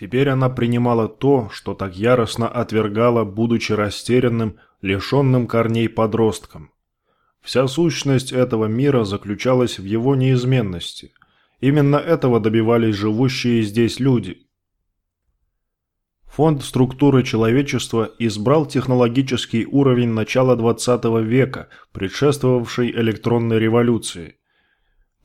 Теперь она принимала то, что так яростно отвергала, будучи растерянным, лишенным корней подростком. Вся сущность этого мира заключалась в его неизменности. Именно этого добивались живущие здесь люди. Фонд структуры человечества избрал технологический уровень начала XX века, предшествовавшей электронной революции.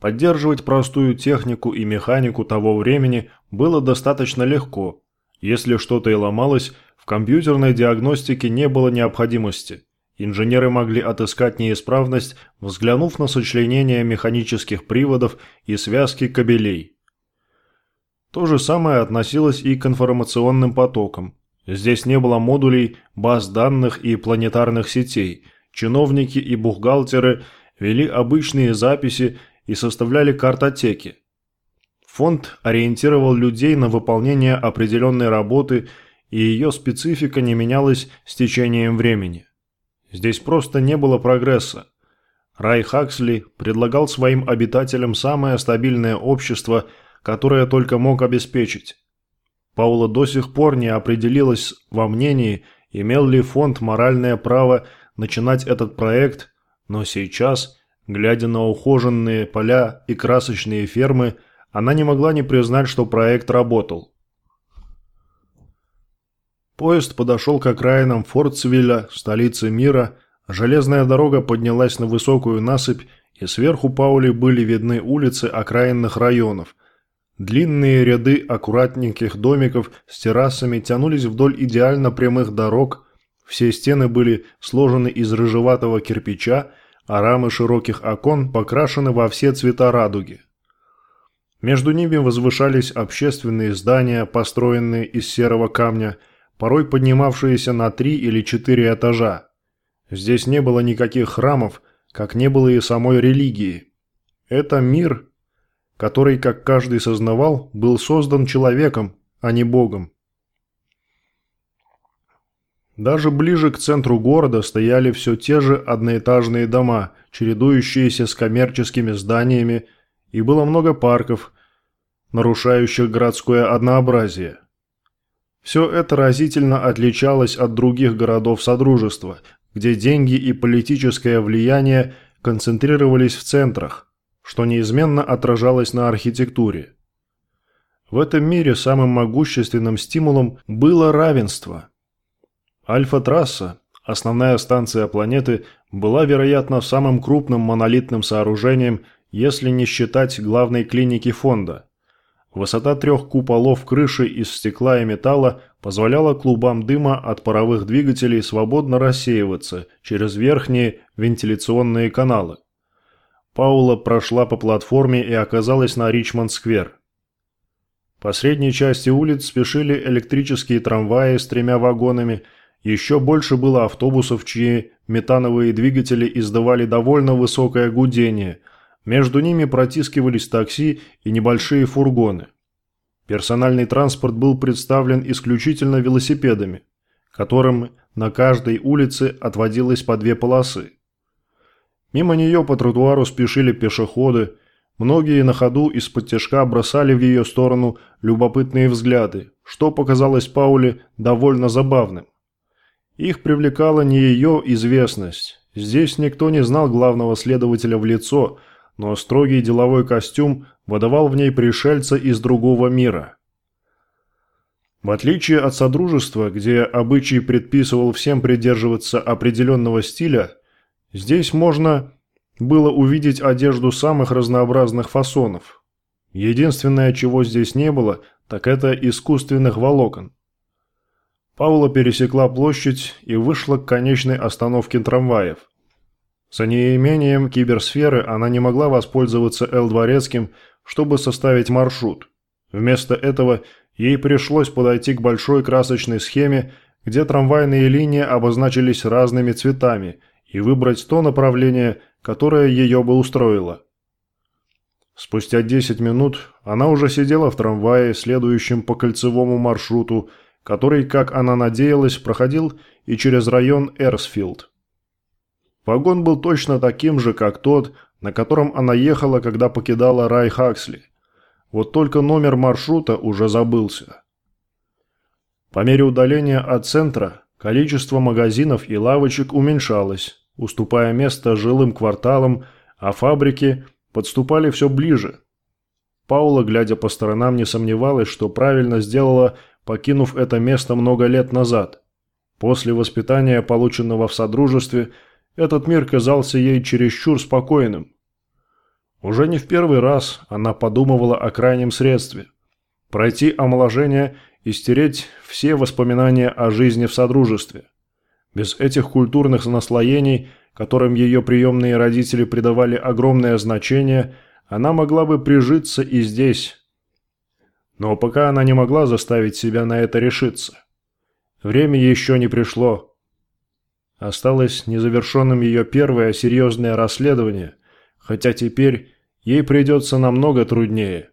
Поддерживать простую технику и механику того времени было достаточно легко. Если что-то и ломалось, в компьютерной диагностике не было необходимости. Инженеры могли отыскать неисправность, взглянув на сочленение механических приводов и связки кабелей. То же самое относилось и к информационным потокам. Здесь не было модулей, баз данных и планетарных сетей. Чиновники и бухгалтеры вели обычные записи и составляли картотеки. Фонд ориентировал людей на выполнение определенной работы, и ее специфика не менялась с течением времени. Здесь просто не было прогресса. Рай Хаксли предлагал своим обитателям самое стабильное общество, которое только мог обеспечить. Паула до сих пор не определилась во мнении, имел ли фонд моральное право начинать этот проект, но сейчас, глядя на ухоженные поля и красочные фермы, она не могла не признать, что проект работал. Поезд подошел к окраинам Фортсвилля, столицы мира, железная дорога поднялась на высокую насыпь, и сверху Паули были видны улицы окраинных районов. Длинные ряды аккуратненьких домиков с террасами тянулись вдоль идеально прямых дорог, все стены были сложены из рыжеватого кирпича, а рамы широких окон покрашены во все цвета радуги. Между ними возвышались общественные здания, построенные из серого камня – порой поднимавшиеся на три или четыре этажа. Здесь не было никаких храмов, как не было и самой религии. Это мир, который, как каждый сознавал, был создан человеком, а не Богом. Даже ближе к центру города стояли все те же одноэтажные дома, чередующиеся с коммерческими зданиями, и было много парков, нарушающих городское однообразие. Все это разительно отличалось от других городов Содружества, где деньги и политическое влияние концентрировались в центрах, что неизменно отражалось на архитектуре. В этом мире самым могущественным стимулом было равенство. Альфа-трасса, основная станция планеты, была, вероятно, самым крупным монолитным сооружением, если не считать главной клиники фонда. Высота трех куполов крыши из стекла и металла позволяла клубам дыма от паровых двигателей свободно рассеиваться через верхние вентиляционные каналы. Паула прошла по платформе и оказалась на Ричмонд-сквер. По средней части улиц спешили электрические трамваи с тремя вагонами, еще больше было автобусов, чьи метановые двигатели издавали довольно высокое гудение – между ними протискивались такси и небольшие фургоны. Персональный транспорт был представлен исключительно велосипедами, которым на каждой улице отводилось по две полосы. Мимо нее по тротуару спешили пешеходы, многие на ходу из-под тяжка бросали в ее сторону любопытные взгляды, что показалось Пауле довольно забавным. Их привлекала не ее известность, здесь никто не знал главного следователя в лицо – но строгий деловой костюм выдавал в ней пришельца из другого мира. В отличие от Содружества, где обычай предписывал всем придерживаться определенного стиля, здесь можно было увидеть одежду самых разнообразных фасонов. Единственное, чего здесь не было, так это искусственных волокон. Паула пересекла площадь и вышла к конечной остановке трамваев – за неимением киберсферы она не могла воспользоваться Л-дворецким, чтобы составить маршрут. Вместо этого ей пришлось подойти к большой красочной схеме, где трамвайные линии обозначились разными цветами, и выбрать то направление, которое ее бы устроило. Спустя 10 минут она уже сидела в трамвае, следующем по кольцевому маршруту, который, как она надеялась, проходил и через район Эрсфилд. Вагон был точно таким же, как тот, на котором она ехала, когда покидала рай Хаксли. Вот только номер маршрута уже забылся. По мере удаления от центра количество магазинов и лавочек уменьшалось, уступая место жилым кварталам, а фабрики подступали все ближе. Паула, глядя по сторонам, не сомневалась, что правильно сделала, покинув это место много лет назад. После воспитания, полученного в Содружестве, этот мир казался ей чересчур спокойным. Уже не в первый раз она подумывала о крайнем средстве – пройти омоложение и стереть все воспоминания о жизни в Содружестве. Без этих культурных наслоений, которым ее приемные родители придавали огромное значение, она могла бы прижиться и здесь. Но пока она не могла заставить себя на это решиться. Время еще не пришло. Осталось незавершенным ее первое серьезное расследование, хотя теперь ей придется намного труднее.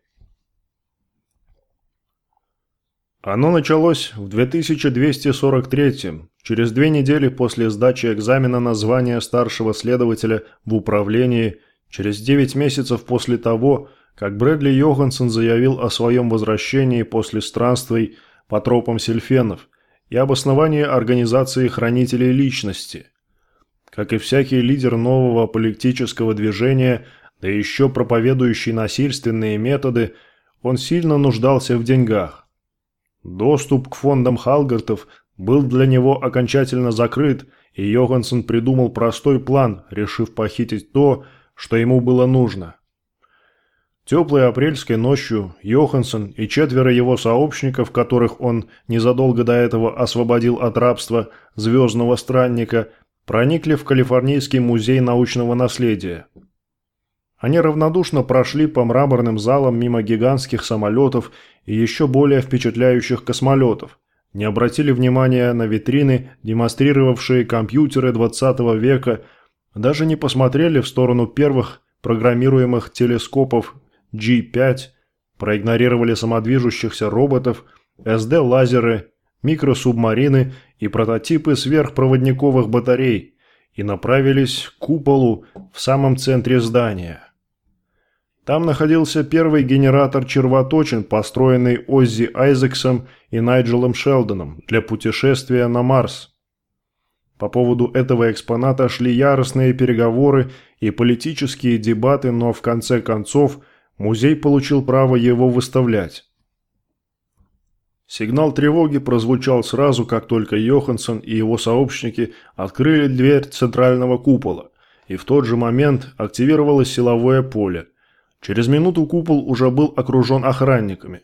Оно началось в 2243 через две недели после сдачи экзамена на звание старшего следователя в управлении, через девять месяцев после того, как Брэдли Йоханссон заявил о своем возвращении после странствий по тропам сельфенов – и обоснование организации хранителей личности. Как и всякий лидер нового политического движения, да еще проповедующий насильственные методы, он сильно нуждался в деньгах. Доступ к фондам Халгартов был для него окончательно закрыт, и Йоханссон придумал простой план, решив похитить то, что ему было нужно – Теплой апрельской ночью Йоханссон и четверо его сообщников, которых он незадолго до этого освободил от рабства звездного странника, проникли в Калифорнийский музей научного наследия. Они равнодушно прошли по мраморным залам мимо гигантских самолетов и еще более впечатляющих космолетов, не обратили внимания на витрины, демонстрировавшие компьютеры 20 века, даже не посмотрели в сторону первых программируемых телескопов G5, проигнорировали самодвижущихся роботов, СД-лазеры, микросубмарины и прототипы сверхпроводниковых батарей и направились к куполу в самом центре здания. Там находился первый генератор червоточин, построенный Оззи Айзексом и Найджелом Шелдоном для путешествия на Марс. По поводу этого экспоната шли яростные переговоры и политические дебаты, но в конце концов – Музей получил право его выставлять. Сигнал тревоги прозвучал сразу, как только Йоханссон и его сообщники открыли дверь центрального купола, и в тот же момент активировалось силовое поле. Через минуту купол уже был окружен охранниками.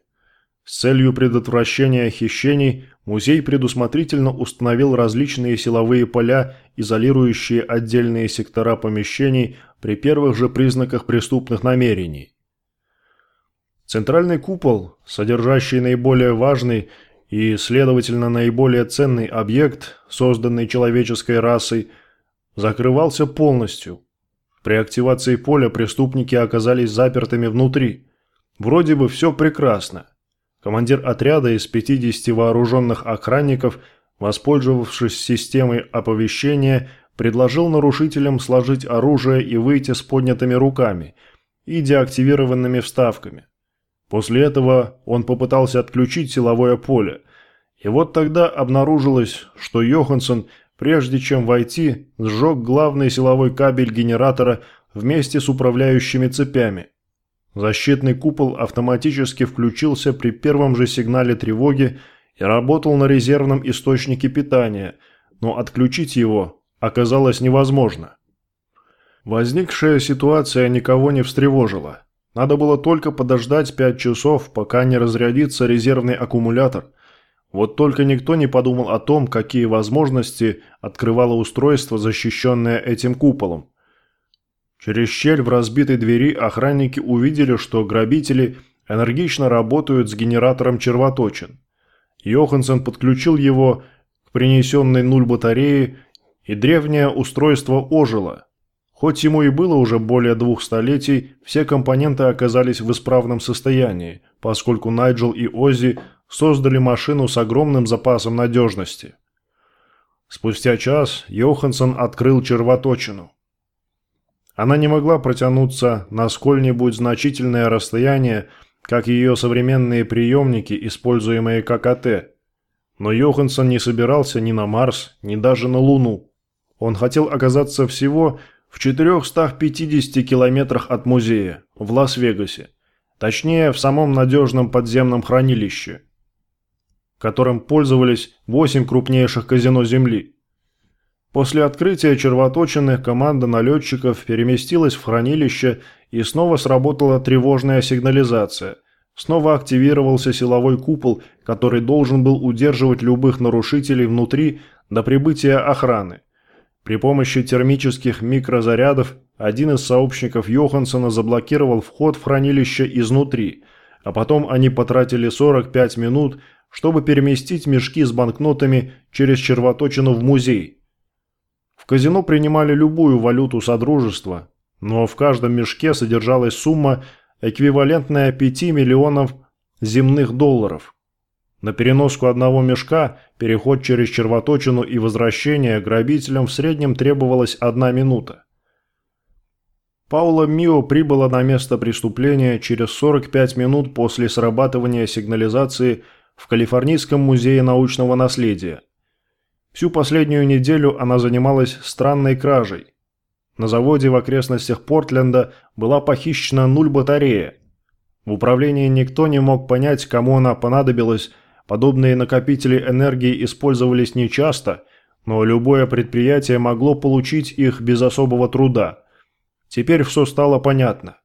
С целью предотвращения хищений музей предусмотрительно установил различные силовые поля, изолирующие отдельные сектора помещений при первых же признаках преступных намерений. Центральный купол, содержащий наиболее важный и, следовательно, наиболее ценный объект, созданный человеческой расой, закрывался полностью. При активации поля преступники оказались запертыми внутри. Вроде бы все прекрасно. Командир отряда из 50 вооруженных охранников, воспользовавшись системой оповещения, предложил нарушителям сложить оружие и выйти с поднятыми руками и деактивированными вставками. После этого он попытался отключить силовое поле. И вот тогда обнаружилось, что Йоханссон, прежде чем войти, сжег главный силовой кабель генератора вместе с управляющими цепями. Защитный купол автоматически включился при первом же сигнале тревоги и работал на резервном источнике питания, но отключить его оказалось невозможно. Возникшая ситуация никого не встревожила. Надо было только подождать пять часов, пока не разрядится резервный аккумулятор. Вот только никто не подумал о том, какие возможности открывало устройство, защищенное этим куполом. Через щель в разбитой двери охранники увидели, что грабители энергично работают с генератором червоточин. Йоханссон подключил его к принесенной нуль батареи, и древнее устройство ожило – Хоть ему и было уже более двух столетий, все компоненты оказались в исправном состоянии, поскольку Найджел и Оззи создали машину с огромным запасом надежности. Спустя час Йоханссон открыл червоточину. Она не могла протянуться на сколь-нибудь значительное расстояние, как ее современные приемники, используемые как АТ. Но Йоханссон не собирался ни на Марс, ни даже на Луну. Он хотел оказаться всего в 450 километрах от музея, в Лас-Вегасе. Точнее, в самом надежном подземном хранилище, которым пользовались 8 крупнейших казино Земли. После открытия червоточины команда налетчиков переместилась в хранилище и снова сработала тревожная сигнализация. Снова активировался силовой купол, который должен был удерживать любых нарушителей внутри до прибытия охраны. При помощи термических микрозарядов один из сообщников Йоханссона заблокировал вход в хранилище изнутри, а потом они потратили 45 минут, чтобы переместить мешки с банкнотами через червоточину в музей. В казино принимали любую валюту Содружества, но в каждом мешке содержалась сумма, эквивалентная 5 миллионов земных долларов – на переноску одного мешка, переход через червоточину и возвращение грабителям в среднем требовалась одна минута. Паула Мио прибыла на место преступления через 45 минут после срабатывания сигнализации в Калифорнийском музее научного наследия. Всю последнюю неделю она занималась странной кражей. На заводе в окрестностях Портленда была похищена нуль батарея. В управлении никто не мог понять, кому она понадобилась, Подобные накопители энергии использовались нечасто, но любое предприятие могло получить их без особого труда. Теперь все стало понятно.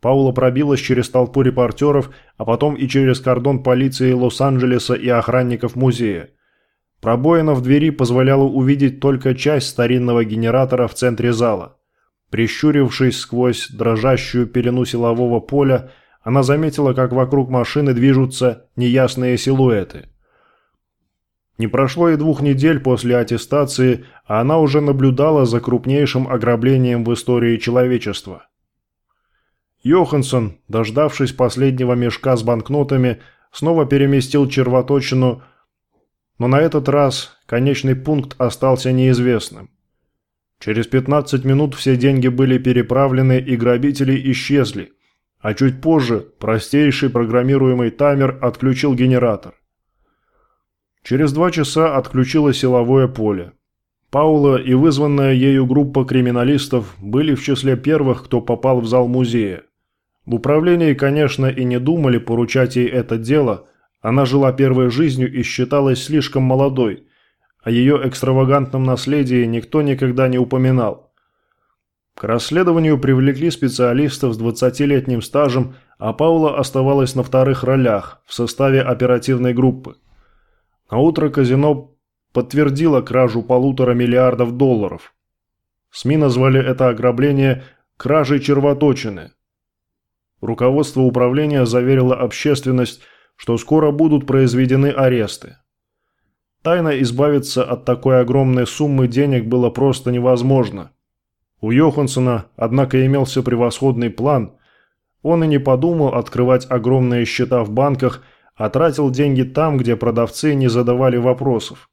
Паула пробилась через толпу репортеров, а потом и через кордон полиции Лос-Анджелеса и охранников музея. Пробоина в двери позволяла увидеть только часть старинного генератора в центре зала. Прищурившись сквозь дрожащую пелену силового поля, она заметила, как вокруг машины движутся неясные силуэты. Не прошло и двух недель после аттестации, а она уже наблюдала за крупнейшим ограблением в истории человечества. Йоханссон, дождавшись последнего мешка с банкнотами, снова переместил червоточину, но на этот раз конечный пункт остался неизвестным. Через 15 минут все деньги были переправлены и грабители исчезли, а чуть позже простейший программируемый таймер отключил генератор. Через два часа отключилось силовое поле. Паула и вызванная ею группа криминалистов были в числе первых, кто попал в зал музея. В управлении, конечно, и не думали поручать ей это дело, она жила первой жизнью и считалась слишком молодой, о ее экстравагантном наследии никто никогда не упоминал. К расследованию привлекли специалистов с 20-летним стажем, а Паула оставалась на вторых ролях в составе оперативной группы. На утро казино подтвердило кражу полутора миллиардов долларов. СМИ назвали это ограбление «кражей червоточины». Руководство управления заверило общественность, что скоро будут произведены аресты. Тайно избавиться от такой огромной суммы денег было просто невозможно – у Йоханссона, однако, имелся превосходный план. Он и не подумал открывать огромные счета в банках, а тратил деньги там, где продавцы не задавали вопросов.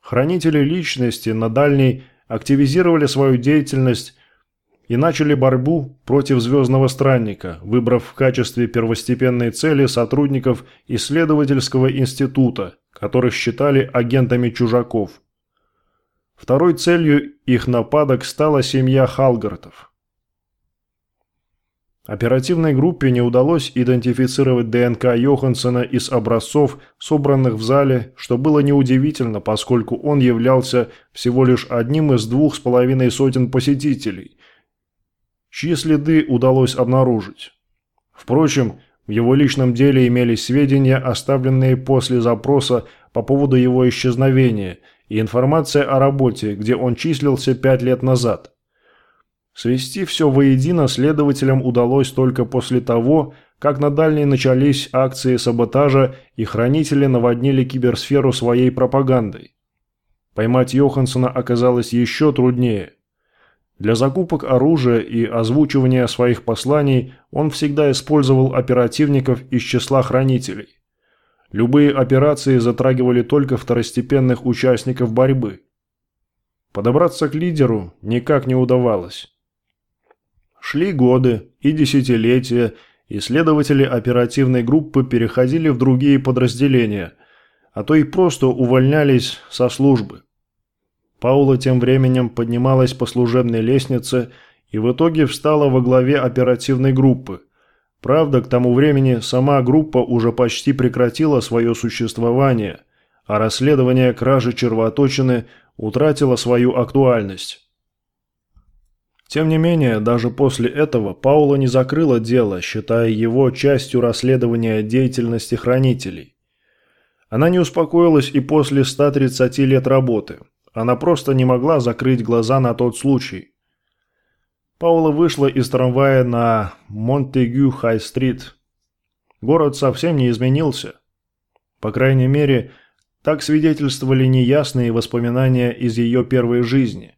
Хранители личности на дальней активизировали свою деятельность и начали борьбу против Звездного Странника, выбрав в качестве первостепенной цели сотрудников исследовательского института, которых считали агентами чужаков. Второй целью их нападок стала семья Халгартов. Оперативной группе не удалось идентифицировать ДНК Йоханссона из образцов, собранных в зале, что было неудивительно, поскольку он являлся всего лишь одним из двух с половиной сотен посетителей, чьи следы удалось обнаружить. Впрочем, в его личном деле имелись сведения, оставленные после запроса по поводу его исчезновения – и информация о работе, где он числился пять лет назад. Свести все воедино следователям удалось только после того, как на дальней начались акции саботажа и хранители наводнили киберсферу своей пропагандой. Поймать Йоханссона оказалось еще труднее. Для закупок оружия и озвучивания своих посланий он всегда использовал оперативников из числа хранителей. Любые операции затрагивали только второстепенных участников борьбы. Подобраться к лидеру никак не удавалось. Шли годы и десятилетия, исследователи оперативной группы переходили в другие подразделения, а то и просто увольнялись со службы. Паула тем временем поднималась по служебной лестнице и в итоге встала во главе оперативной группы. Правда, к тому времени сама группа уже почти прекратила свое существование, а расследование кражи червоточины утратило свою актуальность. Тем не менее, даже после этого Паула не закрыла дело, считая его частью расследования деятельности хранителей. Она не успокоилась и после 130 лет работы. Она просто не могла закрыть глаза на тот случай. Паула вышла из трамвая на Монтегю-Хай-стрит. Город совсем не изменился. По крайней мере, так свидетельствовали неясные воспоминания из ее первой жизни.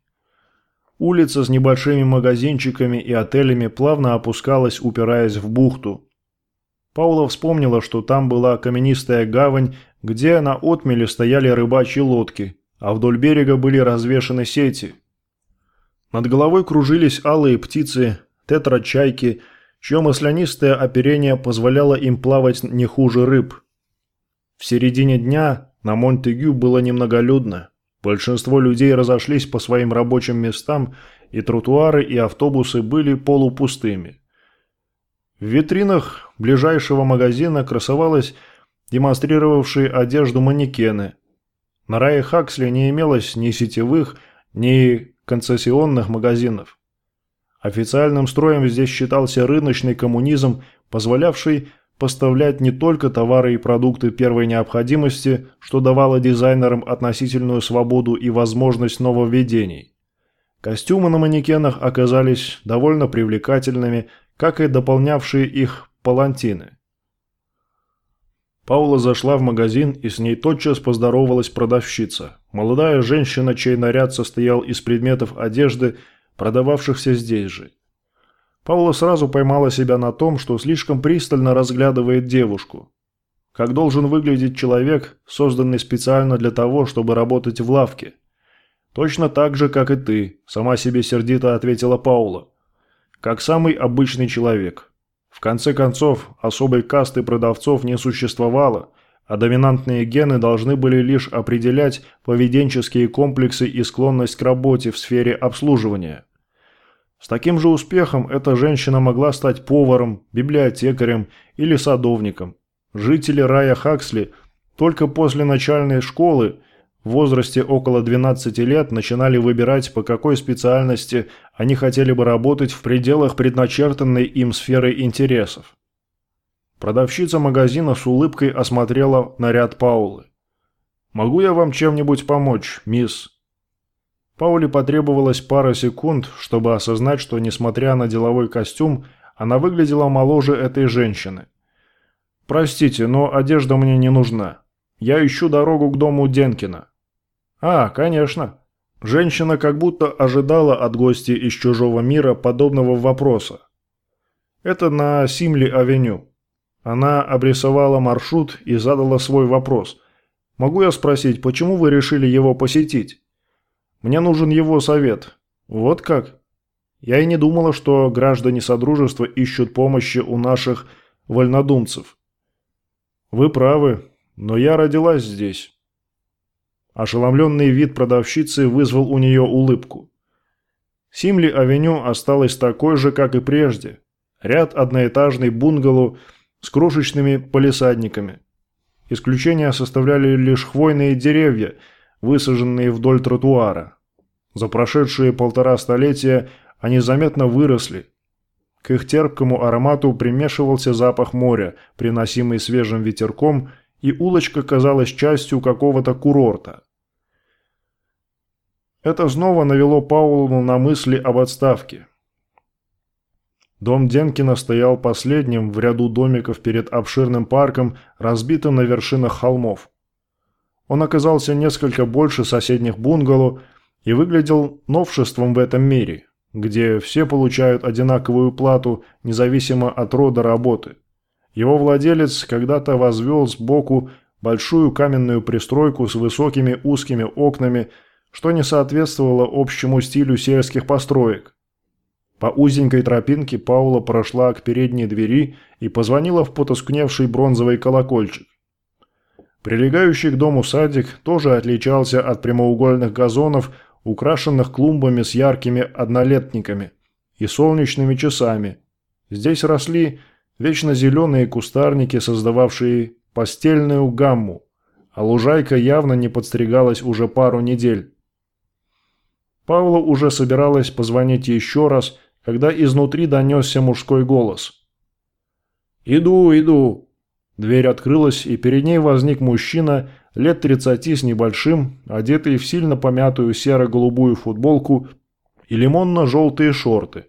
Улица с небольшими магазинчиками и отелями плавно опускалась, упираясь в бухту. Паула вспомнила, что там была каменистая гавань, где на отмеле стояли рыбачьи лодки, а вдоль берега были развешаны сети – над головой кружились алые птицы, тетрачайки, чье маслянистое оперение позволяло им плавать не хуже рыб. В середине дня на Монтегю было немноголюдно. Большинство людей разошлись по своим рабочим местам, и тротуары и автобусы были полупустыми. В витринах ближайшего магазина красовалась демонстрировавшие одежду манекены. На Рае Хаксли не имелось ни сетевых, ни концессионных магазинов. Официальным строем здесь считался рыночный коммунизм, позволявший поставлять не только товары и продукты первой необходимости, что давало дизайнерам относительную свободу и возможность нововведений. Костюмы на манекенах оказались довольно привлекательными, как и дополнявшие их палантины. Паула зашла в магазин, и с ней тотчас поздоровалась продавщица. Молодая женщина, чей наряд состоял из предметов одежды, продававшихся здесь же. Паула сразу поймала себя на том, что слишком пристально разглядывает девушку. Как должен выглядеть человек, созданный специально для того, чтобы работать в лавке? Точно так же, как и ты, сама себе сердито ответила Паула. Как самый обычный человек. В конце концов, особой касты продавцов не существовало, а доминантные гены должны были лишь определять поведенческие комплексы и склонность к работе в сфере обслуживания. С таким же успехом эта женщина могла стать поваром, библиотекарем или садовником. Жители рая Хаксли только после начальной школы в возрасте около 12 лет начинали выбирать, по какой специальности они хотели бы работать в пределах предначертанной им сферы интересов. Продавщица магазина с улыбкой осмотрела наряд Паулы. «Могу я вам чем-нибудь помочь, мисс?» Пауле потребовалось пара секунд, чтобы осознать, что, несмотря на деловой костюм, она выглядела моложе этой женщины. «Простите, но одежда мне не нужна. Я ищу дорогу к дому Денкина». «А, конечно». Женщина как будто ожидала от гостя из чужого мира подобного вопроса. «Это на Симли-авеню». Она обрисовала маршрут и задала свой вопрос. «Могу я спросить, почему вы решили его посетить?» «Мне нужен его совет». «Вот как?» Я и не думала, что граждане Содружества ищут помощи у наших вольнодумцев. Вы правы, но я родилась здесь. Ошеломленный вид продавщицы вызвал у нее улыбку. Симли-авеню осталась такой же, как и прежде. Ряд одноэтажный бунгало с крошечными полисадниками. Исключения составляли лишь хвойные деревья, высаженные вдоль тротуара. За прошедшие полтора столетия они заметно выросли. К их терпкому аромату примешивался запах моря, приносимый свежим ветерком и улочка казалась частью какого-то курорта. Это снова навело Паулу на мысли об отставке. Дом Денкина стоял последним в ряду домиков перед обширным парком, разбитым на вершинах холмов. Он оказался несколько больше соседних бунгало и выглядел новшеством в этом мире, где все получают одинаковую плату, независимо от рода работы. Его владелец когда-то возвел сбоку большую каменную пристройку с высокими узкими окнами, что не соответствовало общему стилю сельских построек. По узенькой тропинке Паула прошла к передней двери и позвонила в потускневший бронзовый колокольчик. Прилегающий к дому садик тоже отличался от прямоугольных газонов, украшенных клумбами с яркими однолетниками и солнечными часами. Здесь росли вечно зеленые кустарники, создававшие постельную гамму, а лужайка явно не подстригалась уже пару недель. Павла уже собиралась позвонить еще раз, когда изнутри донесся мужской голос. «Иду, иду!» Дверь открылась, и перед ней возник мужчина лет тридцати с небольшим, одетый в сильно помятую серо-голубую футболку и лимонно-желтые шорты.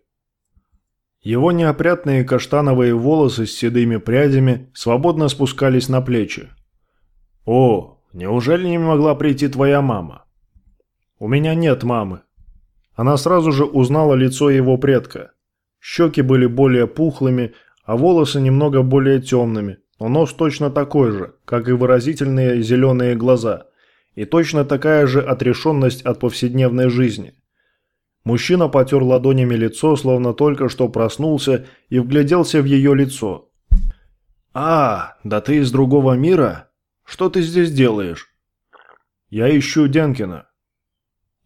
Его неопрятные каштановые волосы с седыми прядями свободно спускались на плечи. «О, неужели не могла прийти твоя мама?» «У меня нет мамы». Она сразу же узнала лицо его предка. Щеки были более пухлыми, а волосы немного более темными, но нос точно такой же, как и выразительные зеленые глаза, и точно такая же отрешенность от повседневной жизни – Мужчина потер ладонями лицо, словно только что проснулся, и вгляделся в ее лицо. «А, да ты из другого мира? Что ты здесь делаешь?» «Я ищу Денкина».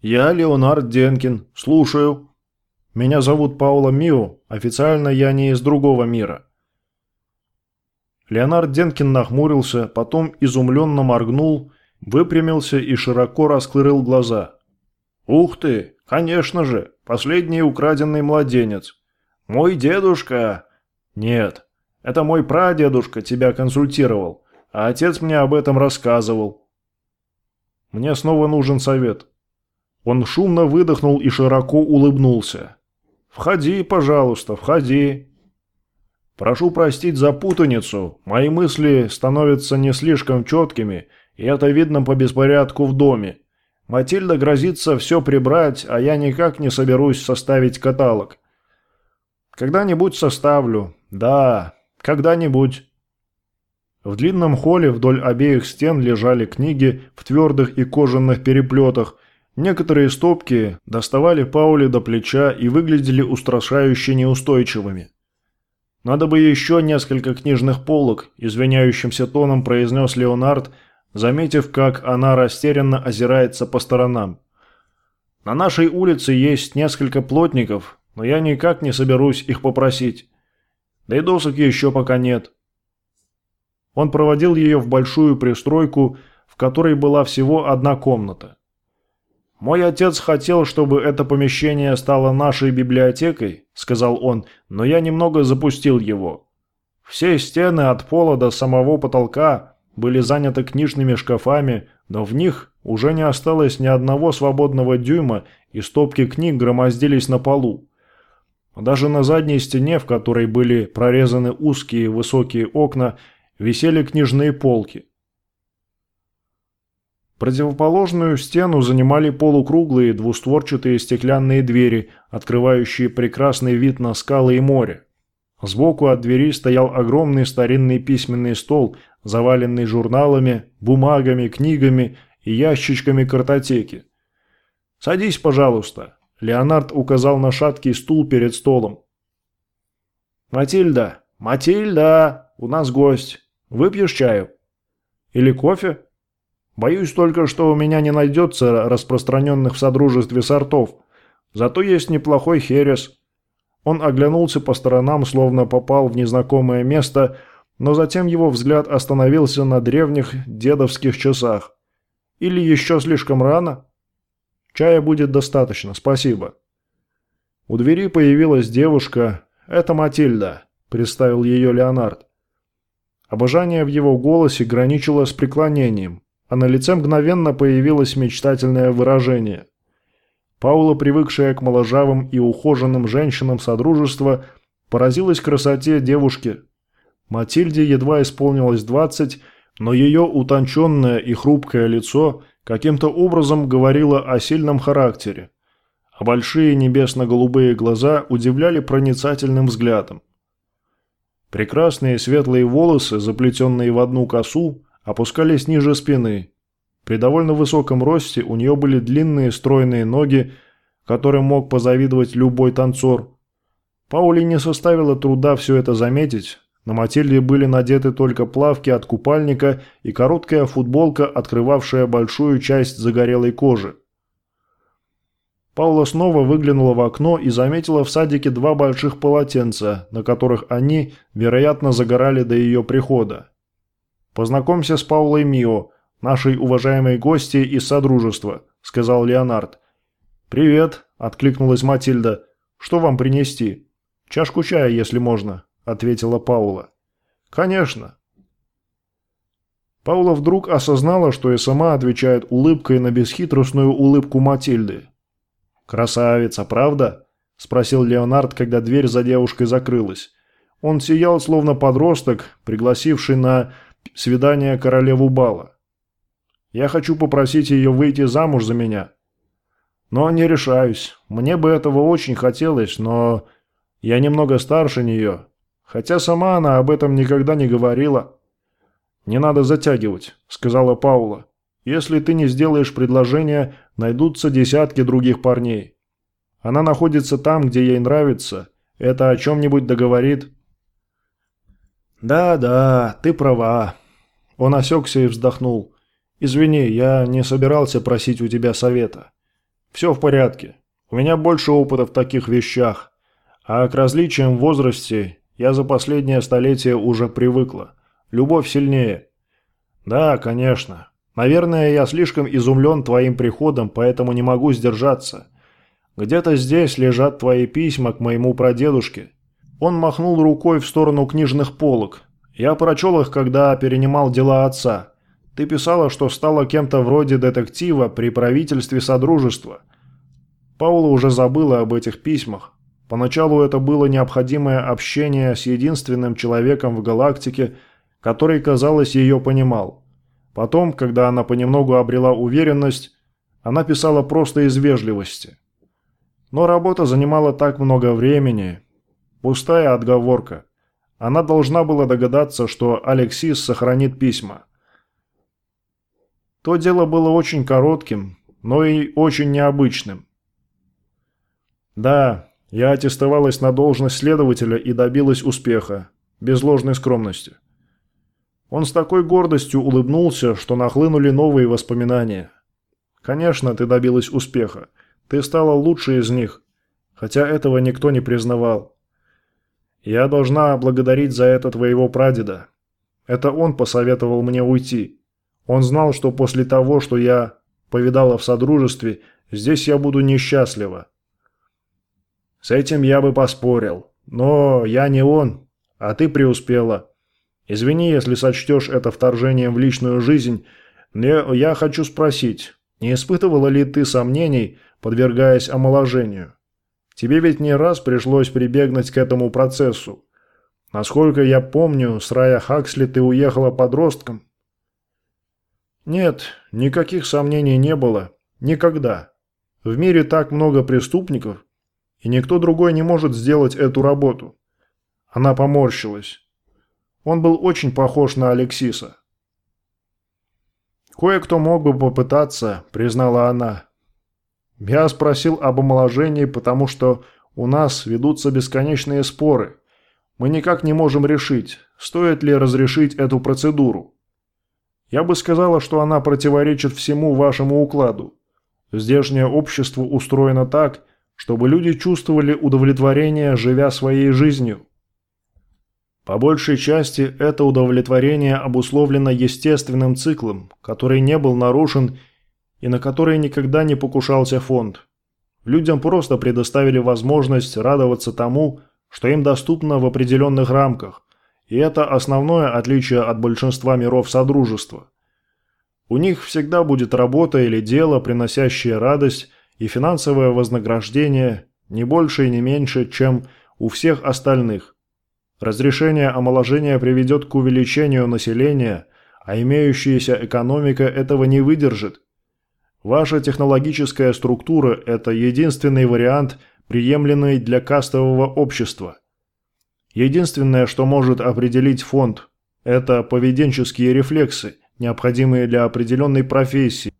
«Я Леонард Денкин. Слушаю». «Меня зовут Паула Мио. Официально я не из другого мира». Леонард Денкин нахмурился, потом изумленно моргнул, выпрямился и широко раскрыл глаза. «Ух ты! «Конечно же, последний украденный младенец. Мой дедушка...» «Нет, это мой прадедушка тебя консультировал, а отец мне об этом рассказывал». «Мне снова нужен совет». Он шумно выдохнул и широко улыбнулся. «Входи, пожалуйста, входи». «Прошу простить за путаницу, мои мысли становятся не слишком четкими, и это видно по беспорядку в доме. Матильда грозится все прибрать, а я никак не соберусь составить каталог. Когда-нибудь составлю. Да, когда-нибудь. В длинном холле вдоль обеих стен лежали книги в твердых и кожаных переплетах. Некоторые стопки доставали Пауле до плеча и выглядели устрашающе неустойчивыми. «Надо бы еще несколько книжных полок», – извиняющимся тоном произнес Леонард – заметив, как она растерянно озирается по сторонам. «На нашей улице есть несколько плотников, но я никак не соберусь их попросить. Да и досок еще пока нет». Он проводил ее в большую пристройку, в которой была всего одна комната. «Мой отец хотел, чтобы это помещение стало нашей библиотекой», — сказал он, — «но я немного запустил его. Все стены от пола до самого потолка были заняты книжными шкафами, но в них уже не осталось ни одного свободного дюйма, и стопки книг громоздились на полу. Даже на задней стене, в которой были прорезаны узкие высокие окна, висели книжные полки. Противоположную стену занимали полукруглые двустворчатые стеклянные двери, открывающие прекрасный вид на скалы и море. Сбоку от двери стоял огромный старинный письменный стол, заваленный журналами, бумагами, книгами и ящичками картотеки. «Садись, пожалуйста», – Леонард указал на шаткий стул перед столом. «Матильда! Матильда! У нас гость. Выпьешь чаю? Или кофе? Боюсь только, что у меня не найдется распространенных в Содружестве сортов. Зато есть неплохой херес». Он оглянулся по сторонам, словно попал в незнакомое место, но затем его взгляд остановился на древних дедовских часах. Или еще слишком рано? Чая будет достаточно, спасибо. У двери появилась девушка. Это Матильда, представил ее Леонард. Обожание в его голосе граничило с преклонением, а на лице мгновенно появилось мечтательное выражение. Паула, привыкшая к моложавым и ухоженным женщинам Содружества, поразилась красоте девушки. Матильде едва исполнилось двадцать, но ее утонченное и хрупкое лицо каким-то образом говорило о сильном характере, а большие небесно-голубые глаза удивляли проницательным взглядом. Прекрасные светлые волосы, заплетенные в одну косу, опускались ниже спины, при довольно высоком росте у нее были длинные стройные ноги, которым мог позавидовать любой танцор. Паули не составило труда все это заметить, На Матильде были надеты только плавки от купальника и короткая футболка, открывавшая большую часть загорелой кожи. Паула снова выглянула в окно и заметила в садике два больших полотенца, на которых они, вероятно, загорали до ее прихода. «Познакомься с Паулой Мио, нашей уважаемой гостьей из Содружества», – сказал Леонард. «Привет», – откликнулась Матильда. «Что вам принести?» «Чашку чая, если можно», – ответила Паула. «Конечно». Паула вдруг осознала, что и сама отвечает улыбкой на бесхитростную улыбку Матильды. «Красавица, правда?» – спросил Леонард, когда дверь за девушкой закрылась. Он сиял, словно подросток, пригласивший на свидание королеву бала. «Я хочу попросить ее выйти замуж за меня». «Но не решаюсь. Мне бы этого очень хотелось, но я немного старше нее. Хотя сама она об этом никогда не говорила». «Не надо затягивать», – сказала Паула. Если ты не сделаешь предложение, найдутся десятки других парней. Она находится там, где ей нравится. Это о чем-нибудь договорит?» «Да-да, ты права». Он осекся и вздохнул. «Извини, я не собирался просить у тебя совета. Все в порядке. У меня больше опыта в таких вещах. А к различиям в возрасте я за последнее столетие уже привыкла. Любовь сильнее». «Да, конечно. Наверное, я слишком изумлен твоим приходом, поэтому не могу сдержаться. Где-то здесь лежат твои письма к моему прадедушке». Он махнул рукой в сторону книжных полок. «Я прочел их, когда перенимал дела отца. Ты писала, что стала кем-то вроде детектива при правительстве Содружества». Паула уже забыла об этих письмах. Поначалу это было необходимое общение с единственным человеком в галактике, который, казалось, ее понимал. Потом, когда она понемногу обрела уверенность, она писала просто из вежливости. Но работа занимала так много времени. Пустая отговорка. Она должна была догадаться, что Алексис сохранит письма. То дело было очень коротким, но и очень необычным. Да, я аттестовалась на должность следователя и добилась успеха, без ложной скромности. Он с такой гордостью улыбнулся, что нахлынули новые воспоминания. «Конечно, ты добилась успеха. Ты стала лучшей из них. Хотя этого никто не признавал. Я должна благодарить за это твоего прадеда. Это он посоветовал мне уйти. Он знал, что после того, что я повидала в Содружестве, здесь я буду несчастлива. С этим я бы поспорил. Но я не он, а ты преуспела. Извини, если сочтешь это вторжением в личную жизнь, но я хочу спросить, не испытывала ли ты сомнений, подвергаясь омоложению? Тебе ведь не раз пришлось прибегнуть к этому процессу. Насколько я помню, с Рая Хаксли ты уехала подростком. Нет, никаких сомнений не было. Никогда. В мире так много преступников, и никто другой не может сделать эту работу. Она поморщилась. Он был очень похож на Алексиса. «Кое-кто мог бы попытаться», – признала она. «Я спросил об омоложении, потому что у нас ведутся бесконечные споры. Мы никак не можем решить, стоит ли разрешить эту процедуру. Я бы сказала, что она противоречит всему вашему укладу. Здешнее общество устроено так, чтобы люди чувствовали удовлетворение, живя своей жизнью. По большей части это удовлетворение обусловлено естественным циклом, который не был нарушен и на который никогда не покушался фонд. Людям просто предоставили возможность радоваться тому, что им доступно в определенных рамках, и это основное отличие от большинства миров Содружества. У них всегда будет работа или дело, приносящее радость и финансовое вознаграждение не больше и не меньше, чем у всех остальных – Разрешение омоложения приведет к увеличению населения, а имеющаяся экономика этого не выдержит. Ваша технологическая структура – это единственный вариант, приемлемый для кастового общества. Единственное, что может определить фонд – это поведенческие рефлексы, необходимые для определенной профессии.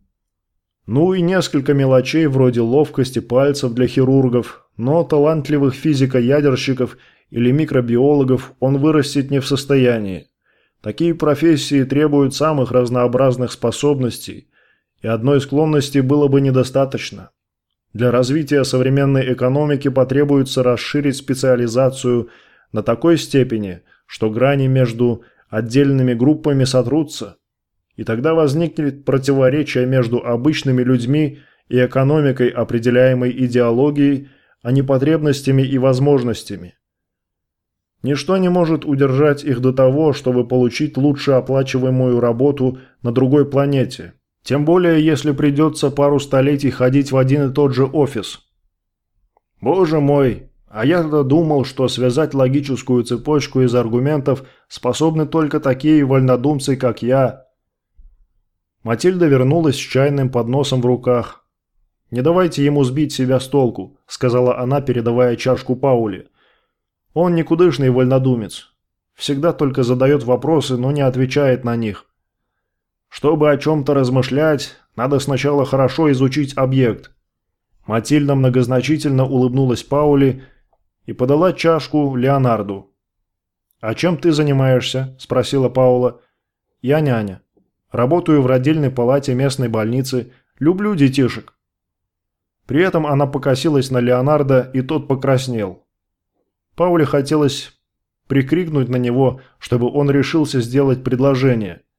Ну и несколько мелочей вроде ловкости пальцев для хирургов, но талантливых физико-ядерщиков или микробиологов он вырастить не в состоянии. Такие профессии требуют самых разнообразных способностей, и одной склонности было бы недостаточно. Для развития современной экономики потребуется расширить специализацию на такой степени, что грани между отдельными группами сотрутся, и тогда возникнет противоречие между обычными людьми и экономикой, определяемой идеологией, а не потребностями и возможностями. Ничто не может удержать их до того, чтобы получить лучше оплачиваемую работу на другой планете – тем более, если придется пару столетий ходить в один и тот же офис. Боже мой, а я-то думал, что связать логическую цепочку из аргументов способны только такие вольнодумцы, как я. Матильда вернулась с чайным подносом в руках. «Не давайте ему сбить себя с толку», – сказала она, передавая чашку Пауле. «Он никудышный вольнодумец. Всегда только задает вопросы, но не отвечает на них. Чтобы о чем-то размышлять, надо сначала хорошо изучить объект. Матильда многозначительно улыбнулась Паули и подала чашку Леонарду. «А чем ты занимаешься?» – спросила Паула. «Я няня. Работаю в родильной палате местной больницы. Люблю детишек». При этом она покосилась на Леонардо, и тот покраснел. Пауле хотелось прикрикнуть на него, чтобы он решился сделать предложение –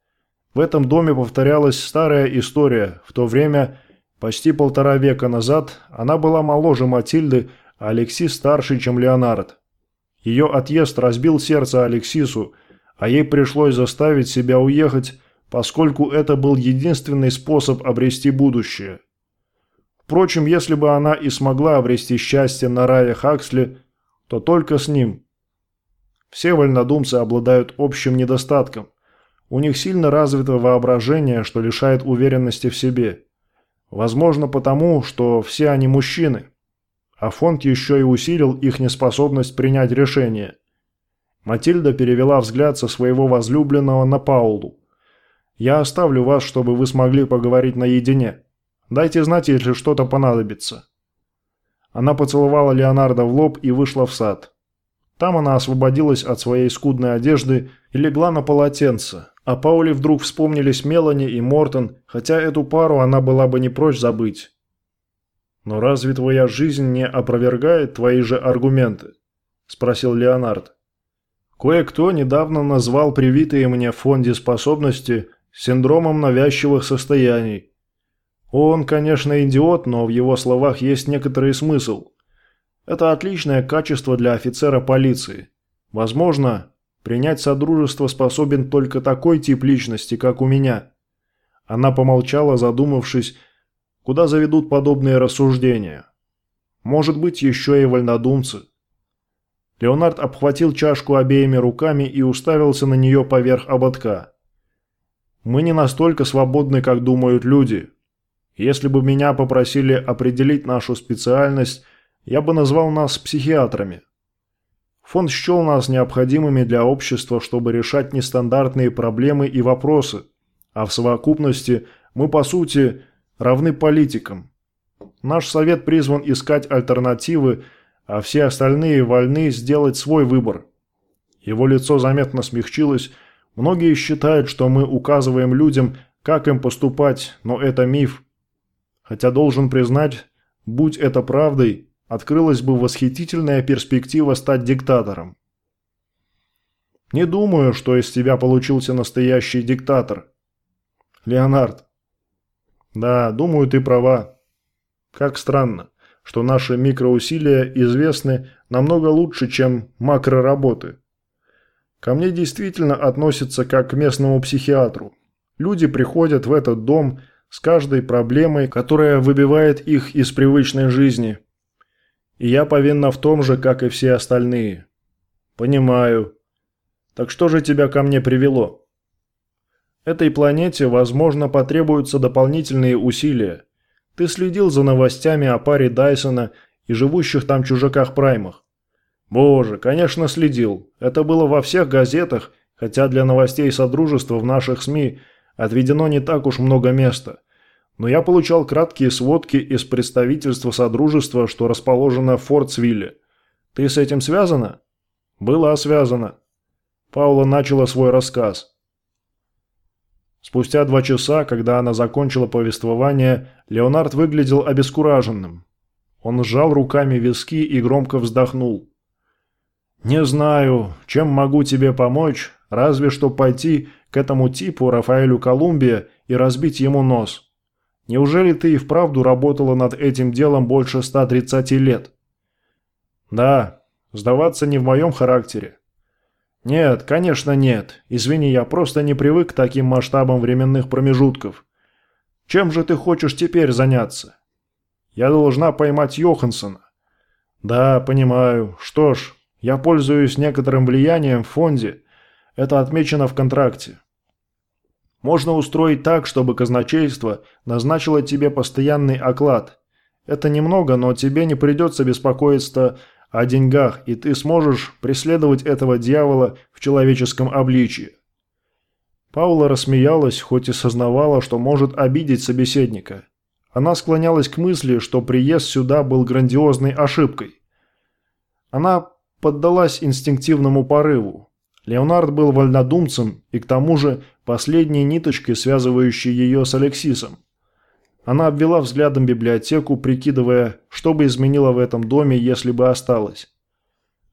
в этом доме повторялась старая история. В то время, почти полтора века назад, она была моложе Матильды, а Алексей старше, чем Леонард. Ее отъезд разбил сердце Алексису, а ей пришлось заставить себя уехать, поскольку это был единственный способ обрести будущее. Впрочем, если бы она и смогла обрести счастье на рае Хаксли, то только с ним. Все вольнодумцы обладают общим недостатком – у них сильно развито воображение, что лишает уверенности в себе. Возможно потому, что все они мужчины. А фонд еще и усилил их неспособность принять решение. Матильда перевела взгляд со своего возлюбленного на Паулу. «Я оставлю вас, чтобы вы смогли поговорить наедине. Дайте знать, если что-то понадобится». Она поцеловала Леонардо в лоб и вышла в сад. Там она освободилась от своей скудной одежды и легла на полотенце, а Пауле вдруг вспомнились Мелани и Мортон, хотя эту пару она была бы не прочь забыть. «Но разве твоя жизнь не опровергает твои же аргументы?» – спросил Леонард. Кое-кто недавно назвал привитые мне в фонде способности синдромом навязчивых состояний. Он, конечно, идиот, но в его словах есть некоторый смысл. Это отличное качество для офицера полиции. Возможно, Принять содружество способен только такой тип личности, как у меня. Она помолчала, задумавшись, куда заведут подобные рассуждения. Может быть, еще и вольнодумцы. Леонард обхватил чашку обеими руками и уставился на нее поверх ободка. «Мы не настолько свободны, как думают люди. Если бы меня попросили определить нашу специальность, я бы назвал нас психиатрами. Фонд счел нас необходимыми для общества, чтобы решать нестандартные проблемы и вопросы, а в совокупности мы, по сути, равны политикам. Наш совет призван искать альтернативы, а все остальные вольны сделать свой выбор. Его лицо заметно смягчилось. Многие считают, что мы указываем людям, как им поступать, но это миф. Хотя должен признать, будь это правдой, открылась бы восхитительная перспектива стать диктатором. Не думаю, что из тебя получился настоящий диктатор. Леонард. Да, думаю, ты права. Как странно, что наши микроусилия известны намного лучше, чем макроработы. Ко мне действительно относятся как к местному психиатру. Люди приходят в этот дом с каждой проблемой, которая выбивает их из привычной жизни – и я повинна в том же, как и все остальные. Понимаю. Так что же тебя ко мне привело? Этой планете, возможно, потребуются дополнительные усилия. Ты следил за новостями о паре Дайсона и живущих там чужаках-праймах. Боже, конечно, следил. Это было во всех газетах, хотя для новостей Содружества в наших СМИ отведено не так уж много места – но я получал краткие сводки из представительства Содружества, что расположено в Фортсвилле. Ты с этим связана? «Была связана». Паула начала свой рассказ. Спустя два часа, когда она закончила повествование, Леонард выглядел обескураженным. Он сжал руками виски и громко вздохнул. «Не знаю, чем могу тебе помочь, разве что пойти к этому типу Рафаэлю Колумбия и разбить ему нос. Неужели ты и вправду работала над этим делом больше 130 лет?» «Да, сдаваться не в моем характере. «Нет, конечно нет. Извини, я просто не привык к таким масштабам временных промежутков. Чем же ты хочешь теперь заняться?» «Я должна поймать Йоханссона». «Да, понимаю. Что ж, я пользуюсь некоторым влиянием в фонде. Это отмечено в контракте. Можно устроить так, чтобы казначейство назначило тебе постоянный оклад. Это немного, но тебе не придется беспокоиться о деньгах, и ты сможешь преследовать этого дьявола в человеческом обличии». Паула рассмеялась, хоть и сознавала, что может обидеть собеседника. Она склонялась к мысли, что приезд сюда был грандиозной ошибкой. Она поддалась инстинктивному порыву. Леонард был вольнодумцем и к тому же последней ниточкой, связывающей ее с Алексисом. Она обвела взглядом библиотеку, прикидывая, что бы изменило в этом доме, если бы осталось.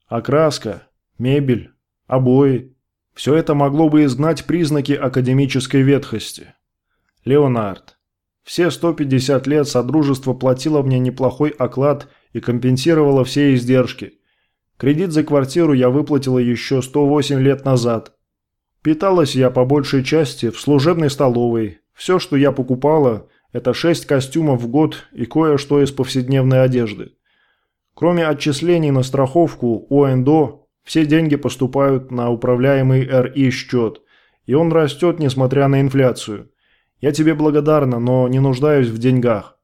Окраска, мебель, обои – все это могло бы изгнать признаки академической ветхости. Леонард. Все 150 лет Содружество платило мне неплохой оклад и компенсировало все издержки. Кредит за квартиру я выплатила еще 108 лет назад. Питалась я по большей части в служебной столовой. Все, что я покупала – это шесть костюмов в год и кое-что из повседневной одежды. Кроме отчислений на страховку ОНДО, все деньги поступают на управляемый РИ счет, и он растет, несмотря на инфляцию. Я тебе благодарна, но не нуждаюсь в деньгах.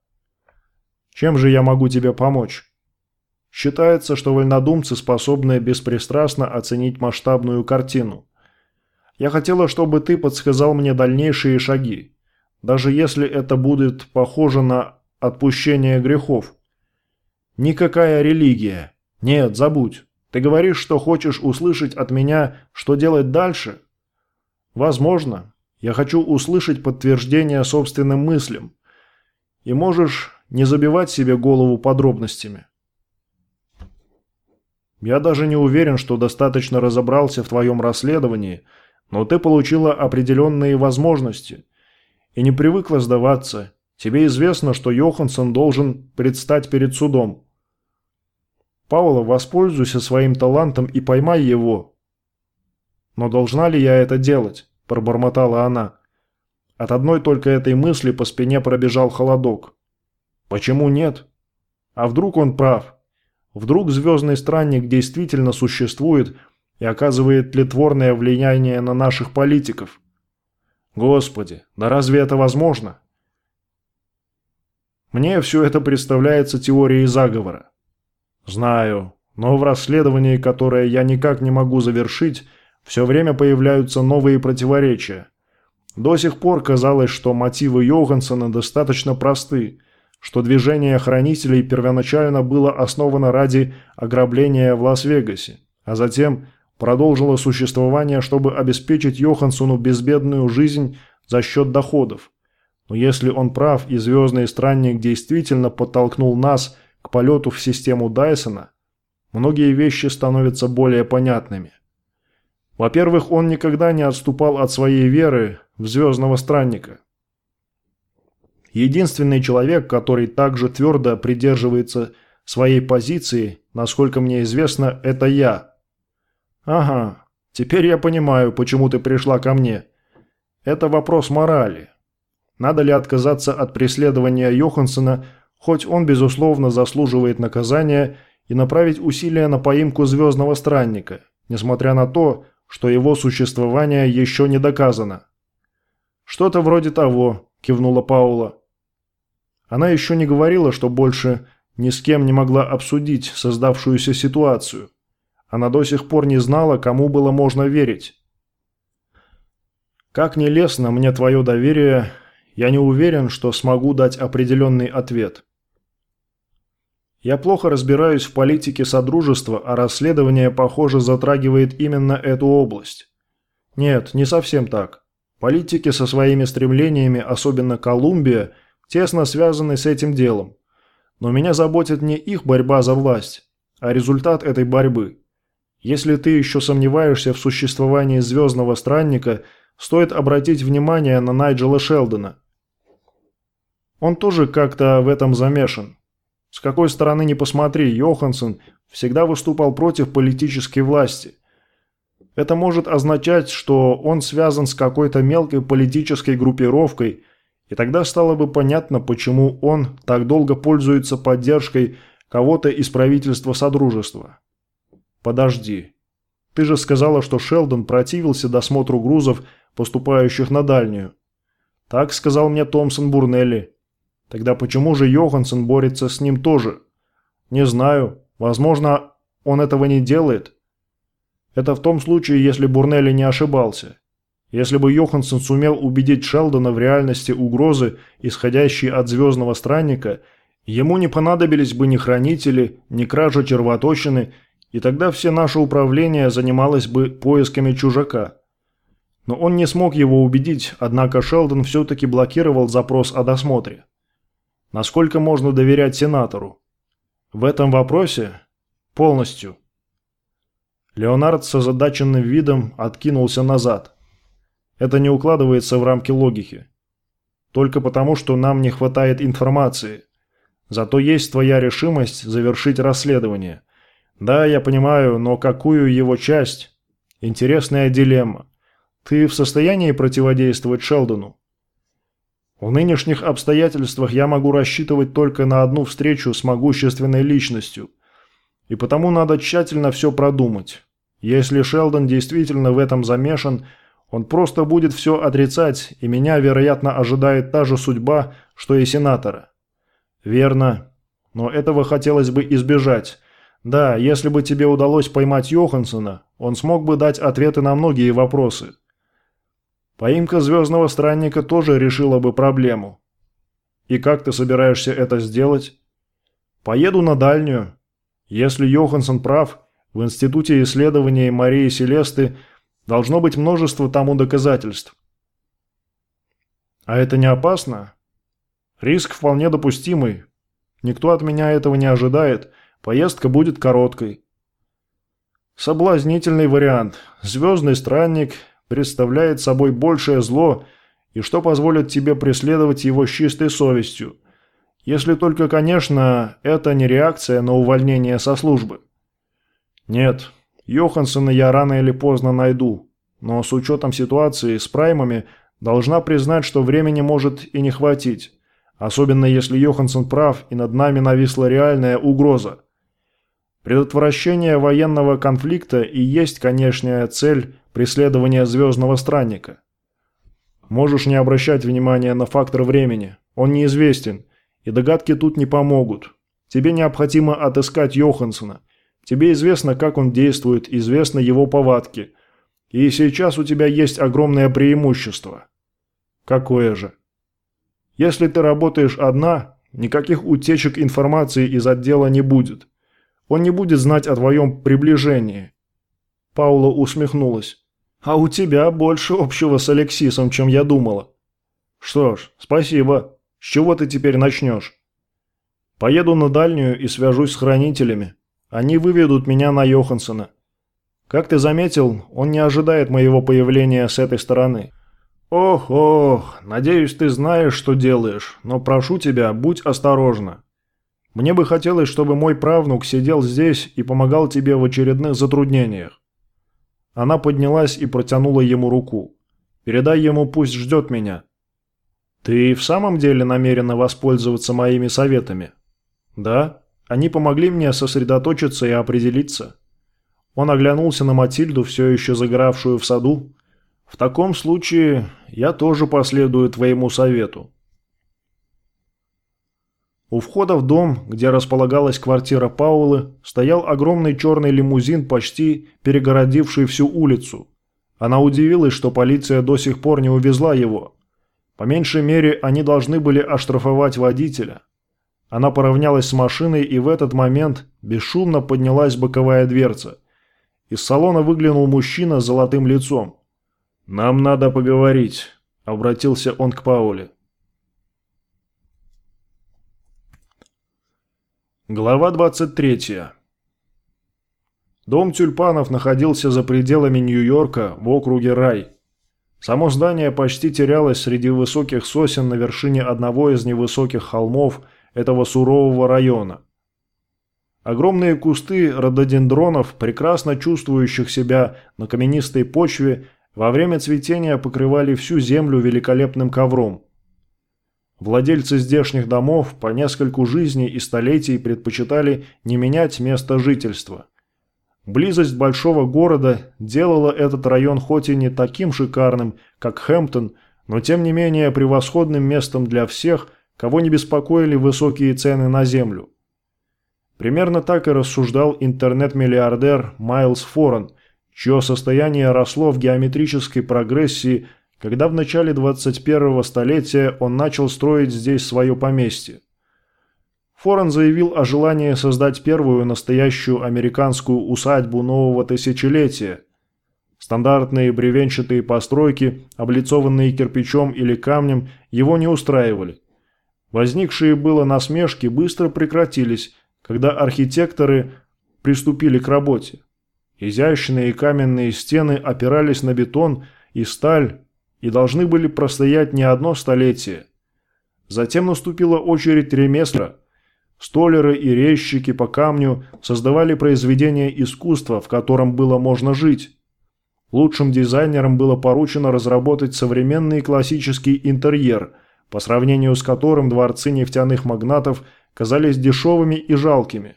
Чем же я могу тебе помочь? Считается, что вольнодумцы способны беспристрастно оценить масштабную картину. Я хотела, чтобы ты подсказал мне дальнейшие шаги даже если это будет похоже на отпущение грехов. Никакая религия. Нет, забудь. Ты говоришь, что хочешь услышать от меня, что делать дальше? Возможно. Я хочу услышать подтверждение собственным мыслям. И можешь не забивать себе голову подробностями. Я даже не уверен, что достаточно разобрался в твоем расследовании, но ты получила определенные возможности – и не привыкла сдаваться. Тебе известно, что Йоханссон должен предстать перед судом. Паула, воспользуйся своим талантом и поймай его. Но должна ли я это делать? Пробормотала она. От одной только этой мысли по спине пробежал холодок. Почему нет? А вдруг он прав? Вдруг звездный странник действительно существует и оказывает тлетворное влияние на наших политиков? Господи, да разве это возможно? Мне все это представляется теорией заговора. Знаю, но в расследовании, которое я никак не могу завершить, все время появляются новые противоречия. До сих пор казалось, что мотивы Йогансона достаточно просты, что движение хранителей первоначально было основано ради ограбления в Лас-Вегасе, а затем продолжила существование, чтобы обеспечить Йоханссону безбедную жизнь за счет доходов. Но если он прав и звездный странник действительно подтолкнул нас к полету в систему Дайсона, многие вещи становятся более понятными. Во-первых, он никогда не отступал от своей веры в звездного странника. Единственный человек, который также твердо придерживается своей позиции, насколько мне известно, это я – «Ага, теперь я понимаю, почему ты пришла ко мне. Это вопрос морали. Надо ли отказаться от преследования Йоханссона, хоть он, безусловно, заслуживает наказания, и направить усилия на поимку звездного странника, несмотря на то, что его существование еще не доказано?» «Что-то вроде того», – кивнула Паула. Она еще не говорила, что больше ни с кем не могла обсудить создавшуюся ситуацию. Она до сих пор не знала, кому было можно верить. Как не лестно мне твое доверие, я не уверен, что смогу дать определенный ответ. Я плохо разбираюсь в политике Содружества, а расследование, похоже, затрагивает именно эту область. Нет, не совсем так. Политики со своими стремлениями, особенно Колумбия, тесно связаны с этим делом. Но меня заботит не их борьба за власть, а результат этой борьбы. Если ты еще сомневаешься в существовании звездного странника, стоит обратить внимание на Найджела Шелдона. Он тоже как-то в этом замешан. С какой стороны ни посмотри, Йоханссон всегда выступал против политической власти. Это может означать, что он связан с какой-то мелкой политической группировкой, и тогда стало бы понятно, почему он так долго пользуется поддержкой кого-то из правительства Содружества. Подожди. Ты же сказала, что Шелдон противился досмотру грузов, поступающих на дальнюю. Так сказал мне Томпсон Бурнелли. Тогда почему же Йоханссон борется с ним тоже? Не знаю. Возможно, он этого не делает. Это в том случае, если Бурнелли не ошибался. Если бы Йоханссон сумел убедить Шелдона в реальности угрозы, исходящей от звездного странника, ему не понадобились бы ни хранители, ни кража червоточины, и тогда все наше управление занималось бы поисками чужака. Но он не смог его убедить, однако Шелдон все-таки блокировал запрос о досмотре. Насколько можно доверять сенатору? В этом вопросе? Полностью. Леонард с озадаченным видом откинулся назад. Это не укладывается в рамки логики. Только потому, что нам не хватает информации. Зато есть твоя решимость завершить расследование. Да, я понимаю, но какую его часть? Интересная дилемма. Ты в состоянии противодействовать Шелдону? В нынешних обстоятельствах я могу рассчитывать только на одну встречу с могущественной личностью. И потому надо тщательно все продумать. Если Шелдон действительно в этом замешан, он просто будет все отрицать, и меня, вероятно, ожидает та же судьба, что и сенатора. Верно. Но этого хотелось бы избежать. Да, если бы тебе удалось поймать Йоханссона, он смог бы дать ответы на многие вопросы. Поимка звездного странника тоже решила бы проблему. И как ты собираешься это сделать? Поеду на дальнюю. Если Йоханссон прав, в Институте исследований Марии Селесты должно быть множество тому доказательств. А это не опасно? Риск вполне допустимый. Никто от меня этого не ожидает. Поездка будет короткой. Соблазнительный вариант. Звездный странник, представляет собой большее зло и что позволит тебе преследовать его с чистой совестью. Если только, конечно, это не реакция на увольнение со службы. Нет, Йоханссона я рано или поздно найду, но с учетом ситуации с праймами должна признать, что времени может и не хватить, особенно если Йоханссон прав и над нами нависла реальная угроза. Предотвращение военного конфликта и есть конечная цель преследования звездного странника. Можешь не обращать внимания на фактор времени, он неизвестен, и догадки тут не помогут. Тебе необходимо отыскать Йоханссона. Тебе известно, как он действует, известны его повадки. И сейчас у тебя есть огромное преимущество. Какое же? Если ты работаешь одна, никаких утечек информации из отдела не будет. Он не будет знать о твоем приближении». Паула усмехнулась. «А у тебя больше общего с Алексисом, чем я думала». «Что ж, спасибо. С чего ты теперь начнешь?» «Поеду на дальнюю и свяжусь с хранителями. Они выведут меня на Йоханссона. Как ты заметил, он не ожидает моего появления с этой стороны». «Ох, ох, надеюсь, ты знаешь, что делаешь, но прошу тебя, будь осторожна. Мне бы хотелось, чтобы мой правнук сидел здесь и помогал тебе в очередных затруднениях. Она поднялась и протянула ему руку. Передай ему, пусть ждет меня. Ты в самом деле намерена воспользоваться моими советами? Да, они помогли мне сосредоточиться и определиться. Он оглянулся на Матильду, все еще загоравшую в саду. В таком случае я тоже последую твоему совету. У входа в дом, где располагалась квартира Паулы, стоял огромный черный лимузин, почти перегородивший всю улицу. Она удивилась, что полиция до сих пор не увезла его. По меньшей мере, они должны были оштрафовать водителя. Она поравнялась с машиной, и в этот момент бесшумно поднялась боковая дверца. Из салона выглянул мужчина с золотым лицом. «Нам надо поговорить», — обратился он к Пауле. Глава 23. Дом тюльпанов находился за пределами Нью-Йорка в округе Рай. Само здание почти терялось среди высоких сосен на вершине одного из невысоких холмов этого сурового района. Огромные кусты рододендронов, прекрасно чувствующих себя на каменистой почве, во время цветения покрывали всю землю великолепным ковром. Владельцы здешних домов по нескольку жизней и столетий предпочитали не менять место жительства. Близость большого города делала этот район хоть и не таким шикарным, как Хэмптон, но тем не менее превосходным местом для всех, кого не беспокоили высокие цены на землю. Примерно так и рассуждал интернет-миллиардер Майлз Форен, чье состояние росло в геометрической прогрессии – когда в начале 21-го столетия он начал строить здесь свое поместье. Форен заявил о желании создать первую настоящую американскую усадьбу нового тысячелетия. Стандартные бревенчатые постройки, облицованные кирпичом или камнем, его не устраивали. Возникшие было насмешки быстро прекратились, когда архитекторы приступили к работе. Изящные каменные стены опирались на бетон и сталь, и должны были простоять не одно столетие. Затем наступила очередь ремесла. Столеры и резчики по камню создавали произведение искусства, в котором было можно жить. Лучшим дизайнерам было поручено разработать современный классический интерьер, по сравнению с которым дворцы нефтяных магнатов казались дешевыми и жалкими.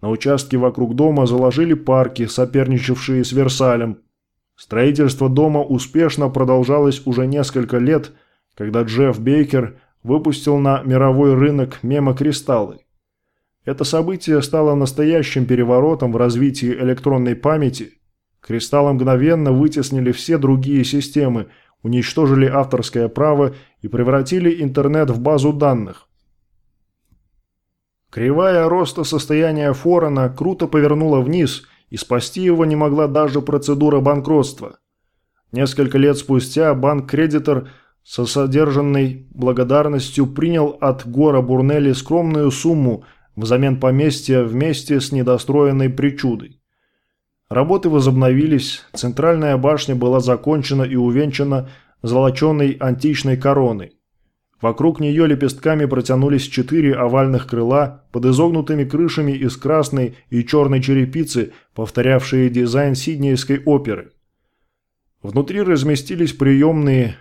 На участке вокруг дома заложили парки, соперничавшие с Версалем, Строительство дома успешно продолжалось уже несколько лет, когда Джефф Бейкер выпустил на мировой рынок мемокристаллы. Это событие стало настоящим переворотом в развитии электронной памяти. Кристаллы мгновенно вытеснили все другие системы, уничтожили авторское право и превратили интернет в базу данных. Кривая роста состояния Форена круто повернула вниз – и спасти его не могла даже процедура банкротства. Несколько лет спустя банк-кредитор со содержанной благодарностью принял от Гора Бурнелли скромную сумму взамен поместья вместе с недостроенной причудой. Работы возобновились, центральная башня была закончена и увенчана золоченой античной короной. Вокруг нее лепестками протянулись четыре овальных крыла под изогнутыми крышами из красной и черной черепицы, повторявшие дизайн Сиднейской оперы. Внутри разместились приемные,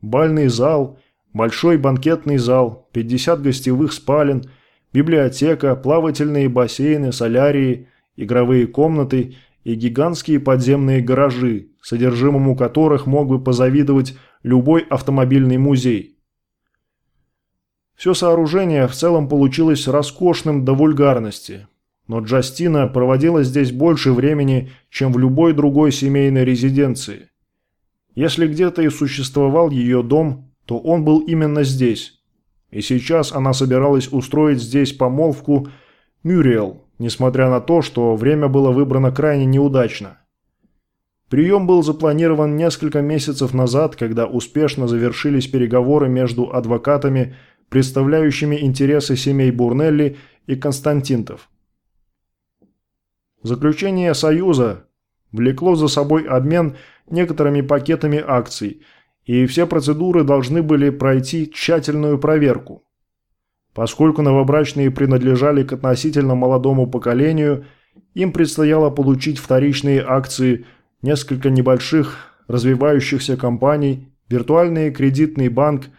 бальный зал, большой банкетный зал, 50 гостевых спален, библиотека, плавательные бассейны, солярии, игровые комнаты и гигантские подземные гаражи, содержимому которых мог бы позавидовать любой автомобильный музей. Все сооружение в целом получилось роскошным до вульгарности. Но Джастина проводила здесь больше времени, чем в любой другой семейной резиденции. Если где-то и существовал ее дом, то он был именно здесь. И сейчас она собиралась устроить здесь помолвку Мюриэл, несмотря на то, что время было выбрано крайне неудачно. Прием был запланирован несколько месяцев назад, когда успешно завершились переговоры между адвокатами представляющими интересы семей Бурнелли и Константинтов. Заключение Союза влекло за собой обмен некоторыми пакетами акций, и все процедуры должны были пройти тщательную проверку. Поскольку новобрачные принадлежали к относительно молодому поколению, им предстояло получить вторичные акции несколько небольших развивающихся компаний, виртуальный кредитный банк –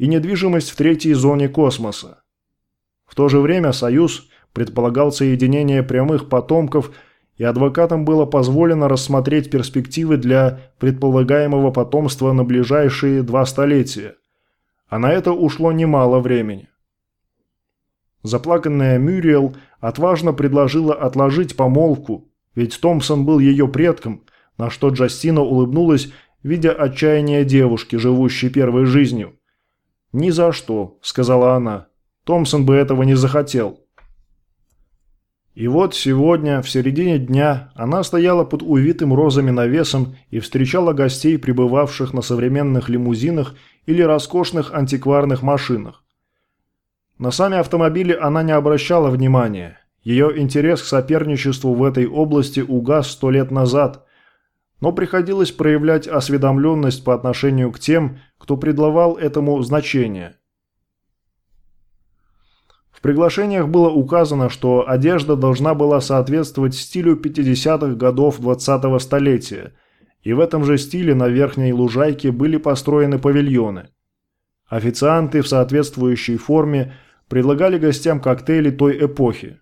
и недвижимость в третьей зоне космоса. В то же время Союз предполагал соединение прямых потомков, и адвокатам было позволено рассмотреть перспективы для предполагаемого потомства на ближайшие два столетия. А на это ушло немало времени. Заплаканная Мюриел отважно предложила отложить помолвку, ведь Томпсон был ее предком, на что Джастина улыбнулась, видя отчаяние девушки, живущей первой жизнью. «Ни за что», – сказала она. Томпсон бы этого не захотел. И вот сегодня, в середине дня, она стояла под увитым розами навесом и встречала гостей, прибывавших на современных лимузинах или роскошных антикварных машинах. На сами автомобили она не обращала внимания. Ее интерес к соперничеству в этой области угас сто лет назад, но приходилось проявлять осведомленность по отношению к тем, кто предлагал этому значение. В приглашениях было указано, что одежда должна была соответствовать стилю 50-х годов 20-го столетия, и в этом же стиле на верхней лужайке были построены павильоны. Официанты в соответствующей форме предлагали гостям коктейли той эпохи.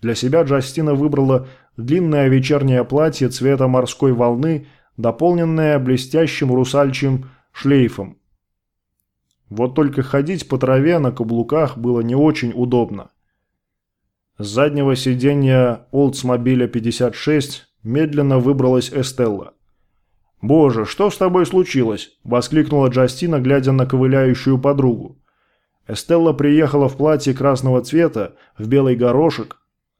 Для себя Джастина выбрала длинное вечернее платье цвета морской волны, дополненное блестящим русальчим шлейфом. Вот только ходить по траве на каблуках было не очень удобно. С заднего сиденья Oldsmobile 56 медленно выбралась Эстелла. «Боже, что с тобой случилось?» – воскликнула Джастина, глядя на ковыляющую подругу. Эстелла приехала в платье красного цвета, в белый горошек.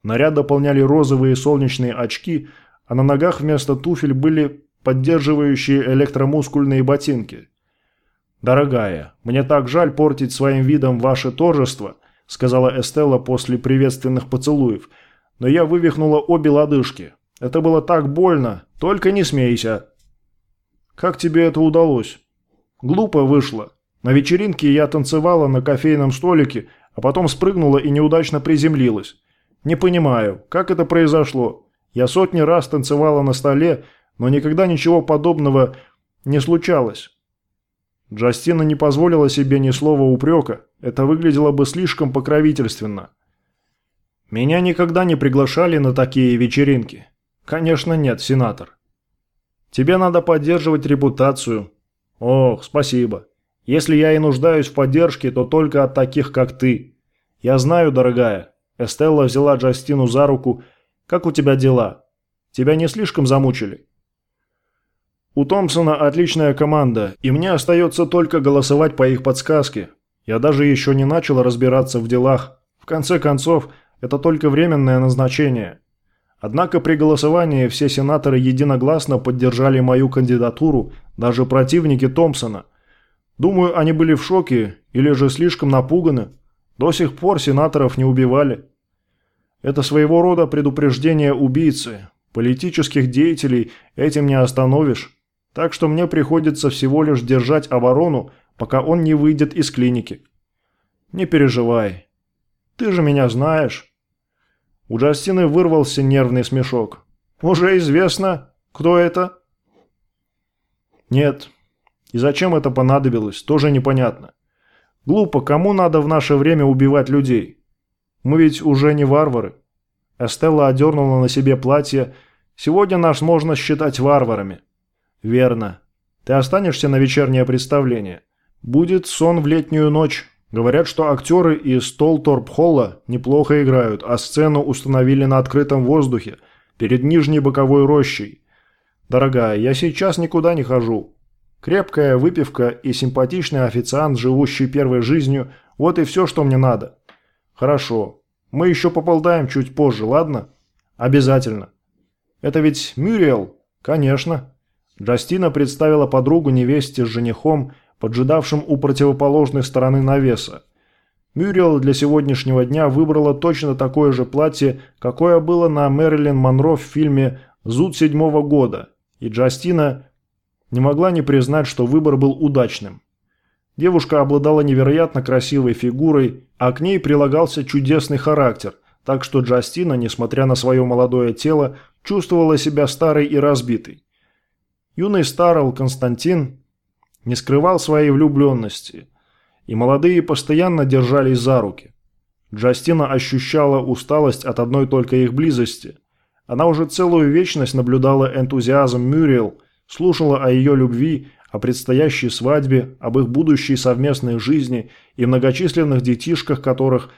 Наряд дополняли розовые солнечные очки, а на ногах вместо туфель были поддерживающие электромускульные ботинки. «Дорогая, мне так жаль портить своим видом ваше торжество», сказала Эстелла после приветственных поцелуев, но я вывихнула обе лодыжки. Это было так больно, только не смейся. Как тебе это удалось? Глупо вышло. На вечеринке я танцевала на кофейном столике, а потом спрыгнула и неудачно приземлилась. Не понимаю, как это произошло. Я сотни раз танцевала на столе, но никогда ничего подобного не случалось. Джастина не позволила себе ни слова упрека, это выглядело бы слишком покровительственно. Меня никогда не приглашали на такие вечеринки. Конечно нет, сенатор. Тебе надо поддерживать репутацию. Ох, спасибо. Если я и нуждаюсь в поддержке, то только от таких, как ты. Я знаю, дорогая. Эстелла взяла Джастину за руку. Как у тебя дела? Тебя не слишком замучили? У Томпсона отличная команда, и мне остается только голосовать по их подсказке. Я даже еще не начал разбираться в делах. В конце концов, это только временное назначение. Однако при голосовании все сенаторы единогласно поддержали мою кандидатуру, даже противники Томпсона. Думаю, они были в шоке или же слишком напуганы. До сих пор сенаторов не убивали. Это своего рода предупреждение убийцы. Политических деятелей этим не остановишь. Так что мне приходится всего лишь держать оборону, пока он не выйдет из клиники. Не переживай. Ты же меня знаешь. У Джастины вырвался нервный смешок. Уже известно, кто это? Нет. И зачем это понадобилось, тоже непонятно. Глупо, кому надо в наше время убивать людей? Мы ведь уже не варвары. Эстелла одернула на себе платье. Сегодня нас можно считать варварами. «Верно. Ты останешься на вечернее представление. Будет сон в летнюю ночь. Говорят, что актеры из Толторп-Холла неплохо играют, а сцену установили на открытом воздухе, перед нижней боковой рощей. Дорогая, я сейчас никуда не хожу. Крепкая выпивка и симпатичный официант, живущий первой жизнью – вот и все, что мне надо. Хорошо. Мы еще поболтаем чуть позже, ладно? Обязательно. Это ведь Мюриэл? Конечно. Джастина представила подругу невесте с женихом, поджидавшим у противоположной стороны навеса. Мюрриел для сегодняшнего дня выбрала точно такое же платье, какое было на Мэрилин Монро в фильме «Зуд седьмого года», и Джастина не могла не признать, что выбор был удачным. Девушка обладала невероятно красивой фигурой, а к ней прилагался чудесный характер, так что Джастина, несмотря на свое молодое тело, чувствовала себя старой и разбитой. Юный Старл Константин не скрывал своей влюбленности, и молодые постоянно держались за руки. Джастина ощущала усталость от одной только их близости. Она уже целую вечность наблюдала энтузиазм Мюрриел, слушала о ее любви, о предстоящей свадьбе, об их будущей совместной жизни и многочисленных детишках, которых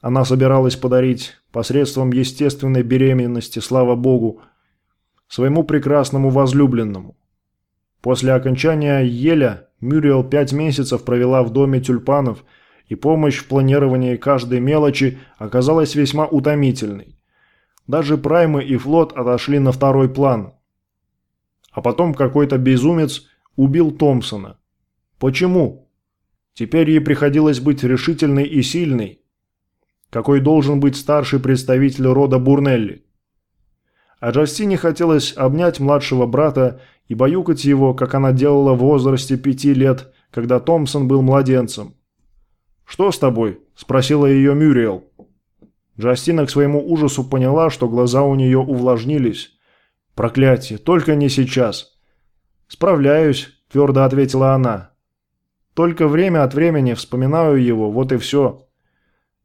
она собиралась подарить посредством естественной беременности, слава богу, своему прекрасному возлюбленному. После окончания Еля Мюриел пять месяцев провела в доме тюльпанов, и помощь в планировании каждой мелочи оказалась весьма утомительной. Даже праймы и флот отошли на второй план. А потом какой-то безумец убил Томпсона. Почему? Теперь ей приходилось быть решительной и сильной, какой должен быть старший представитель рода Бурнелли. А Джастине хотелось обнять младшего брата и баюкать его, как она делала в возрасте пяти лет, когда Томпсон был младенцем. «Что с тобой?» – спросила ее Мюриел. Джастина к своему ужасу поняла, что глаза у нее увлажнились. «Проклятие, только не сейчас!» «Справляюсь», – твердо ответила она. «Только время от времени вспоминаю его, вот и все».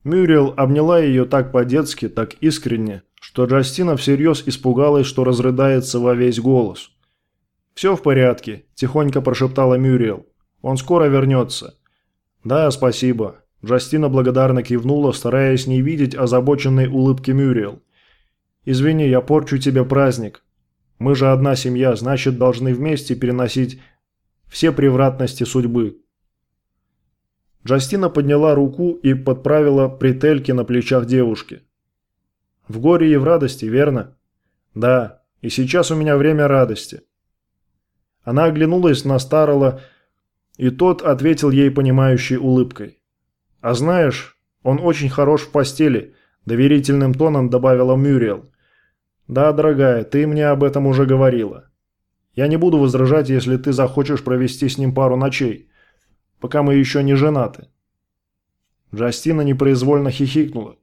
Мюрриел обняла ее так по-детски, так искренне, что Джастина всерьез испугалась, что разрыдается во весь голос. «Все в порядке», – тихонько прошептала Мюрриел. «Он скоро вернется». «Да, спасибо». Джастина благодарно кивнула, стараясь не видеть озабоченной улыбки Мюрриел. «Извини, я порчу тебе праздник. Мы же одна семья, значит, должны вместе переносить все превратности судьбы». Джастина подняла руку и подправила бретельки на плечах девушки. «В горе и в радости, верно?» «Да, и сейчас у меня время радости». Она оглянулась на Старола, и тот ответил ей понимающей улыбкой. «А знаешь, он очень хорош в постели», – доверительным тоном добавила Мюриел. «Да, дорогая, ты мне об этом уже говорила. Я не буду возражать, если ты захочешь провести с ним пару ночей, пока мы еще не женаты». Джастина непроизвольно хихикнула.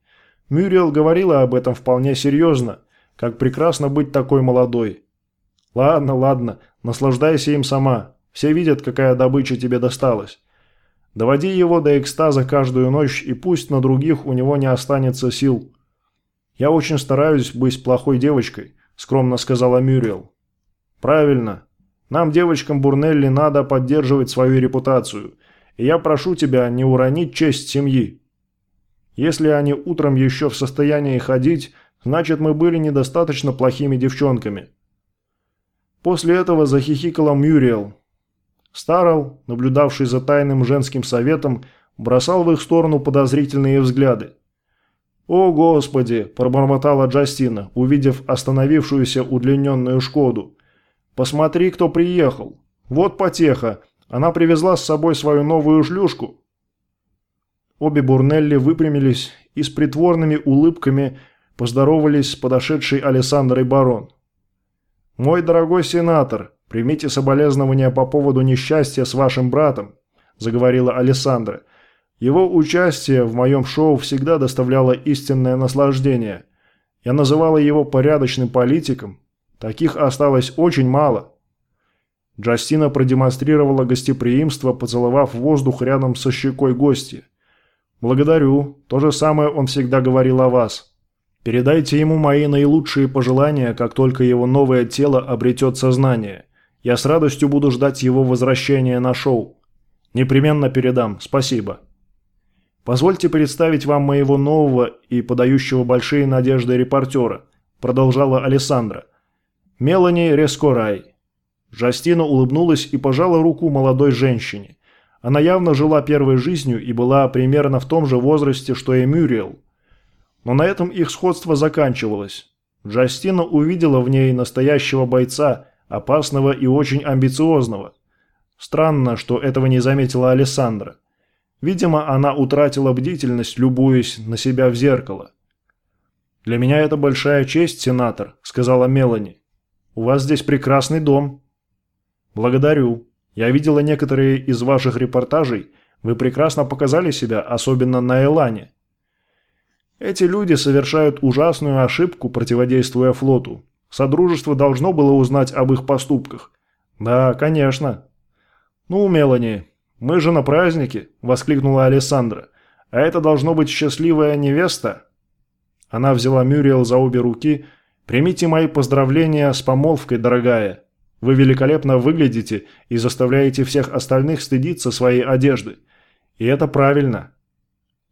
Мюриел говорила об этом вполне серьезно, как прекрасно быть такой молодой. «Ладно, ладно, наслаждайся им сама. Все видят, какая добыча тебе досталась. Доводи его до экстаза каждую ночь, и пусть на других у него не останется сил. Я очень стараюсь быть плохой девочкой», – скромно сказала Мюриел. «Правильно. Нам, девочкам Бурнелли, надо поддерживать свою репутацию. И я прошу тебя не уронить честь семьи. Если они утром еще в состоянии ходить, значит мы были недостаточно плохими девчонками». После этого захихикала Мюриел, Старл, наблюдавший за тайным женским советом, бросал в их сторону подозрительные взгляды. «О, Господи!» – пробормотала Джастина, увидев остановившуюся удлиненную «Шкоду». «Посмотри, кто приехал! Вот потеха! Она привезла с собой свою новую шлюшку!» Обе Бурнелли выпрямились и с притворными улыбками поздоровались с подошедшей Александрой Барон. «Мой дорогой сенатор!» «Примите соболезнования по поводу несчастья с вашим братом», – заговорила Александра. «Его участие в моем шоу всегда доставляло истинное наслаждение. Я называла его порядочным политиком. Таких осталось очень мало». Джастина продемонстрировала гостеприимство, поцеловав воздух рядом со щекой гостя. «Благодарю. То же самое он всегда говорил о вас. Передайте ему мои наилучшие пожелания, как только его новое тело обретет сознание. Я с радостью буду ждать его возвращения на шоу. Непременно передам. Спасибо. Позвольте представить вам моего нового и подающего большие надежды репортера, продолжала Александра. Мелани Рескорай. Жастина улыбнулась и пожала руку молодой женщине. Она явно жила первой жизнью и была примерно в том же возрасте, что и Мюриел. Но на этом их сходство заканчивалось. Джастина увидела в ней настоящего бойца – опасного и очень амбициозного. Странно, что этого не заметила Александра. Видимо, она утратила бдительность, любуясь на себя в зеркало. «Для меня это большая честь, сенатор», – сказала Мелани. «У вас здесь прекрасный дом». «Благодарю. Я видела некоторые из ваших репортажей. Вы прекрасно показали себя, особенно на Элане». Эти люди совершают ужасную ошибку, противодействуя флоту. Содружество должно было узнать об их поступках. Да, конечно. Ну, Мелани, мы же на празднике, воскликнула Александра. А это должно быть счастливая невеста. Она взяла Мюриел за обе руки. Примите мои поздравления с помолвкой, дорогая. Вы великолепно выглядите и заставляете всех остальных стыдиться своей одежды. И это правильно.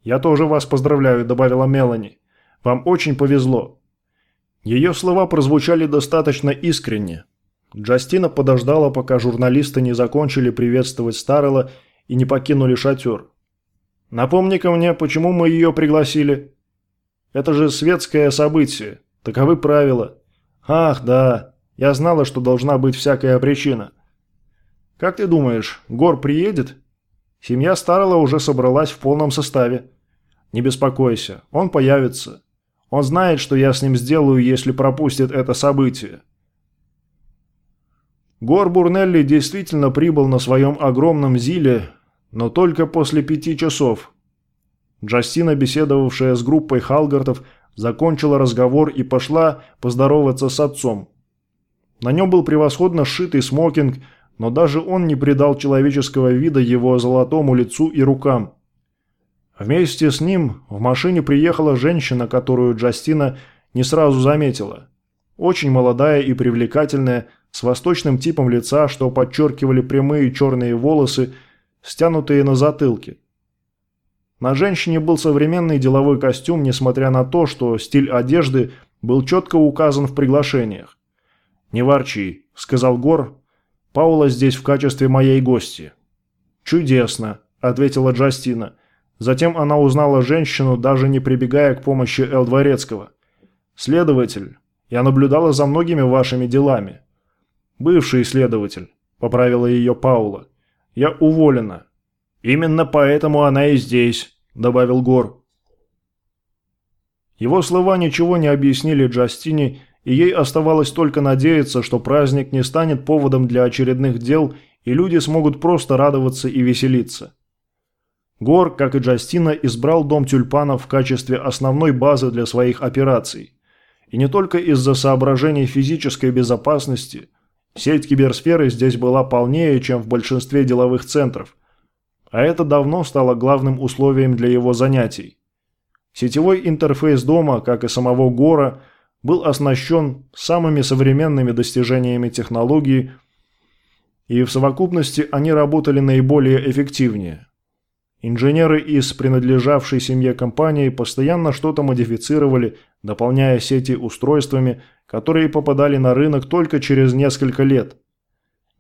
Я тоже вас поздравляю, добавила Мелани. Вам очень повезло. Ее слова прозвучали достаточно искренне. Джастина подождала, пока журналисты не закончили приветствовать Старрелла и не покинули шатер. Напомни-ка мне, почему мы ее пригласили? Это же светское событие. Таковы правила. Ах, да. Я знала, что должна быть всякая причина. Как ты думаешь, Гор приедет? Семья Старла уже собралась в полном составе. Не беспокойся, он появится. Он знает, что я с ним сделаю, если пропустит это событие. Гор Бурнелли действительно прибыл на своем огромном зиле, но только после пяти часов. Джастина, беседовавшая с группой Халгартов, закончила разговор и пошла поздороваться с отцом. На нем был превосходно сшитый смокинг, но даже он не придал человеческого вида его золотому лицу и рукам. Вместе с ним в машине приехала женщина, которую Джастина не сразу заметила. Очень молодая и привлекательная, с восточным типом лица, что подчеркивали прямые черные волосы, стянутые на затылке. На женщине был современный деловой костюм, несмотря на то, что стиль одежды был четко указан в приглашениях. «Не ворчи», — сказал Гор. «Паула здесь в качестве моей гости». «Чудесно», — ответила Джастина. Затем она узнала женщину, даже не прибегая к помощи Эл Дворецкого. «Следователь, я наблюдала за многими вашими делами». «Бывший следователь», — поправила ее Паула. «Я уволена». «Именно поэтому она и здесь», — добавил Гор. Его слова ничего не объяснили Джастине, и ей оставалось только надеяться, что праздник не станет поводом для очередных дел, и люди смогут просто радоваться и веселиться. Гор, как и Джастина, избрал дом тюльпанов в качестве основной базы для своих операций. И не только из-за соображений физической безопасности. Сеть киберсферы здесь была полнее, чем в большинстве деловых центров. А это давно стало главным условием для его занятий. Сетевой интерфейс дома, как и самого Гора, был оснащен самыми современными достижениями технологии, и в совокупности они работали наиболее эффективнее. Инженеры из принадлежавшей семье компании постоянно что-то модифицировали, дополняя сети устройствами, которые попадали на рынок только через несколько лет.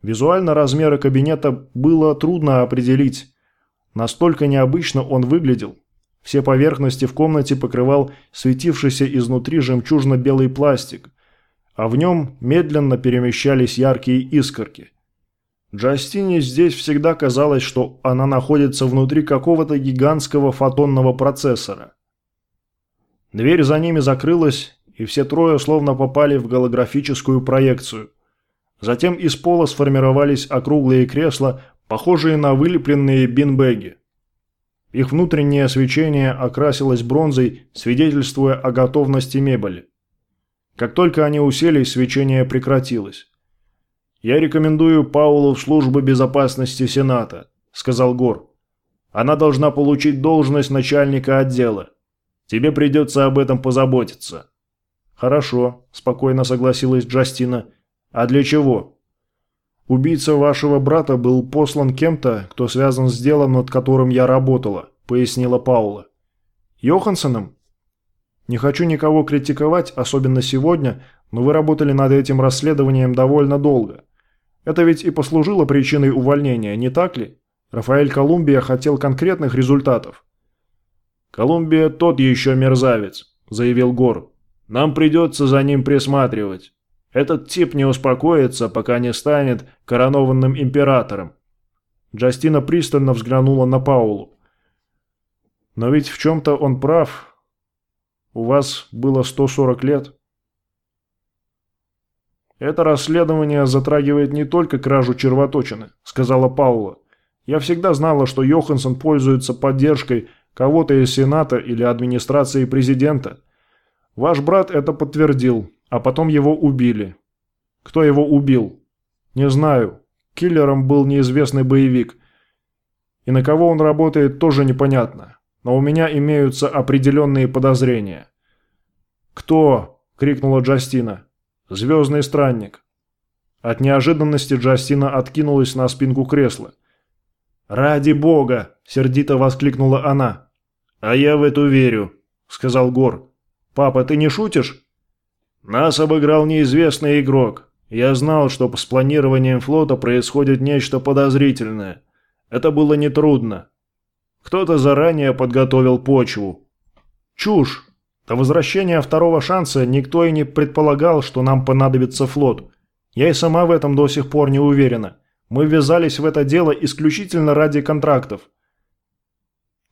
Визуально размеры кабинета было трудно определить. Настолько необычно он выглядел. Все поверхности в комнате покрывал светившийся изнутри жемчужно-белый пластик, а в нем медленно перемещались яркие искорки – Джастине здесь всегда казалось, что она находится внутри какого-то гигантского фотонного процессора. Дверь за ними закрылась, и все трое словно попали в голографическую проекцию. Затем из пола сформировались округлые кресла, похожие на вылепленные бинбеги. Их внутреннее свечение окрасилось бронзой, свидетельствуя о готовности мебели. Как только они уселись, свечение прекратилось. «Я рекомендую Паулу в службу безопасности Сената», – сказал Гор. «Она должна получить должность начальника отдела. Тебе придется об этом позаботиться». «Хорошо», – спокойно согласилась Джастина. «А для чего?» «Убийца вашего брата был послан кем-то, кто связан с делом, над которым я работала», – пояснила Паула. «Йоханссоном?» «Не хочу никого критиковать, особенно сегодня, но вы работали над этим расследованием довольно долго. Это ведь и послужило причиной увольнения, не так ли? Рафаэль Колумбия хотел конкретных результатов. «Колумбия тот еще мерзавец», – заявил Гор. «Нам придется за ним присматривать. Этот тип не успокоится, пока не станет коронованным императором». Джастина пристально взглянула на Паулу. «Но ведь в чем-то он прав. У вас было 140 лет». «Это расследование затрагивает не только кражу червоточины», – сказала Паула. «Я всегда знала, что Йоханссон пользуется поддержкой кого-то из Сената или администрации президента. Ваш брат это подтвердил, а потом его убили. Кто его убил? Не знаю. Киллером был неизвестный боевик. И на кого он работает, тоже непонятно. Но у меня имеются определенные подозрения». «Кто?» – крикнула Джастина. «Звездный странник». От неожиданности Джастина откинулась на спинку кресла. «Ради бога!» – сердито воскликнула она. «А я в эту верю», – сказал Гор. «Папа, ты не шутишь?» «Нас обыграл неизвестный игрок. Я знал, что с планированием флота происходит нечто подозрительное. Это было нетрудно». Кто-то заранее подготовил почву. Чушь. До возвращения второго шанса никто и не предполагал, что нам понадобится флот. Я и сама в этом до сих пор не уверена. Мы ввязались в это дело исключительно ради контрактов.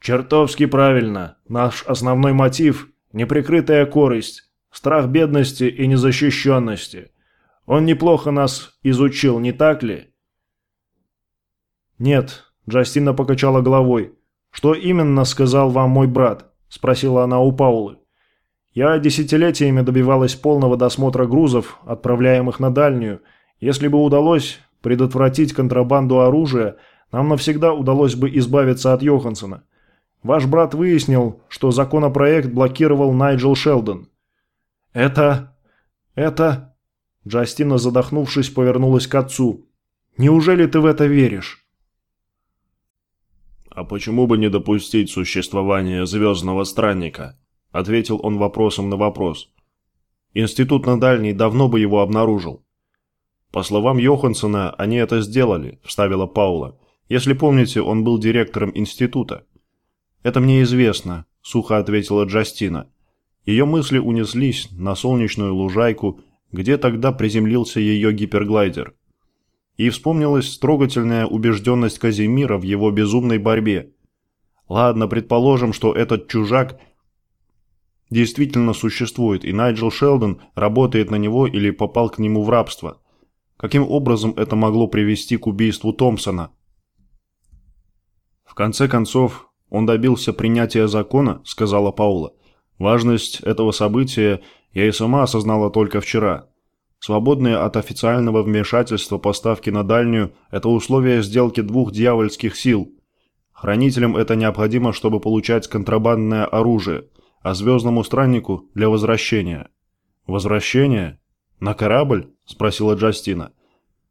Чертовски правильно. Наш основной мотив – неприкрытая корысть, страх бедности и незащищенности. Он неплохо нас изучил, не так ли? Нет, Джастина покачала головой. Что именно сказал вам мой брат? Спросила она у Паулы. Я десятилетиями добивалась полного досмотра грузов, отправляемых на дальнюю. Если бы удалось предотвратить контрабанду оружия, нам навсегда удалось бы избавиться от Йохансона. Ваш брат выяснил, что законопроект блокировал Найджел Шелдон. Это... это... Джастина, задохнувшись, повернулась к отцу. «Неужели ты в это веришь?» «А почему бы не допустить существования звездного странника?» – ответил он вопросом на вопрос. «Институт на Дальней давно бы его обнаружил». «По словам Йоханссона, они это сделали», – вставила Паула. «Если помните, он был директором института». «Это мне известно», – сухо ответила Джастина. Ее мысли унеслись на солнечную лужайку, где тогда приземлился ее гиперглайдер. И вспомнилась трогательная убежденность Казимира в его безумной борьбе. Ладно, предположим, что этот чужак действительно существует, и Найджел Шелдон работает на него или попал к нему в рабство. Каким образом это могло привести к убийству Томпсона? В конце концов, «Он добился принятия закона», — сказала Паула. «Важность этого события я и сама осознала только вчера. Свободные от официального вмешательства поставки на дальнюю – это условие сделки двух дьявольских сил. Хранителям это необходимо, чтобы получать контрабандное оружие, а звездному страннику – для возвращения». «Возвращение? На корабль?» – спросила Джастина.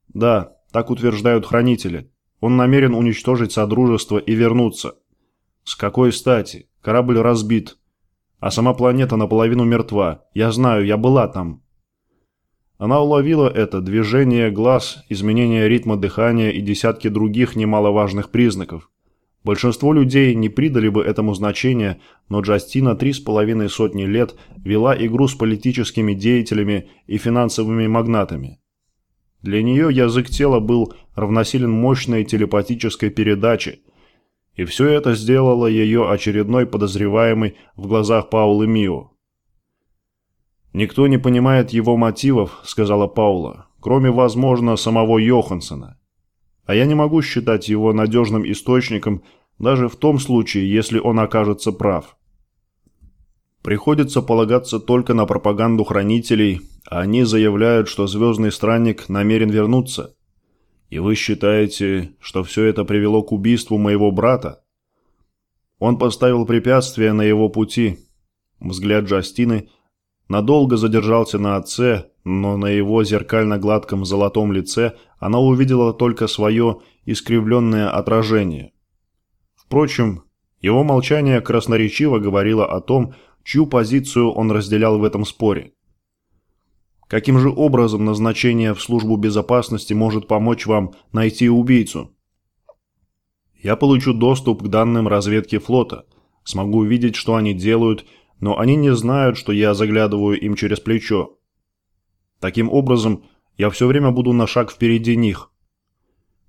«Да, так утверждают хранители. Он намерен уничтожить Содружество и вернуться». С какой стати? Корабль разбит. А сама планета наполовину мертва. Я знаю, я была там. Она уловила это движение глаз, изменение ритма дыхания и десятки других немаловажных признаков. Большинство людей не придали бы этому значения, но Джастина три с половиной сотни лет вела игру с политическими деятелями и финансовыми магнатами. Для нее язык тела был равносилен мощной телепатической передаче, и все это сделало ее очередной подозреваемой в глазах Паулы Мио. «Никто не понимает его мотивов», — сказала Паула, «кроме, возможно, самого Йоханссона. А я не могу считать его надежным источником даже в том случае, если он окажется прав. Приходится полагаться только на пропаганду хранителей, а они заявляют, что Звездный Странник намерен вернуться. И вы считаете, что все это привело к убийству моего брата? Он поставил препятствие на его пути. Взгляд Джастины надолго задержался на отце, но на его зеркально-гладком золотом лице она увидела только свое искривленное отражение. Впрочем, его молчание красноречиво говорило о том, чью позицию он разделял в этом споре. Каким же образом назначение в службу безопасности может помочь вам найти убийцу? Я получу доступ к данным разведки флота, смогу увидеть, что они делают, но они не знают, что я заглядываю им через плечо. Таким образом, я все время буду на шаг впереди них.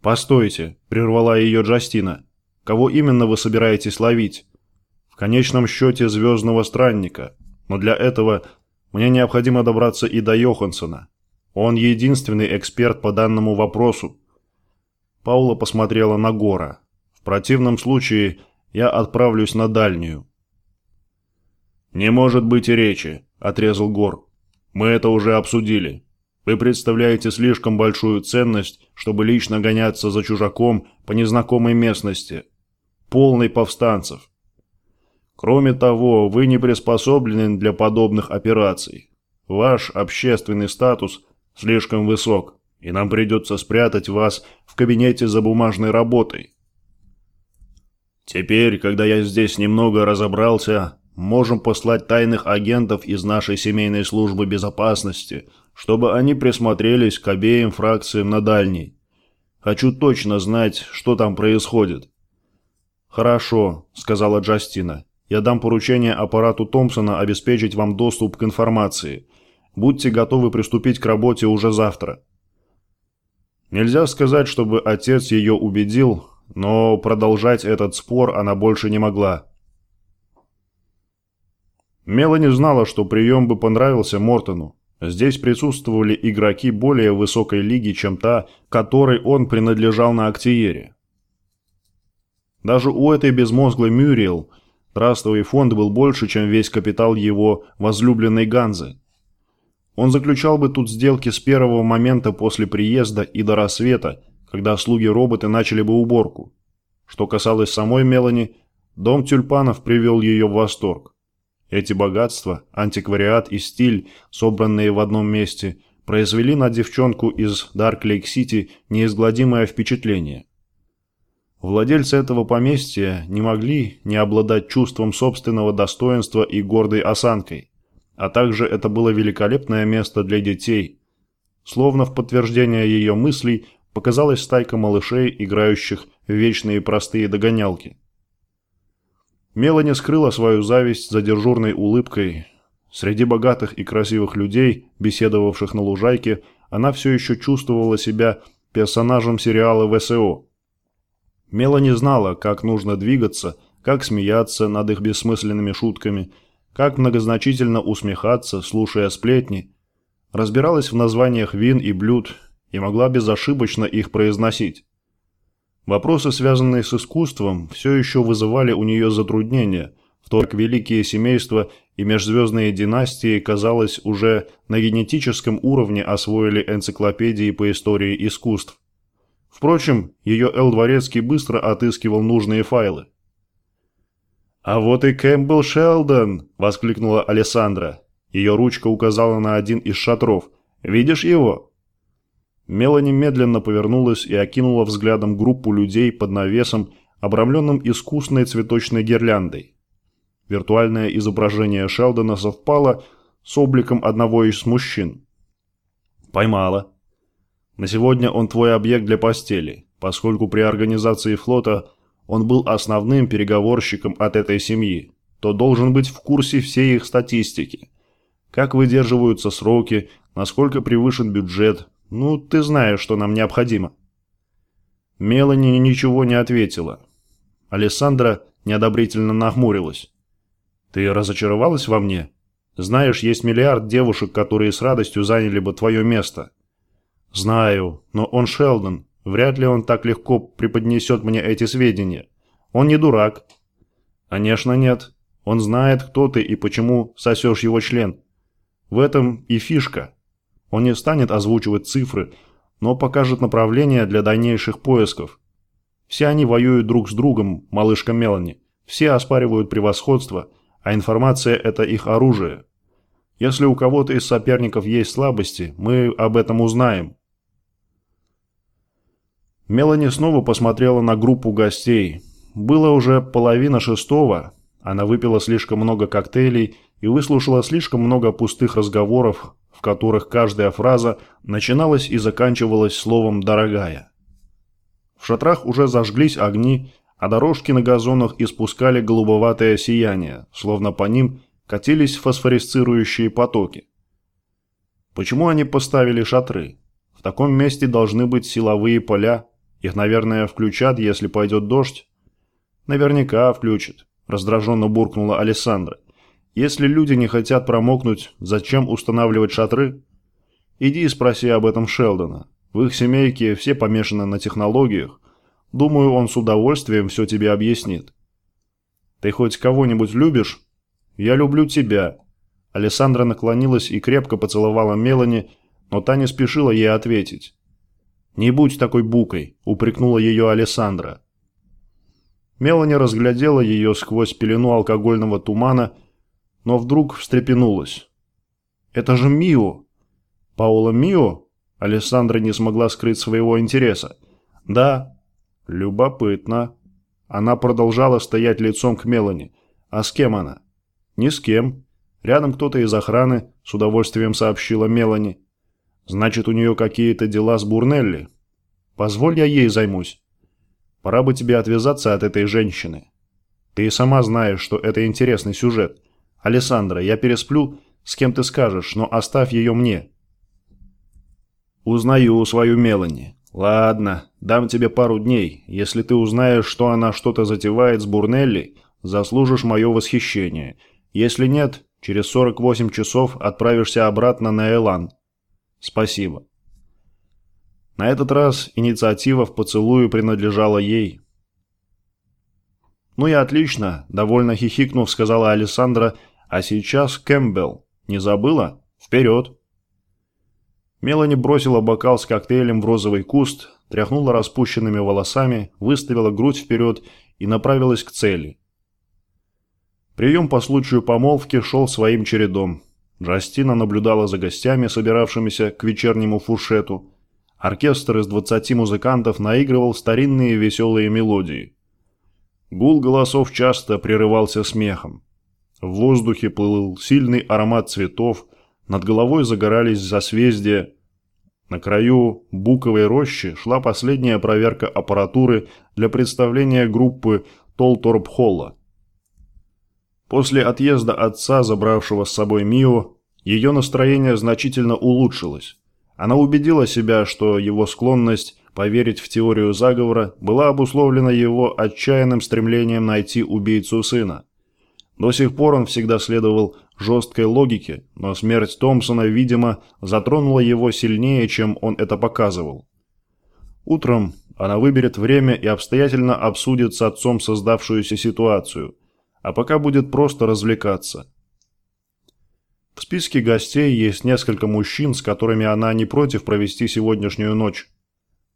«Постойте», – прервала ее Джастина. «Кого именно вы собираетесь ловить?» «В конечном счете звездного странника. Но для этого мне необходимо добраться и до Йоханссона. Он единственный эксперт по данному вопросу. Паула посмотрела на Гора. В противном случае я отправлюсь на дальнюю. «Не может быть и речи», – отрезал Гор. «Мы это уже обсудили. Вы представляете слишком большую ценность, чтобы лично гоняться за чужаком по незнакомой местности. Полный повстанцев. Кроме того, вы не приспособлены для подобных операций. Ваш общественный статус слишком высок, и нам придется спрятать вас в кабинете за бумажной работой. Теперь, когда я здесь немного разобрался, можем послать тайных агентов из нашей семейной службы безопасности, чтобы они присмотрелись к обеим фракциям на дальней. Хочу точно знать, что там происходит. «Хорошо», — сказала Джастина. «Я дам поручение аппарату Томпсона обеспечить вам доступ к информации. Будьте готовы приступить к работе уже завтра». Нельзя сказать, чтобы отец ее убедил, но продолжать этот спор она больше не могла. Мелани знала, что прием бы понравился Мортону. Здесь присутствовали игроки более высокой лиги, чем та, которой он принадлежал на Актиере. Даже у этой безмозглой Мюриел трастовый фонд был больше, чем весь капитал его возлюбленной Ганзы. Он заключал бы тут сделки с первого момента после приезда и до рассвета, когда слуги-роботы начали бы уборку. Что касалось самой Мелани, дом тюльпанов привел ее в восторг. Эти богатства, антиквариат и стиль, собранные в одном месте, произвели на девчонку из Дарк-Лейк-Сити неизгладимое впечатление. Владельцы этого поместья не могли не обладать чувством собственного достоинства и гордой осанкой. А также это было великолепное место для детей. Словно в подтверждение ее мыслей показалась стайка малышей, играющих в вечные простые догонялки. Мелани скрыла свою зависть за дежурной улыбкой. Среди богатых и красивых людей, беседовавших на лужайке, она все еще чувствовала себя персонажем сериала ВСО. Мелани знала, как нужно двигаться, как смеяться над их бессмысленными шутками – как многозначительно усмехаться, слушая сплетни, разбиралась в названиях вин и блюд и могла безошибочно их произносить. Вопросы, связанные с искусством, все еще вызывали у нее затруднения, в то как великие семейства и межзвездные династии, казалось, уже на генетическом уровне освоили энциклопедии по истории искусств. Впрочем, ее Эл Дворецкий быстро отыскивал нужные файлы. «А вот и Кэмпбелл Шелдон!» – воскликнула Алессандра. Ее ручка указала на один из шатров. «Видишь его?» Мелани медленно повернулась и окинула взглядом группу людей под навесом, обрамленным искусной цветочной гирляндой. Виртуальное изображение Шелдона совпало с обликом одного из мужчин. «Поймала. На сегодня он твой объект для постели, поскольку при организации флота – он был основным переговорщиком от этой семьи, то должен быть в курсе всей их статистики. Как выдерживаются сроки, насколько превышен бюджет. Ну, ты знаешь, что нам необходимо. Мелани ничего не ответила. Алессандра неодобрительно нахмурилась. «Ты разочаровалась во мне? Знаешь, есть миллиард девушек, которые с радостью заняли бы твое место». «Знаю, но он Шелдон, Вряд ли он так легко преподнесет мне эти сведения. Он не дурак. Конечно, нет. Он знает, кто ты и почему сосешь его член. В этом и фишка. Он не станет озвучивать цифры, но покажет направление для дальнейших поисков. Все они воюют друг с другом, малышка Мелани. Все оспаривают превосходство, а информация – это их оружие. Если у кого-то из соперников есть слабости, мы об этом узнаем. Мелани снова посмотрела на группу гостей. Было уже половина шестого. Она выпила слишком много коктейлей и выслушала слишком много пустых разговоров, в которых каждая фраза начиналась и заканчивалась словом «дорогая». В шатрах уже зажглись огни, а дорожки на газонах испускали голубоватое сияние, словно по ним катились фосфорисцирующие потоки. Почему они поставили шатры? В таком месте должны быть силовые поля, их, наверное, включат, если пойдет дождь. Наверняка включат, раздраженно буркнула Александра. Если люди не хотят промокнуть, зачем устанавливать шатры? Иди и спроси об этом Шелдона. В их семейке все помешаны на технологиях. Думаю, он с удовольствием все тебе объяснит. Ты хоть кого-нибудь любишь? Я люблю тебя. Александра наклонилась и крепко поцеловала Мелани, но та не спешила ей ответить. «Не будь такой букой», – упрекнула ее Алессандра. Мелани разглядела ее сквозь пелену алкогольного тумана, но вдруг встрепенулась. «Это же Мио!» «Паула Мио?» Алессандра не смогла скрыть своего интереса. «Да». «Любопытно». Она продолжала стоять лицом к Мелани. «А с кем она?» «Ни с кем. Рядом кто-то из охраны», – с удовольствием сообщила Мелани. Значит, у нее какие-то дела с Бурнелли. Позволь я ей займусь. Пора бы тебе отвязаться от этой женщины. Ты и сама знаешь, что это интересный сюжет. Александра, я пересплю, с кем ты скажешь, но оставь ее мне. Узнаю свою Мелани. Ладно, дам тебе пару дней. Если ты узнаешь, что она что-то затевает с Бурнелли, заслужишь мое восхищение. Если нет, через 48 часов отправишься обратно на Элан. Спасибо. На этот раз инициатива в поцелуе принадлежала ей. «Ну и отлично», – довольно хихикнув, сказала Александра, «а сейчас Кэмпбелл. Не забыла? Вперед!» Мелани бросила бокал с коктейлем в розовый куст, тряхнула распущенными волосами, выставила грудь вперед и направилась к цели. Прием по случаю помолвки шел своим чередом. Джастина наблюдала за гостями, собиравшимися к вечернему фуршету. Оркестр из 20 музыкантов наигрывал старинные веселые мелодии. Гул голосов часто прерывался смехом. В воздухе плыл сильный аромат цветов, над головой загорались засвездия. На краю буковой рощи шла последняя проверка аппаратуры для представления группы Толторп-Холла. После отъезда отца, забравшего с собой Мио, ее настроение значительно улучшилось. Она убедила себя, что его склонность поверить в теорию заговора была обусловлена его отчаянным стремлением найти убийцу сына. До сих пор он всегда следовал жесткой логике, но смерть Томпсона, видимо, затронула его сильнее, чем он это показывал. Утром она выберет время и обстоятельно обсудит с отцом создавшуюся ситуацию – а пока будет просто развлекаться. В списке гостей есть несколько мужчин, с которыми она не против провести сегодняшнюю ночь.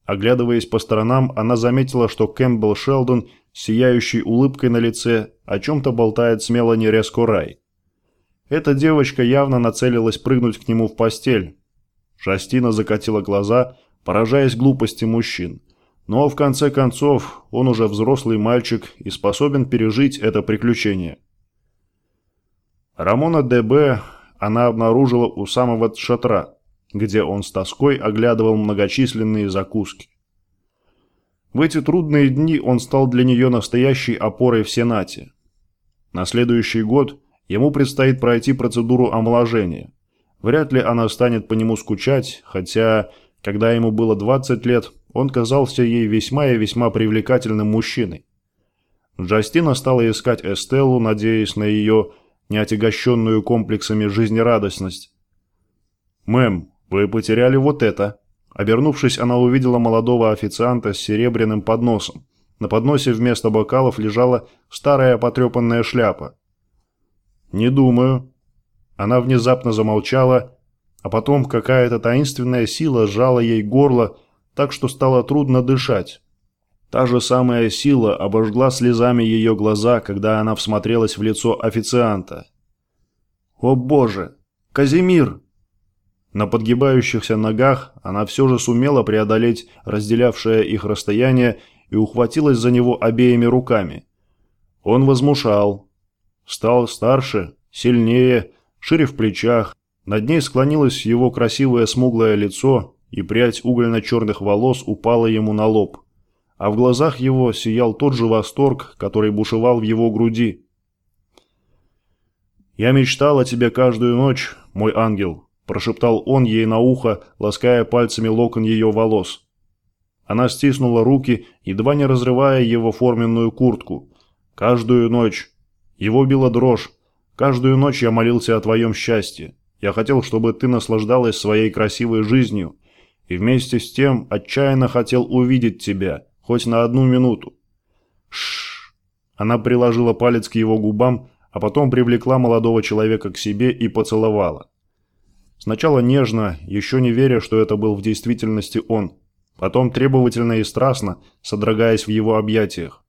Оглядываясь по сторонам, она заметила, что Кэмпбелл Шелдон, сияющий улыбкой на лице, о чем-то болтает с Мелани Рескорай. Эта девочка явно нацелилась прыгнуть к нему в постель. Шастина закатила глаза, поражаясь глупости мужчин. Но в конце концов он уже взрослый мальчик и способен пережить это приключение. Рамона ДБ она обнаружила у самого шатра, где он с тоской оглядывал многочисленные закуски. В эти трудные дни он стал для нее настоящей опорой в Сенате. На следующий год ему предстоит пройти процедуру омоложения. Вряд ли она станет по нему скучать, хотя, когда ему было 20 лет, он казался ей весьма и весьма привлекательным мужчиной. Джастина стала искать Эстеллу, надеясь на ее неотягощенную комплексами жизнерадостность. «Мэм, вы потеряли вот это». Обернувшись, она увидела молодого официанта с серебряным подносом. На подносе вместо бокалов лежала старая потрепанная шляпа. «Не думаю». Она внезапно замолчала, а потом какая-то таинственная сила сжала ей горло, так что стало трудно дышать. Та же самая сила обожгла слезами ее глаза, когда она всмотрелась в лицо официанта. «О боже! Казимир!» На подгибающихся ногах она все же сумела преодолеть разделявшее их расстояние и ухватилась за него обеими руками. Он возмушал. Стал старше, сильнее, шире в плечах. Над ней склонилось его красивое смуглое лицо, и прядь угольно-черных волос упала ему на лоб. А в глазах его сиял тот же восторг, который бушевал в его груди. «Я мечтал о тебе каждую ночь, мой ангел», – прошептал он ей на ухо, лаская пальцами локон ее волос. Она стиснула руки, едва не разрывая его форменную куртку. «Каждую ночь. Его била дрожь. Каждую ночь я молился о твоем счастье. Я хотел, чтобы ты наслаждалась своей красивой жизнью, и вместе с тем отчаянно хотел увидеть тебя, хоть на одну минуту. Шш. Она приложила палец к его губам, а потом привлекла молодого человека к себе и поцеловала. Сначала нежно, еще не веря, что это был в действительности он. Потом требовательно и страстно, содрогаясь в его объятиях.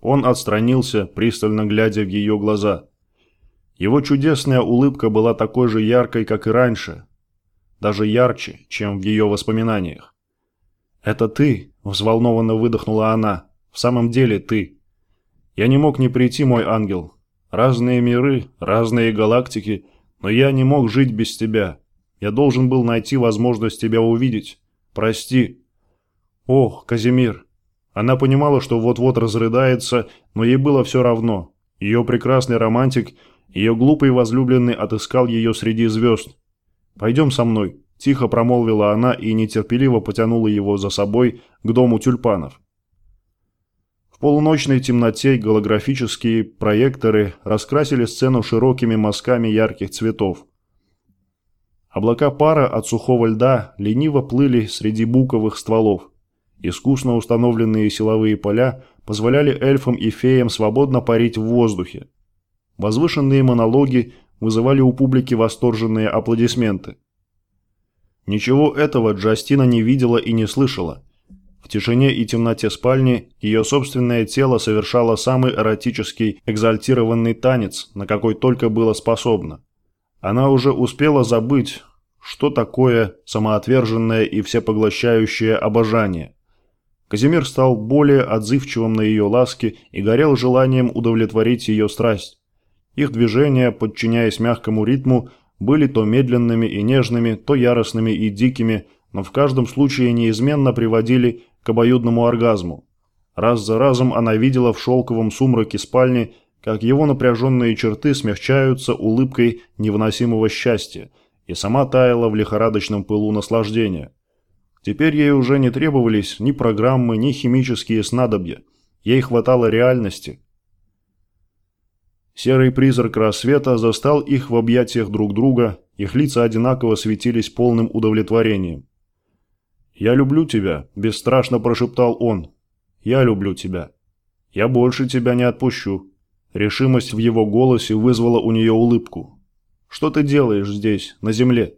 Он отстранился, пристально глядя в ее глаза. Его чудесная улыбка была такой же яркой, как и раньше, даже ярче, чем в ее воспоминаниях. «Это ты?» – взволнованно выдохнула она. «В самом деле ты. Я не мог не прийти, мой ангел. Разные миры, разные галактики, но я не мог жить без тебя. Я должен был найти возможность тебя увидеть. Прости». «Ох, Казимир!» Она понимала, что вот-вот разрыдается, но ей было все равно. Ее прекрасный романтик, ее глупый возлюбленный отыскал ее среди звезд. «Пойдем со мной», – тихо промолвила она и нетерпеливо потянула его за собой к дому тюльпанов. В полуночной темноте голографические проекторы раскрасили сцену широкими мазками ярких цветов. Облака пара от сухого льда лениво плыли среди буковых стволов. Искусно установленные силовые поля позволяли эльфам и феям свободно парить в воздухе. Возвышенные монологи вызывали у публики восторженные аплодисменты. Ничего этого Джастина не видела и не слышала. В тишине и темноте спальни ее собственное тело совершало самый эротический, экзальтированный танец, на какой только было способно. Она уже успела забыть, что такое самоотверженное и всепоглощающее обожание – Казимир стал более отзывчивым на ее ласки и горел желанием удовлетворить ее страсть. Их движения, подчиняясь мягкому ритму, были то медленными и нежными, то яростными и дикими, но в каждом случае неизменно приводили к обоюдному оргазму. Раз за разом она видела в шелковом сумраке спальни, как его напряженные черты смягчаются улыбкой невыносимого счастья, и сама таяла в лихорадочном пылу наслаждения. Теперь ей уже не требовались ни программы, ни химические снадобья. Ей хватало реальности. Серый призрак рассвета застал их в объятиях друг друга, их лица одинаково светились полным удовлетворением. «Я люблю тебя», – бесстрашно прошептал он. «Я люблю тебя. Я больше тебя не отпущу». Решимость в его голосе вызвала у нее улыбку. «Что ты делаешь здесь, на земле?»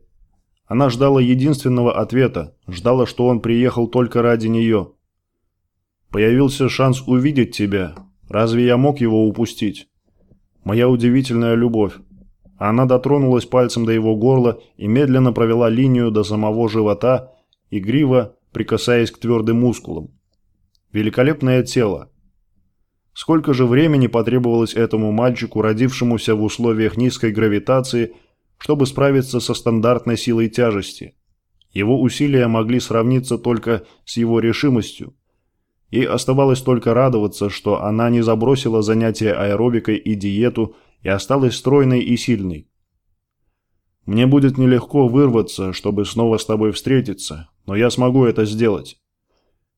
Она ждала единственного ответа, ждала, что он приехал только ради нее. Появился шанс увидеть тебя. Разве я мог его упустить? Моя удивительная любовь. Она дотронулась пальцем до его горла и медленно провела линию до самого живота, игриво прикасаясь к твердым мускулам. Великолепное тело. Сколько же времени потребовалось этому мальчику, родившемуся в условиях низкой гравитации, чтобы справиться со стандартной силой тяжести. Его усилия могли сравниться только с его решимостью. Ей оставалось только радоваться, что она не забросила занятия аэробикой и диету и осталась стройной и сильной. «Мне будет нелегко вырваться, чтобы снова с тобой встретиться, но я смогу это сделать».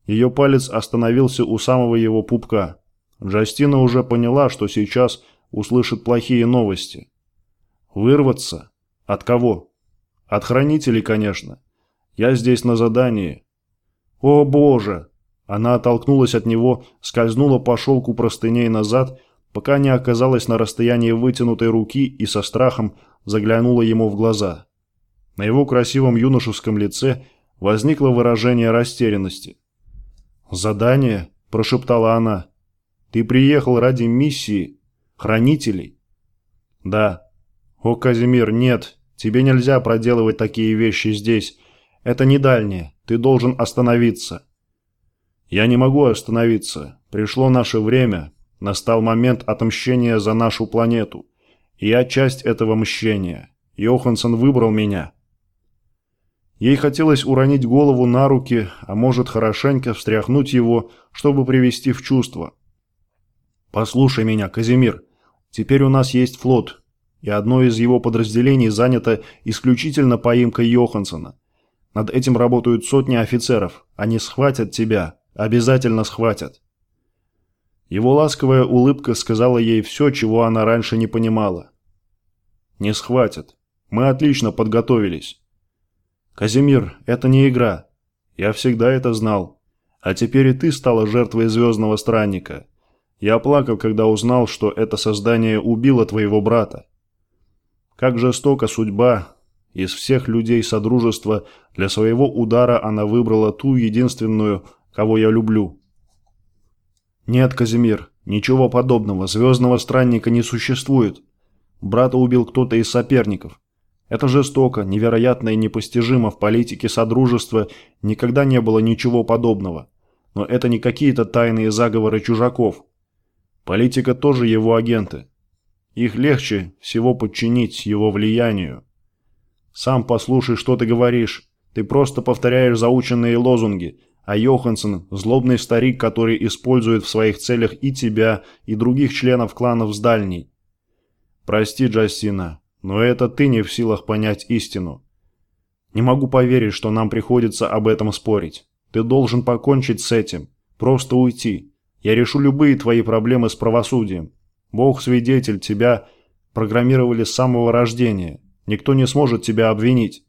Ее палец остановился у самого его пупка. Джастина уже поняла, что сейчас услышит плохие новости. Вырваться? От кого? От хранителей, конечно. Я здесь на задании. О боже! Она оттолкнулась от него, скользнула по шелку простыней назад, пока не оказалась на расстоянии вытянутой руки и со страхом заглянула ему в глаза. На его красивом юношеском лице возникло выражение растерянности. «Задание?» – прошептала она. «Ты приехал ради миссии? Хранителей?» «Да», «О, Казимир, нет, тебе нельзя проделывать такие вещи здесь. Это не дальнее, ты должен остановиться». «Я не могу остановиться. Пришло наше время. Настал момент отмщения за нашу планету. И я часть этого мщения. Йоханссон выбрал меня». Ей хотелось уронить голову на руки, а может хорошенько встряхнуть его, чтобы привести в чувство. «Послушай меня, Казимир. Теперь у нас есть флот, и одно из его подразделений занято исключительно поимкой Йоханссона. Над этим работают сотни офицеров. Они схватят тебя. Обязательно схватят. Его ласковая улыбка сказала ей все, чего она раньше не понимала. «Не схватят. Мы отлично подготовились». «Казимир, это не игра. Я всегда это знал. А теперь и ты стала жертвой звездного странника. Я плакал, когда узнал, что это создание убило твоего брата. Как жестока судьба. Из всех людей Содружества для своего удара она выбрала ту единственную, кого я люблю. Нет, Казимир, ничего подобного. Звездного странника не существует. Брата убил кто-то из соперников. Это жестоко, невероятно и непостижимо. В политике Содружества никогда не было ничего подобного. Но это не какие-то тайные заговоры чужаков. Политика тоже его агенты. Их легче всего подчинить его влиянию. Сам послушай, что ты говоришь. Ты просто повторяешь заученные лозунги, а Йоханссон – злобный старик, который использует в своих целях и тебя, и других членов кланов с дальней. Прости, Джастина, но это ты не в силах понять истину. Не могу поверить, что нам приходится об этом спорить. Ты должен покончить с этим. Просто уйти. Я решу любые твои проблемы с правосудием. Бог свидетель, тебя программировали с самого рождения. Никто не сможет тебя обвинить.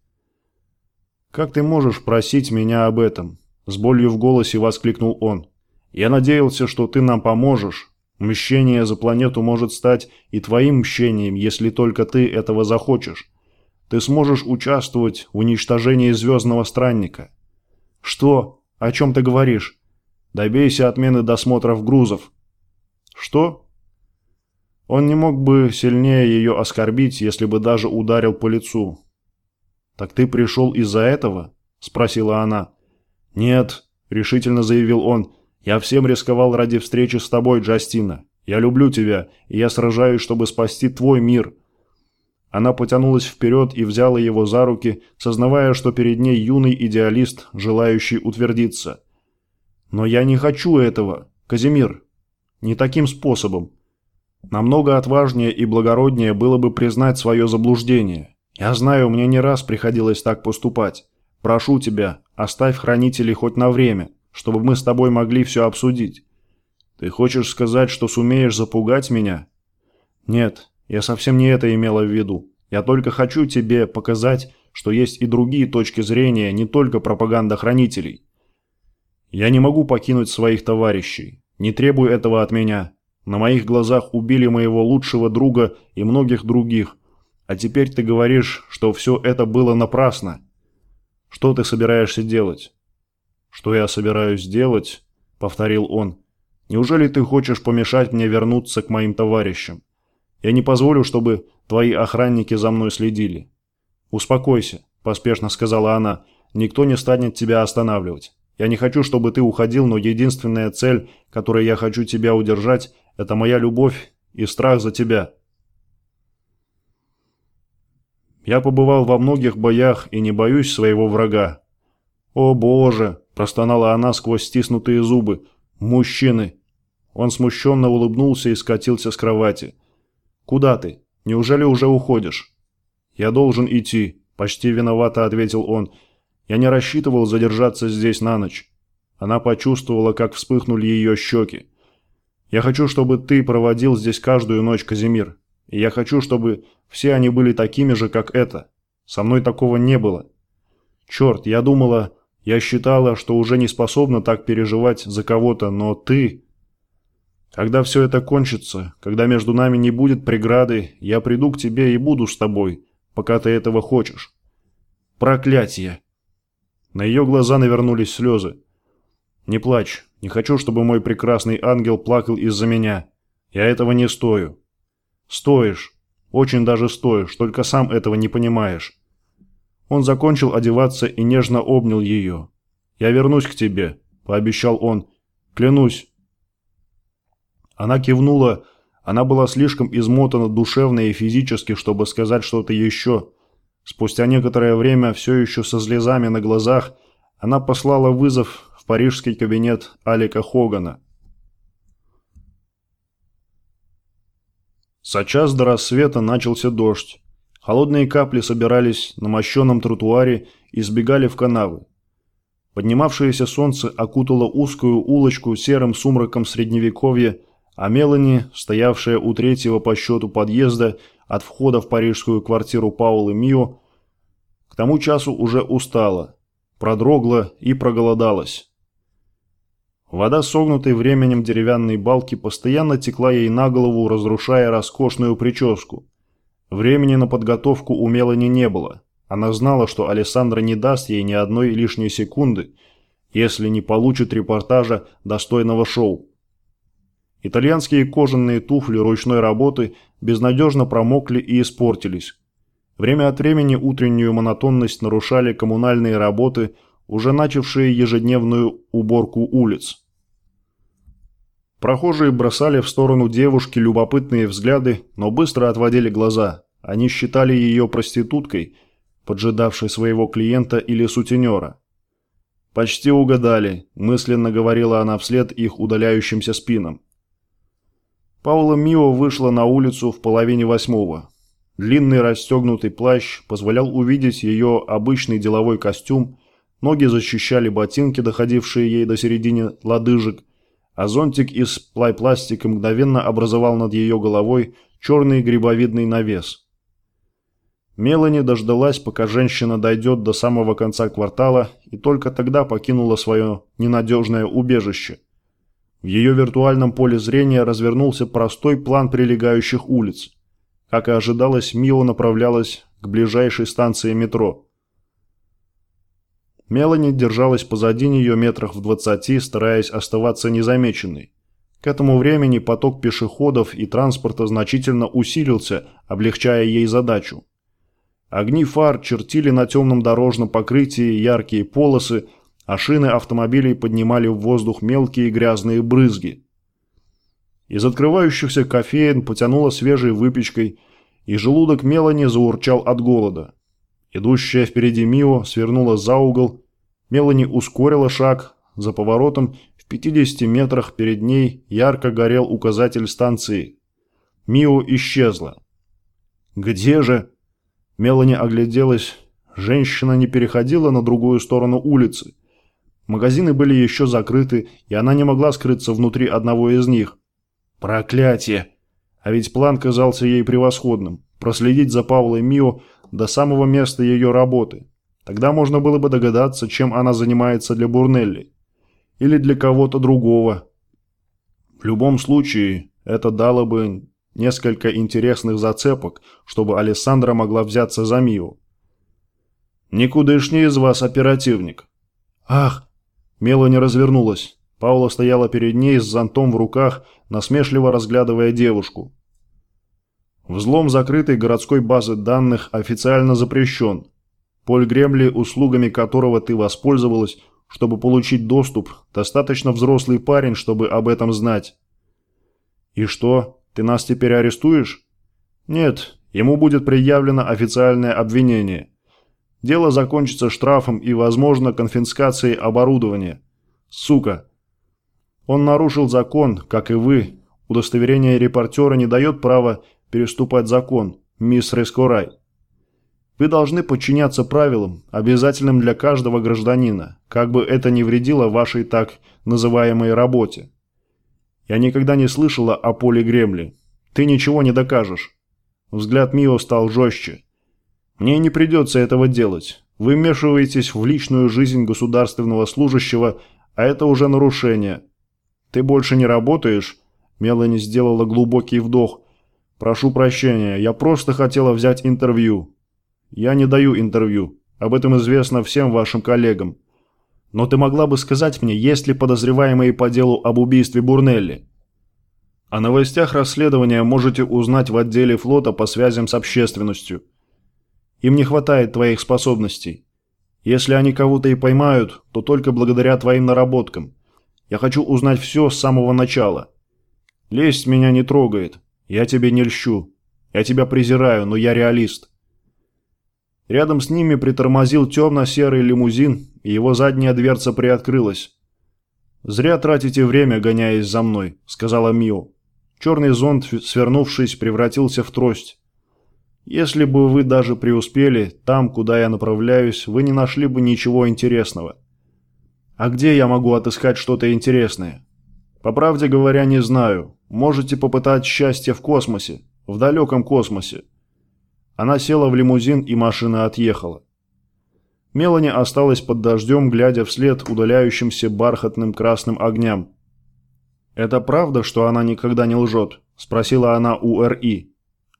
Как ты можешь просить меня об этом? С болью в голосе воскликнул он. «Я надеялся, что ты нам поможешь. Мщение за планету может стать и твоим мщением, если только ты этого захочешь. Ты сможешь участвовать в уничтожении Звездного Странника». «Что? О чем ты говоришь?» «Добейся отмены досмотров грузов». «Что?» Он не мог бы сильнее ее оскорбить, если бы даже ударил по лицу. «Так ты пришел из-за этого?» – спросила она. «Нет», — решительно заявил он, — «я всем рисковал ради встречи с тобой, Джастина. Я люблю тебя, и я сражаюсь, чтобы спасти твой мир». Она потянулась вперед и взяла его за руки, сознавая, что перед ней юный идеалист, желающий утвердиться. «Но я не хочу этого, Казимир. Не таким способом. Намного отважнее и благороднее было бы признать свое заблуждение. Я знаю, мне не раз приходилось так поступать. Прошу тебя, оставь хранителей хоть на время, чтобы мы с тобой могли все обсудить. Ты хочешь сказать, что сумеешь запугать меня? Нет, я совсем не это имела в виду. Я только хочу тебе показать, что есть и другие точки зрения, не только пропаганда хранителей. Я не могу покинуть своих товарищей. Не требуй этого от меня. На моих глазах убили моего лучшего друга и многих других. А теперь ты говоришь, что все это было напрасно. Что ты собираешься делать?» «Что я собираюсь делать?» — повторил он. «Неужели ты хочешь помешать мне вернуться к моим товарищам? Я не позволю, чтобы твои охранники за мной следили». «Успокойся», — поспешно сказала она. «Никто не станет тебя останавливать. Я не хочу, чтобы ты уходил, но единственная цель, которой я хочу тебя удержать, это моя любовь и страх за тебя. Я побывал во многих боях и не боюсь своего врага. О боже, простонала она сквозь стиснутые зубы. Мужчины. Он смущенно улыбнулся и скатился с кровати. Куда ты? Неужели уже уходишь? Я должен идти, почти виновато ответил он. Я не рассчитывал задержаться здесь на ночь. Она почувствовала, как вспыхнули ее щеки. «Я хочу, чтобы ты проводил здесь каждую ночь, Казимир. И я хочу, чтобы все они были такими же, как это. Со мной такого не было. Черт, я думала, я считала, что уже не способна так переживать за кого-то, но ты... Когда все это кончится, когда между нами не будет преграды, я приду к тебе и буду с тобой, пока ты этого хочешь. Проклятие! На ее глаза навернулись слезы. Не плачь, не хочу, чтобы мой прекрасный ангел плакал из-за меня. Я этого не стою. Стоишь. Очень даже стоишь, только сам этого не понимаешь. Он закончил одеваться и нежно обнял ее. «Я вернусь к тебе», – пообещал он. «Клянусь». Она кивнула. Она была слишком измотана душевно и физически, чтобы сказать что-то еще. Спустя некоторое время, все еще со слезами на глазах, она послала вызов в парижский кабинет Алика Хогана. За час до рассвета начался дождь. Холодные капли собирались на мощенном тротуаре и сбегали в канавы. Поднимавшееся солнце окутало узкую улочку серым сумраком средневековья, а Мелани, стоявшая у третьего по счету подъезда от входа в парижскую квартиру Паула Мио, к тому часу уже устала, продрогла и проголодалась. Вода, согнутой временем деревянной балки, постоянно текла ей на голову, разрушая роскошную прическу. Времени на подготовку у Мелани не было. Она знала, что Александра не даст ей ни одной лишней секунды, если не получит репортажа достойного шоу. Итальянские кожаные туфли ручной работы безнадежно промокли и испортились. Время от времени утреннюю монотонность нарушали коммунальные работы – уже начавшие ежедневную уборку улиц. Прохожие бросали в сторону девушки любопытные взгляды, но быстро отводили глаза. Они считали ее проституткой, поджидавшей своего клиента или сутенера. «Почти угадали», – мысленно говорила она вслед их удаляющимся спинам. Паула Мио вышла на улицу в половине восьмого. Длинный расстегнутый плащ позволял увидеть ее обычный деловой костюм, ноги защищали ботинки, доходившие ей до середины лодыжек, а зонтик из плай-пластика мгновенно образовал над ее головой черный грибовидный навес. Мелани дождалась, пока женщина дойдет до самого конца квартала, и только тогда покинула свое ненадежное убежище. В ее виртуальном поле зрения развернулся простой план прилегающих улиц. Как и ожидалось, Мио направлялась к ближайшей станции метро. Мелани держалась позади нее метрах в двадцати, стараясь оставаться незамеченной. К этому времени поток пешеходов и транспорта значительно усилился, облегчая ей задачу. Огни фар чертили на темном дорожном покрытии яркие полосы, а шины автомобилей поднимали в воздух мелкие грязные брызги. Из открывающихся кофеин потянуло свежей выпечкой, и желудок Мелани заурчал от голода. Идущая впереди Мио свернула за угол, Мелани ускорила шаг, за поворотом в 50 метрах перед ней ярко горел указатель станции. Мио исчезла. «Где же?» Мелани огляделась. Женщина не переходила на другую сторону улицы. Магазины были еще закрыты, и она не могла скрыться внутри одного из них. Проклятие! А ведь план казался ей превосходным. Проследить за Павлой Мио до самого места ее работы. Тогда можно было бы догадаться, чем она занимается для Бурнелли. Или для кого-то другого. В любом случае, это дало бы несколько интересных зацепок, чтобы Александра могла взяться за Мию. «Никудышний из вас оперативник». «Ах!» Мелани развернулась. Паула стояла перед ней с зонтом в руках, насмешливо разглядывая девушку. Взлом закрытой городской базы данных официально запрещен. Поль Гремли, услугами которого ты воспользовалась, чтобы получить доступ, достаточно взрослый парень, чтобы об этом знать. И что? Ты нас теперь арестуешь? Нет, ему будет предъявлено официальное обвинение. Дело закончится штрафом и, возможно, конфискацией оборудования. Сука. Он нарушил закон, как и вы. Удостоверение репортера не дает права переступать закон, мисс Рескорай. Вы должны подчиняться правилам, обязательным для каждого гражданина, как бы это ни вредило вашей так называемой работе. Я никогда не слышала о Поле Гремли. Ты ничего не докажешь. Взгляд Мио стал жестче. Мне не придется этого делать. Вы вмешиваетесь в личную жизнь государственного служащего, а это уже нарушение. Ты больше не работаешь? Мелани сделала глубокий вдох. Прошу прощения, я просто хотела взять интервью. Я не даю интервью. Об этом известно всем вашим коллегам. Но ты могла бы сказать мне, есть ли подозреваемые по делу об убийстве Бурнелли? О новостях расследования можете узнать в отделе флота по связям с общественностью. Им не хватает твоих способностей. Если они кого-то и поймают, то только благодаря твоим наработкам. Я хочу узнать все с самого начала. Лесть меня не трогает. Я тебе не льщу. Я тебя презираю, но я реалист. Рядом с ними притормозил темно-серый лимузин, и его задняя дверца приоткрылась. «Зря тратите время, гоняясь за мной», — сказала Мио. Черный зонт, свернувшись, превратился в трость. «Если бы вы даже преуспели, там, куда я направляюсь, вы не нашли бы ничего интересного». «А где я могу отыскать что-то интересное?» «По правде говоря, не знаю. Можете попытать счастье в космосе, в далеком космосе. Она села в лимузин, и машина отъехала. Мелани осталась под дождем, глядя вслед удаляющимся бархатным красным огням. «Это правда, что она никогда не лжет?» – спросила она у Р.И.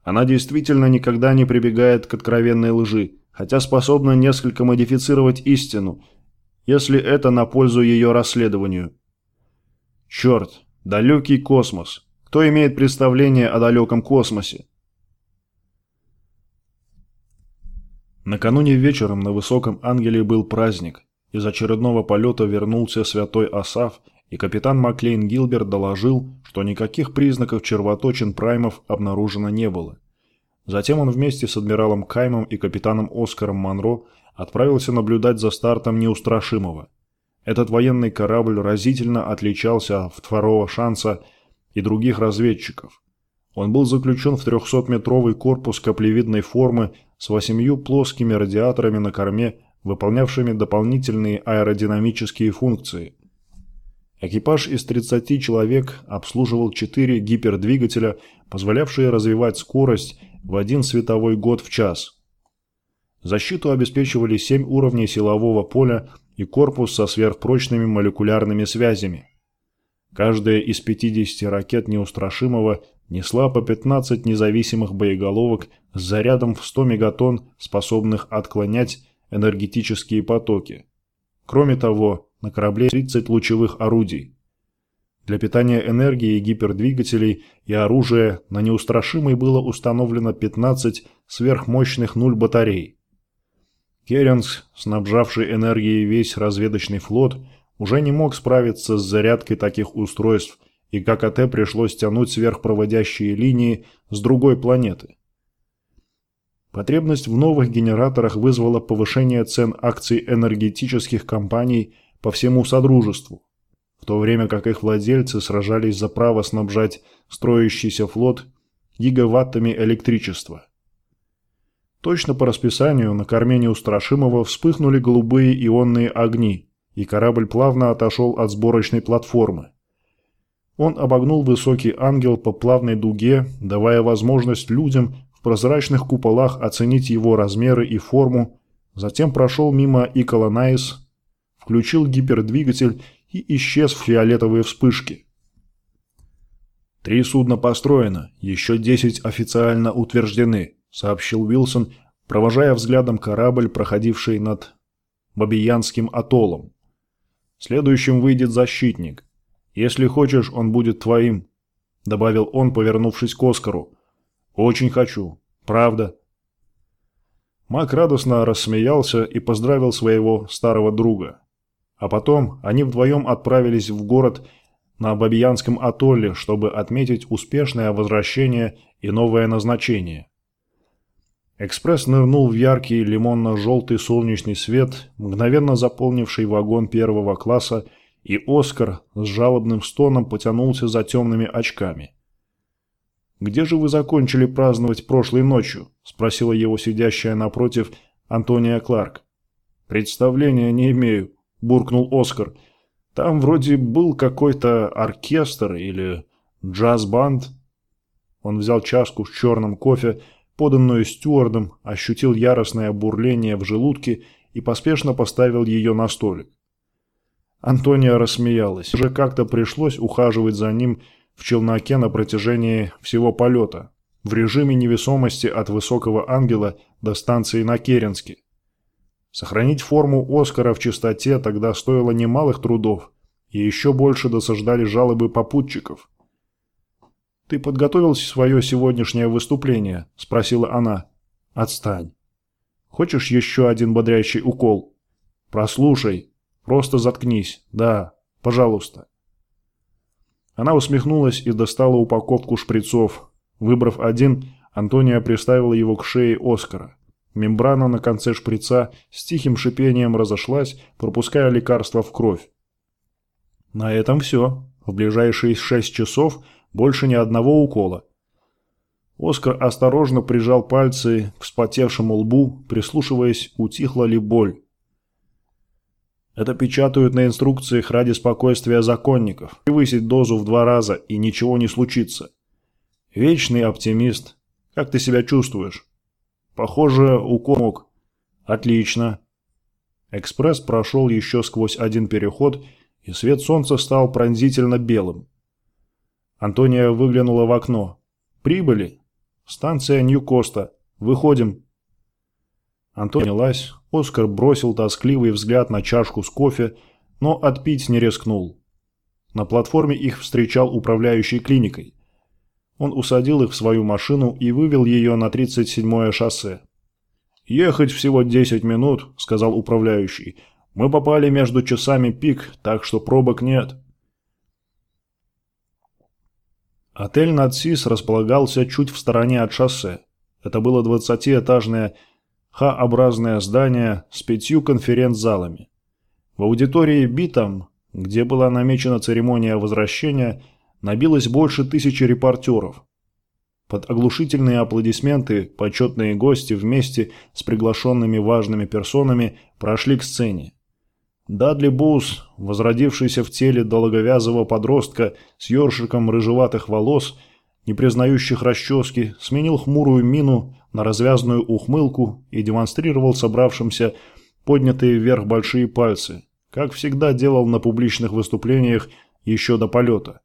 Она действительно никогда не прибегает к откровенной лжи, хотя способна несколько модифицировать истину, если это на пользу ее расследованию. Черт, далекий космос. Кто имеет представление о далеком космосе? Накануне вечером на Высоком Ангеле был праздник. Из очередного полета вернулся святой Асав, и капитан Маклейн Гилберт доложил, что никаких признаков червоточин праймов обнаружено не было. Затем он вместе с адмиралом Каймом и капитаном Оскаром Монро отправился наблюдать за стартом неустрашимого. Этот военный корабль разительно отличался от второго шанса и других разведчиков. Он был заключен в 300-метровый корпус каплевидной формы с восемью плоскими радиаторами на корме, выполнявшими дополнительные аэродинамические функции. Экипаж из 30 человек обслуживал 4 гипердвигателя, позволявшие развивать скорость в один световой год в час. Защиту обеспечивали 7 уровней силового поля и корпус со сверхпрочными молекулярными связями. Каждая из 50 ракет неустрашимого несла по 15 независимых боеголовок с зарядом в 100 мегатонн, способных отклонять энергетические потоки. Кроме того, на корабле 30 лучевых орудий. Для питания энергии гипердвигателей и оружия на неустрашимой было установлено 15 сверхмощных нуль батарей. Керенск, снабжавший энергией весь разведочный флот, уже не мог справиться с зарядкой таких устройств, и ККТ пришлось тянуть сверхпроводящие линии с другой планеты. Потребность в новых генераторах вызвала повышение цен акций энергетических компаний по всему Содружеству, в то время как их владельцы сражались за право снабжать строящийся флот гигаваттами электричества. Точно по расписанию на корме неустрашимого вспыхнули голубые ионные огни, и корабль плавно отошел от сборочной платформы. Он обогнул высокий ангел по плавной дуге, давая возможность людям в прозрачных куполах оценить его размеры и форму, затем прошел мимо Иколонаис, включил гипердвигатель и исчез в фиолетовые вспышки. «Три судна построено, еще десять официально утверждены», — сообщил Уилсон, провожая взглядом корабль, проходивший над Бабиянским атоллом. «Следующим выйдет защитник. Если хочешь, он будет твоим», — добавил он, повернувшись к Оскару. «Очень хочу. Правда». Мак радостно рассмеялся и поздравил своего старого друга. А потом они вдвоем отправились в город на Бабиянском атолле, чтобы отметить успешное возвращение и новое назначение. Экспресс нырнул в яркий лимонно-желтый солнечный свет, мгновенно заполнивший вагон первого класса и Оскар с жалобным стоном потянулся за темными очками. «Где же вы закончили праздновать прошлой ночью?» – спросила его сидящая напротив Антония Кларк. «Представления не имею», – буркнул Оскар. «Там вроде был какой-то оркестр или джаз-банд». Он взял чашку с черным кофе, поданную стюардом, ощутил яростное бурление в желудке и поспешно поставил ее на столик. Антония рассмеялась. Уже как-то пришлось ухаживать за ним в челноке на протяжении всего полета, в режиме невесомости от Высокого Ангела до станции на Керенске. Сохранить форму Оскара в чистоте тогда стоило немалых трудов, и еще больше досаждали жалобы попутчиков. «Ты подготовил свое сегодняшнее выступление?» – спросила она. «Отстань. Хочешь еще один бодрящий укол? Прослушай, Просто заткнись. Да, пожалуйста. Она усмехнулась и достала упаковку шприцов. Выбрав один, Антония приставила его к шее Оскара. Мембрана на конце шприца с тихим шипением разошлась, пропуская лекарство в кровь. На этом все. В ближайшие шесть часов больше ни одного укола. Оскар осторожно прижал пальцы к вспотевшему лбу, прислушиваясь, утихла ли боль. Это печатают на инструкциях ради спокойствия законников. Превысить дозу в два раза и ничего не случится. Вечный оптимист. Как ты себя чувствуешь? Похоже, укол Отлично. Экспресс прошел еще сквозь один переход, и свет солнца стал пронзительно белым. Антония выглянула в окно. «Прибыли. Станция Нью-Коста. Выходим». Антония лась, Оскар бросил тоскливый взгляд на чашку с кофе, но отпить не рискнул. На платформе их встречал управляющий клиникой. Он усадил их в свою машину и вывел ее на 37-е шоссе. «Ехать всего 10 минут», — сказал управляющий. «Мы попали между часами пик, так что пробок нет». Отель «Надсис» располагался чуть в стороне от шоссе. Это было двадцатиэтажное Х-образное здание с пятью конференц-залами. В аудитории Битом, где была намечена церемония возвращения, набилось больше тысячи репортеров. Под оглушительные аплодисменты почетные гости вместе с приглашенными важными персонами прошли к сцене. Дадли Боус, возродившийся в теле долговязого подростка с ёршиком рыжеватых волос, не признающих расчески, сменил хмурую мину на развязную ухмылку и демонстрировал собравшимся поднятые вверх большие пальцы, как всегда делал на публичных выступлениях еще до полета.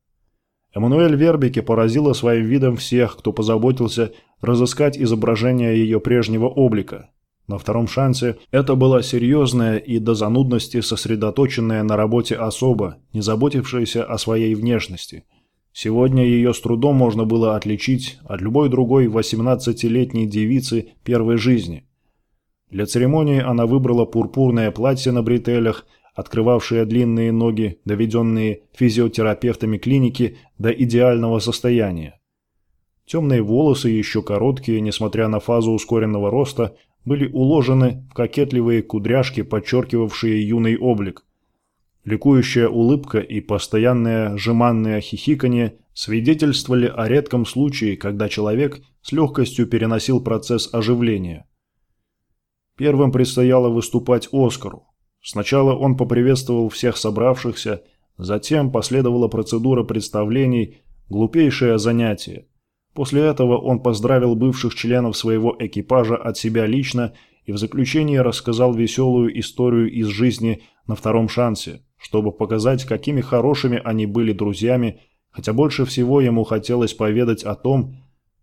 Эммануэль Вербике поразила своим видом всех, кто позаботился разыскать изображение ее прежнего облика. На втором шансе это была серьезная и до занудности сосредоточенная на работе особа, не заботившаяся о своей внешности. Сегодня ее с трудом можно было отличить от любой другой 18-летней девицы первой жизни. Для церемонии она выбрала пурпурное платье на бретелях – открывавшая длинные ноги, доведенные физиотерапевтами клиники до идеального состояния. Темные волосы, еще короткие, несмотря на фазу ускоренного роста, были уложены в кокетливые кудряшки, подчеркивавшие юный облик. Ликующая улыбка и постоянное жеманное хихиканье свидетельствовали о редком случае, когда человек с легкостью переносил процесс оживления. Первым предстояло выступать Оскару. Сначала он поприветствовал всех собравшихся, затем последовала процедура представлений, глупейшее занятие. После этого он поздравил бывших членов своего экипажа от себя лично и в заключение рассказал веселую историю из жизни на втором шансе, чтобы показать, какими хорошими они были друзьями, хотя больше всего ему хотелось поведать о том,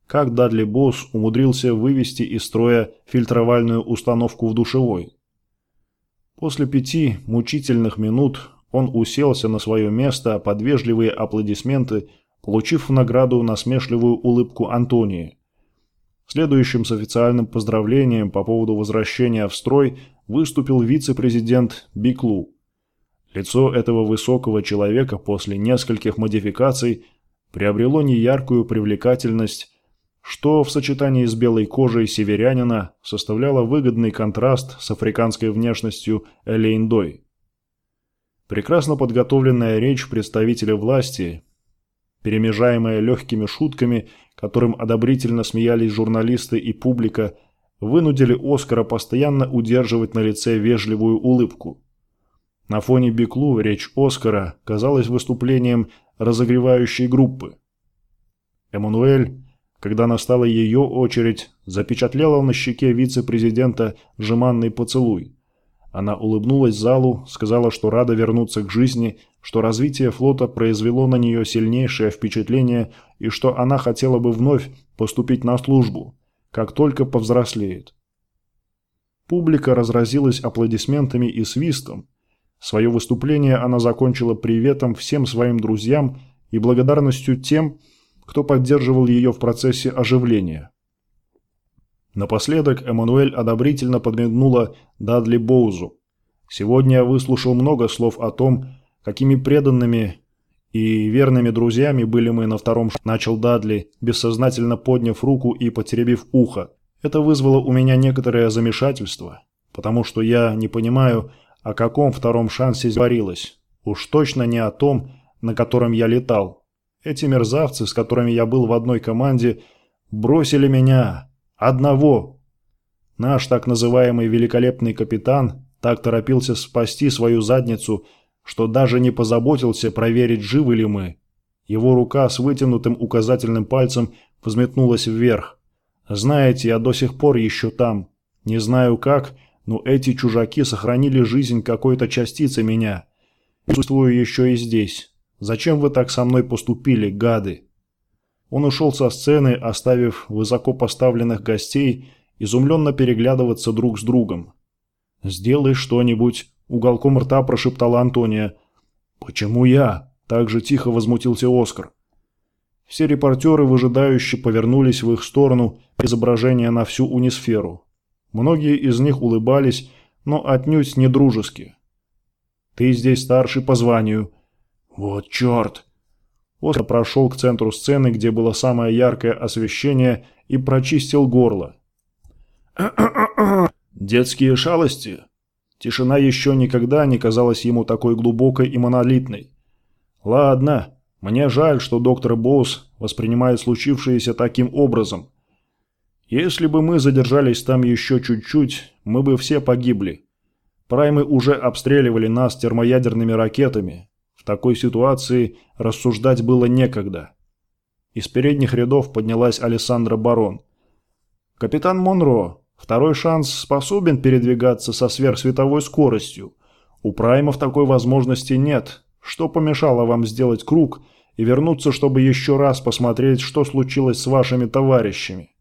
как Дадли Босс умудрился вывести из строя фильтровальную установку в душевой. После пяти мучительных минут он уселся на свое место под вежливые аплодисменты, получив в награду насмешливую улыбку Антонии. Следующим с официальным поздравлением по поводу возвращения в строй выступил вице-президент Биклу. Лицо этого высокого человека после нескольких модификаций приобрело неяркую привлекательность, что в сочетании с белой кожей северянина составляло выгодный контраст с африканской внешностью Элейндой. Прекрасно подготовленная речь представителя власти, перемежаемая легкими шутками, которым одобрительно смеялись журналисты и публика, вынудили Оскара постоянно удерживать на лице вежливую улыбку. На фоне Биклу речь Оскара казалась выступлением разогревающей группы. Эммануэль когда настала ее очередь, запечатлела на щеке вице-президента жеманный поцелуй. Она улыбнулась залу, сказала, что рада вернуться к жизни, что развитие флота произвело на нее сильнейшее впечатление и что она хотела бы вновь поступить на службу, как только повзрослеет. Публика разразилась аплодисментами и свистом. Свое выступление она закончила приветом всем своим друзьям и благодарностью тем, кто поддерживал ее в процессе оживления. Напоследок Эммануэль одобрительно подмигнула Дадли Боузу. «Сегодня я выслушал много слов о том, какими преданными и верными друзьями были мы на втором ш... начал Дадли, бессознательно подняв руку и потеребив ухо. Это вызвало у меня некоторое замешательство, потому что я не понимаю, о каком втором шансе говорилось. Уж точно не о том, на котором я летал. Эти мерзавцы, с которыми я был в одной команде, бросили меня. Одного. Наш так называемый великолепный капитан так торопился спасти свою задницу, что даже не позаботился проверить, живы ли мы. Его рука с вытянутым указательным пальцем взметнулась вверх. Знаете, я до сих пор еще там. Не знаю как, но эти чужаки сохранили жизнь какой-то частицы меня. Чувствую еще и здесь. Зачем вы так со мной поступили, гады?» Он ушел со сцены, оставив высоко поставленных гостей изумленно переглядываться друг с другом. «Сделай что-нибудь», — уголком рта прошептала Антония. «Почему я?» — так же тихо возмутился Оскар. Все репортеры выжидающе повернулись в их сторону, изображение на всю унисферу. Многие из них улыбались, но отнюдь не дружески. «Ты здесь старший по званию», «Вот черт!» Оскар прошел к центру сцены, где было самое яркое освещение, и прочистил горло. «Детские шалости?» Тишина еще никогда не казалась ему такой глубокой и монолитной. Ладно, мне жаль, что доктор Боус воспринимает случившееся таким образом. Если бы мы задержались там еще чуть-чуть, мы бы все погибли. Праймы уже обстреливали нас термоядерными ракетами. В такой ситуации рассуждать было некогда. Из передних рядов поднялась Александра Барон. «Капитан Монро, второй шанс способен передвигаться со сверхсветовой скоростью. У праймов такой возможности нет. Что помешало вам сделать круг и вернуться, чтобы еще раз посмотреть, что случилось с вашими товарищами?»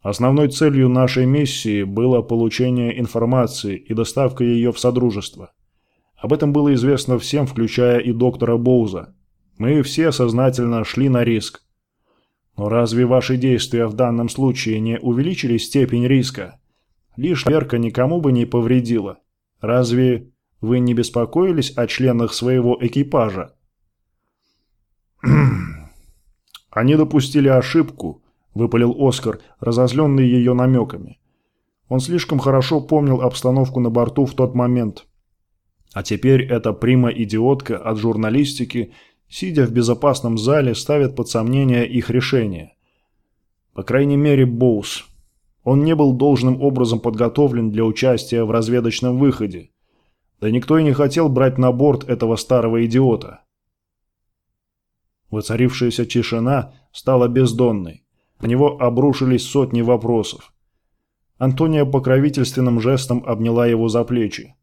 Основной целью нашей миссии было получение информации и доставка ее в Содружество. Об этом было известно всем, включая и доктора Боуза. Мы все сознательно шли на риск. Но разве ваши действия в данном случае не увеличили степень риска? Лишь мерка никому бы не повредила. Разве вы не беспокоились о членах своего экипажа? Они допустили ошибку, выпалил Оскар, разозленный ее намеками. Он слишком хорошо помнил обстановку на борту в тот момент. А теперь эта прима-идиотка от журналистики, сидя в безопасном зале, ставит под сомнение их решение. По крайней мере, Боус. Он не был должным образом подготовлен для участия в разведочном выходе. Да никто и не хотел брать на борт этого старого идиота. Воцарившаяся тишина стала бездонной. На него обрушились сотни вопросов. Антония покровительственным жестом обняла его за плечи.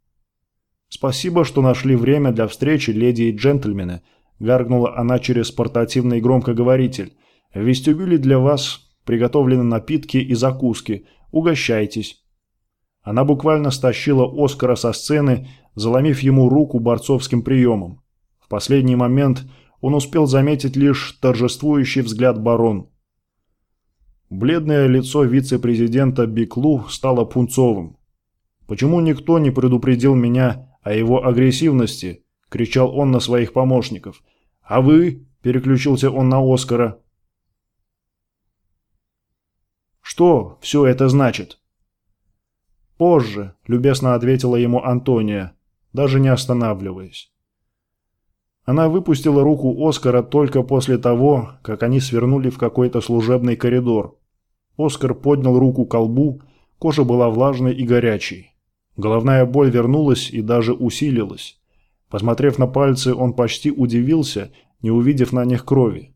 «Спасибо, что нашли время для встречи, леди и джентльмены», – гаркнула она через портативный громкоговоритель. «В вестибюле для вас приготовлены напитки и закуски. Угощайтесь». Она буквально стащила Оскара со сцены, заломив ему руку борцовским приемом. В последний момент он успел заметить лишь торжествующий взгляд барон – Бледное лицо вице-президента Биклу стало пунцовым. «Почему никто не предупредил меня о его агрессивности?» – кричал он на своих помощников. «А вы?» – переключился он на Оскара. «Что все это значит?» «Позже», – любезно ответила ему Антония, даже не останавливаясь. Она выпустила руку Оскара только после того, как они свернули в какой-то служебный коридор. Оскар поднял руку к колбу, кожа была влажной и горячей. Головная боль вернулась и даже усилилась. Посмотрев на пальцы, он почти удивился, не увидев на них крови.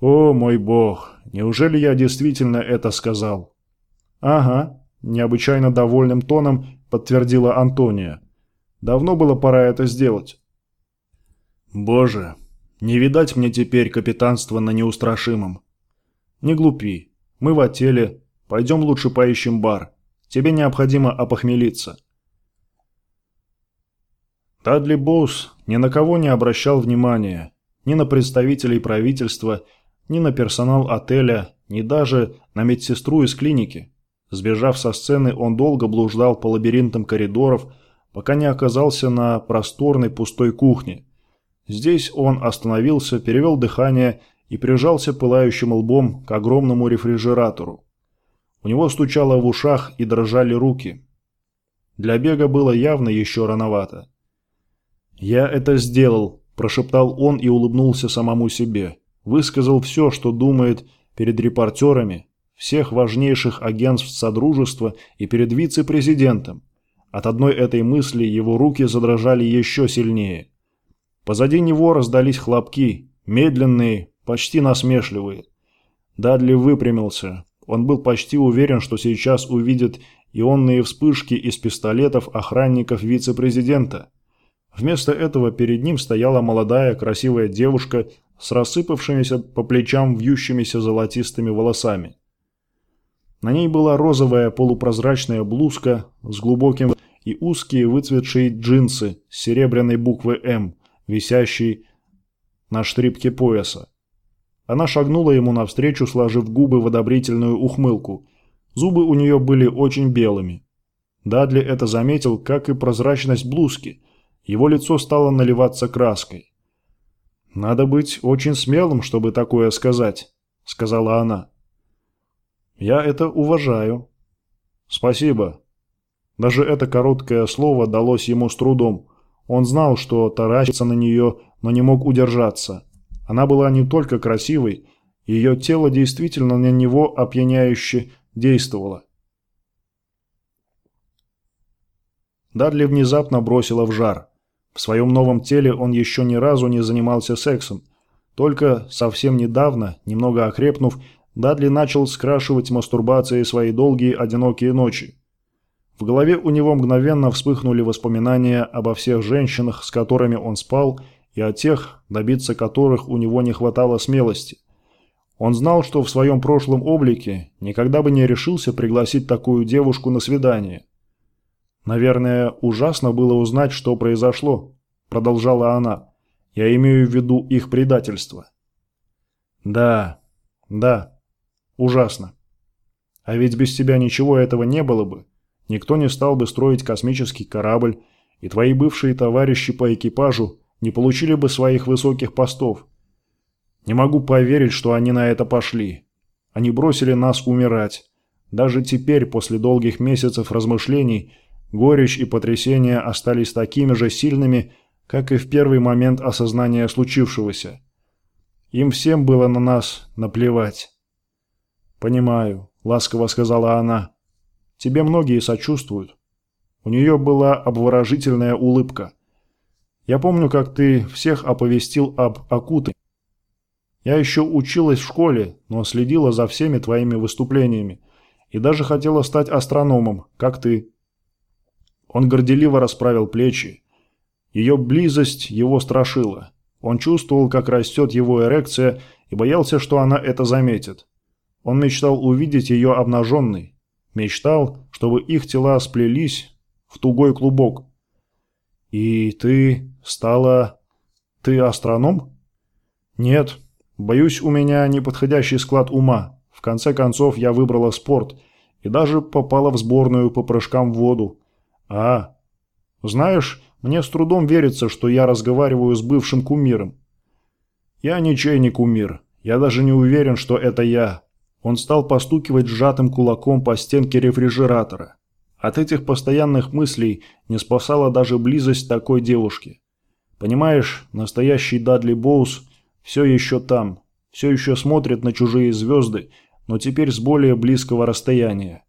«О, мой бог, неужели я действительно это сказал?» «Ага», – необычайно довольным тоном подтвердила Антония. «Давно было пора это сделать». Боже, не видать мне теперь капитанства на неустрашимом. Не глупи. Мы в отеле. Пойдем лучше поищем бар. Тебе необходимо опохмелиться. Тадли Боус ни на кого не обращал внимания. Ни на представителей правительства, ни на персонал отеля, ни даже на медсестру из клиники. Сбежав со сцены, он долго блуждал по лабиринтам коридоров, пока не оказался на просторной пустой кухне – Здесь он остановился, перевел дыхание и прижался пылающим лбом к огромному рефрижератору. У него стучало в ушах и дрожали руки. Для бега было явно еще рановато. «Я это сделал», – прошептал он и улыбнулся самому себе. Высказал все, что думает перед репортерами, всех важнейших агентств Содружества и перед вице-президентом. От одной этой мысли его руки задрожали еще сильнее – Позади него раздались хлопки, медленные, почти насмешливые. Дадли выпрямился. Он был почти уверен, что сейчас увидит ионные вспышки из пистолетов охранников вице-президента. Вместо этого перед ним стояла молодая красивая девушка с рассыпавшимися по плечам вьющимися золотистыми волосами. На ней была розовая полупрозрачная блузка с глубоким и узкие выцветшие джинсы с серебряной буквой «М», висящий на штрипке пояса. Она шагнула ему навстречу, сложив губы в одобрительную ухмылку. Зубы у нее были очень белыми. Дадли это заметил, как и прозрачность блузки. Его лицо стало наливаться краской. «Надо быть очень смелым, чтобы такое сказать», — сказала она. «Я это уважаю». «Спасибо». Даже это короткое слово далось ему с трудом. Он знал, что таращится на нее, но не мог удержаться. Она была не только красивой, ее тело действительно на него опьяняюще действовало. Дадли внезапно бросила в жар. В своем новом теле он еще ни разу не занимался сексом. Только совсем недавно, немного окрепнув, Дадли начал скрашивать мастурбацией свои долгие одинокие ночи. В голове у него мгновенно вспыхнули воспоминания обо всех женщинах, с которыми он спал, и о тех, добиться которых у него не хватало смелости. Он знал, что в своем прошлом облике никогда бы не решился пригласить такую девушку на свидание. «Наверное, ужасно было узнать, что произошло», – продолжала она. «Я имею в виду их предательство». «Да, да, ужасно. А ведь без тебя ничего этого не было бы. Никто не стал бы строить космический корабль, и твои бывшие товарищи по экипажу не получили бы своих высоких постов. Не могу поверить, что они на это пошли. Они бросили нас умирать. Даже теперь, после долгих месяцев размышлений, горечь и потрясение остались такими же сильными, как и в первый момент осознания случившегося. Им всем было на нас наплевать. «Понимаю», — ласково сказала она. Тебе многие сочувствуют». У нее была обворожительная улыбка. «Я помню, как ты всех оповестил об Акуте. Я еще училась в школе, но следила за всеми твоими выступлениями и даже хотела стать астрономом, как ты». Он горделиво расправил плечи. Ее близость его страшила. Он чувствовал, как растет его эрекция, и боялся, что она это заметит. Он мечтал увидеть ее обнаженной, Мечтал, чтобы их тела сплелись в тугой клубок. «И ты стала... ты астроном?» «Нет. Боюсь, у меня неподходящий склад ума. В конце концов, я выбрала спорт и даже попала в сборную по прыжкам в воду. А, знаешь, мне с трудом верится, что я разговариваю с бывшим кумиром. Я ничей не кумир. Я даже не уверен, что это я. Он стал постукивать сжатым кулаком по стенке рефрижератора. От этих постоянных мыслей не спасала даже близость такой девушки. Понимаешь, настоящий Дадли Боус все еще там, все еще смотрит на чужие звезды, но теперь с более близкого расстояния.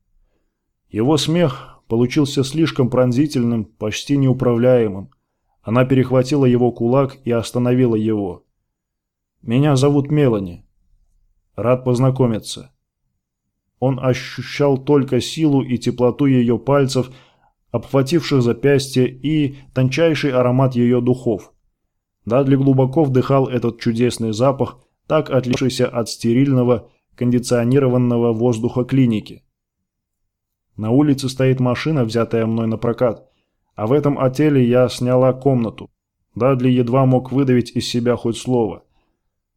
Его смех получился слишком пронзительным, почти неуправляемым. Она перехватила его кулак и остановила его. «Меня зовут Мелани. Рад познакомиться». Он ощущал только силу и теплоту ее пальцев, обхвативших запястье, и тончайший аромат ее духов. Дадли глубоко вдыхал этот чудесный запах, так отличившийся от стерильного, кондиционированного воздуха клиники. На улице стоит машина, взятая мной на прокат, а в этом отеле я сняла комнату. Дадли едва мог выдавить из себя хоть слово.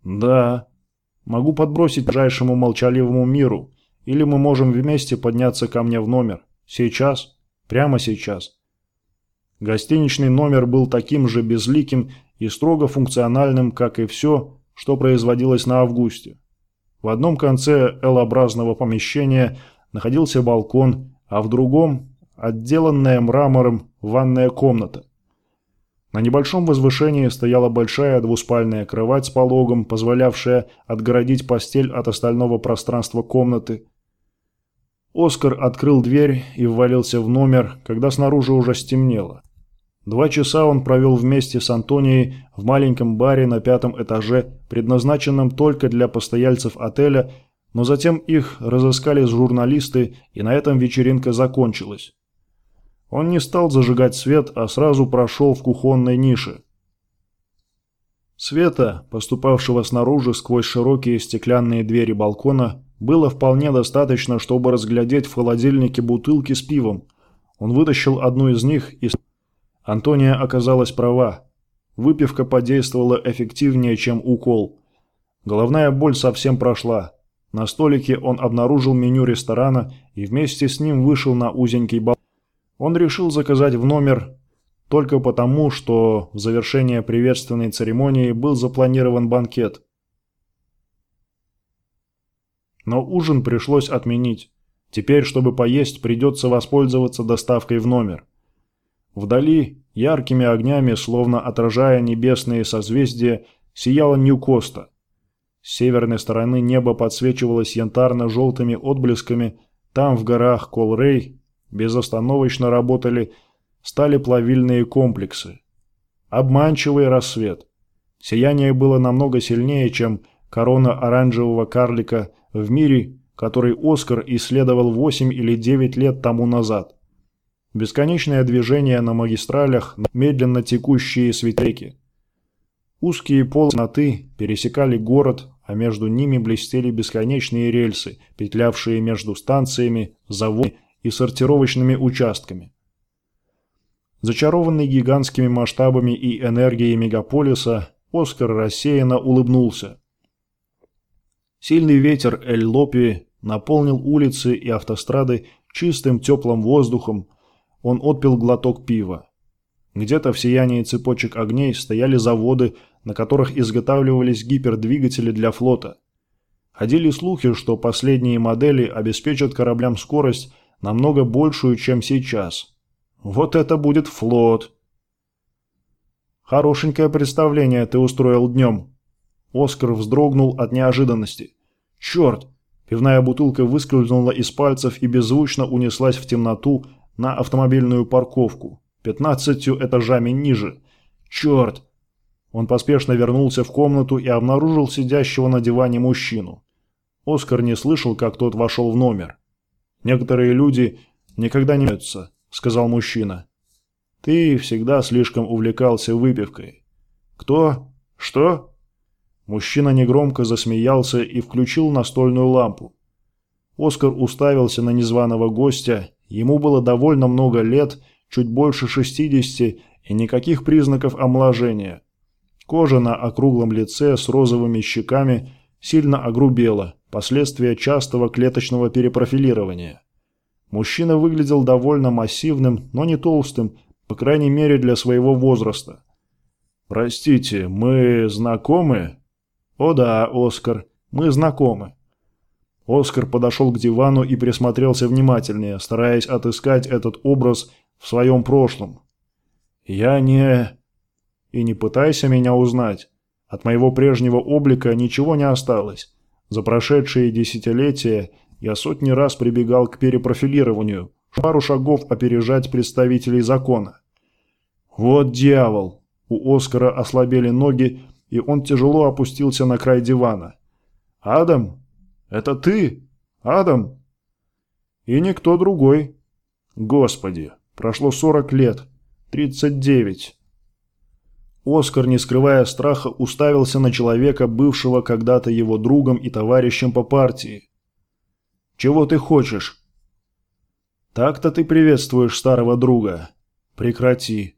«Да, Могу подбросить ближайшему молчаливому миру, или мы можем вместе подняться ко мне в номер. Сейчас. Прямо сейчас. Gостиничный номер был таким же безликим и строго функциональным, как и все, что производилось на Августе. В одном конце L-образного помещения находился балкон, а в другом – отделанная мрамором ванная комната. На небольшом возвышении стояла большая двуспальная кровать с пологом, позволявшая отгородить постель от остального пространства комнаты. Оскар открыл дверь и ввалился в номер, когда снаружи уже стемнело. Два часа он провел вместе с Антонией в маленьком баре на пятом этаже, предназначенном только для постояльцев отеля, но затем их разыскали журналисты, и на этом вечеринка закончилась. Он не стал зажигать свет, а сразу прошел в кухонной нише. Света, поступавшего снаружи сквозь широкие стеклянные двери балкона, было вполне достаточно, чтобы разглядеть в холодильнике бутылки с пивом. Он вытащил одну из них и... Антония оказалась права. Выпивка подействовала эффективнее, чем укол. Головная боль совсем прошла. На столике он обнаружил меню ресторана и вместе с ним вышел на узенький балкон. Он решил заказать в номер только потому, что в завершение приветственной церемонии был запланирован банкет. Но ужин пришлось отменить. Теперь, чтобы поесть, придется воспользоваться доставкой в номер. Вдали, яркими огнями, словно отражая небесные созвездия, сияла Нью-Коста. С северной стороны небо подсвечивалось янтарно-желтыми отблесками, там, в горах Колрей, безостановочно работали стали плавильные комплексы. Обманчивый рассвет. Сияние было намного сильнее, чем корона оранжевого карлика в мире, который Оскар исследовал 8 или 9 лет тому назад. Бесконечное движение на магистралях, медленно текущие светляки. Узкие полосы пересекали город, а между ними блестели бесконечные рельсы, петлявшие между станциями, заводами и сортировочными участками. Зачарованный гигантскими масштабами и энергией мегаполиса, Оскар рассеянно улыбнулся. Сильный ветер Эль-Лопи наполнил улицы и автострады чистым теплым воздухом. Он отпил глоток пива. Где-то в сиянии цепочек огней стояли заводы, на которых изготавливались гипердвигатели для флота. Ходили слухи, что последние модели обеспечат кораблям скорость намного большую, чем сейчас – вот это будет флот. Хорошенькое представление ты устроил днем. Оскар вздрогнул от неожиданности. Черт! Пивная бутылка выскользнула из пальцев и беззвучно унеслась в темноту на автомобильную парковку. Пятнадцатью этажами ниже. Черт! Он поспешно вернулся в комнату и обнаружил сидящего на диване мужчину. Оскар не слышал, как тот вошел в номер. Некоторые люди никогда не меняются сказал мужчина. «Ты всегда слишком увлекался выпивкой». «Кто? Что?» Мужчина негромко засмеялся и включил настольную лампу. Оскар уставился на незваного гостя. Ему было довольно много лет, чуть больше шестидесяти, и никаких признаков омоложения. Кожа на округлом лице с розовыми щеками сильно огрубела, последствия частого клеточного перепрофилирования. Мужчина выглядел довольно массивным, но не толстым, по крайней мере для своего возраста. «Простите, мы знакомы?» «О да, Оскар, мы знакомы». Оскар подошел к дивану и присмотрелся внимательнее, стараясь отыскать этот образ в своем прошлом. «Я не...» «И не пытайся меня узнать. От моего прежнего облика ничего не осталось. За прошедшие десятилетия я сотни раз прибегал к перепрофилированию, пару шагов опережать представителей закона. Вот дьявол! У Оскара ослабели ноги, и он тяжело опустился на край дивана. «Адам? Это ты? Адам?» «И никто другой». «Господи, прошло сорок лет. Тридцать девять». Оскар, не скрывая страха, уставился на человека, бывшего когда-то его другом и товарищем по партии. Чего ты хочешь?» «Так-то ты приветствуешь старого друга. Прекрати».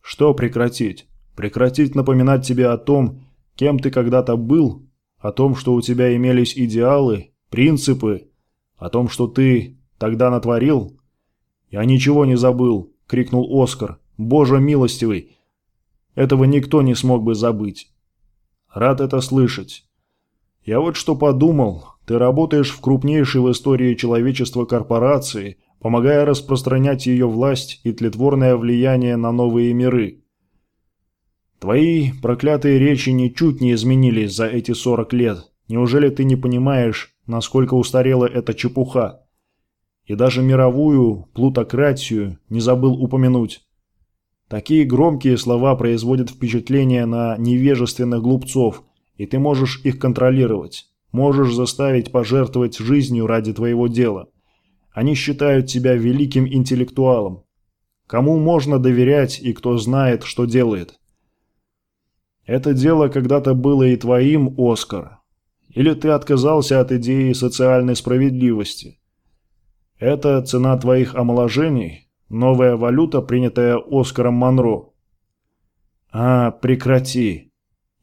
«Что прекратить? Прекратить напоминать тебе о том, кем ты когда-то был, о том, что у тебя имелись идеалы, принципы, о том, что ты тогда натворил?» «Я ничего не забыл», — крикнул Оскар. «Боже милостивый! Этого никто не смог бы забыть. Рад это слышать. Я вот что подумал, ты работаешь в крупнейшей в истории человечества корпорации, помогая распространять ее власть и тлетворное влияние на новые миры. Твои проклятые речи ничуть не изменились за эти 40 лет. Неужели ты не понимаешь, насколько устарела эта чепуха? И даже мировую плутократию не забыл упомянуть. Такие громкие слова производят впечатление на невежественных глупцов, и ты можешь их контролировать. Можешь заставить пожертвовать жизнью ради твоего дела. Они считают тебя великим интеллектуалом. Кому можно доверять и кто знает, что делает? Это дело когда-то было и твоим, Оскар. Или ты отказался от идеи социальной справедливости? Это цена твоих омоложений? Новая валюта, принятая Оскаром Монро? А, прекрати.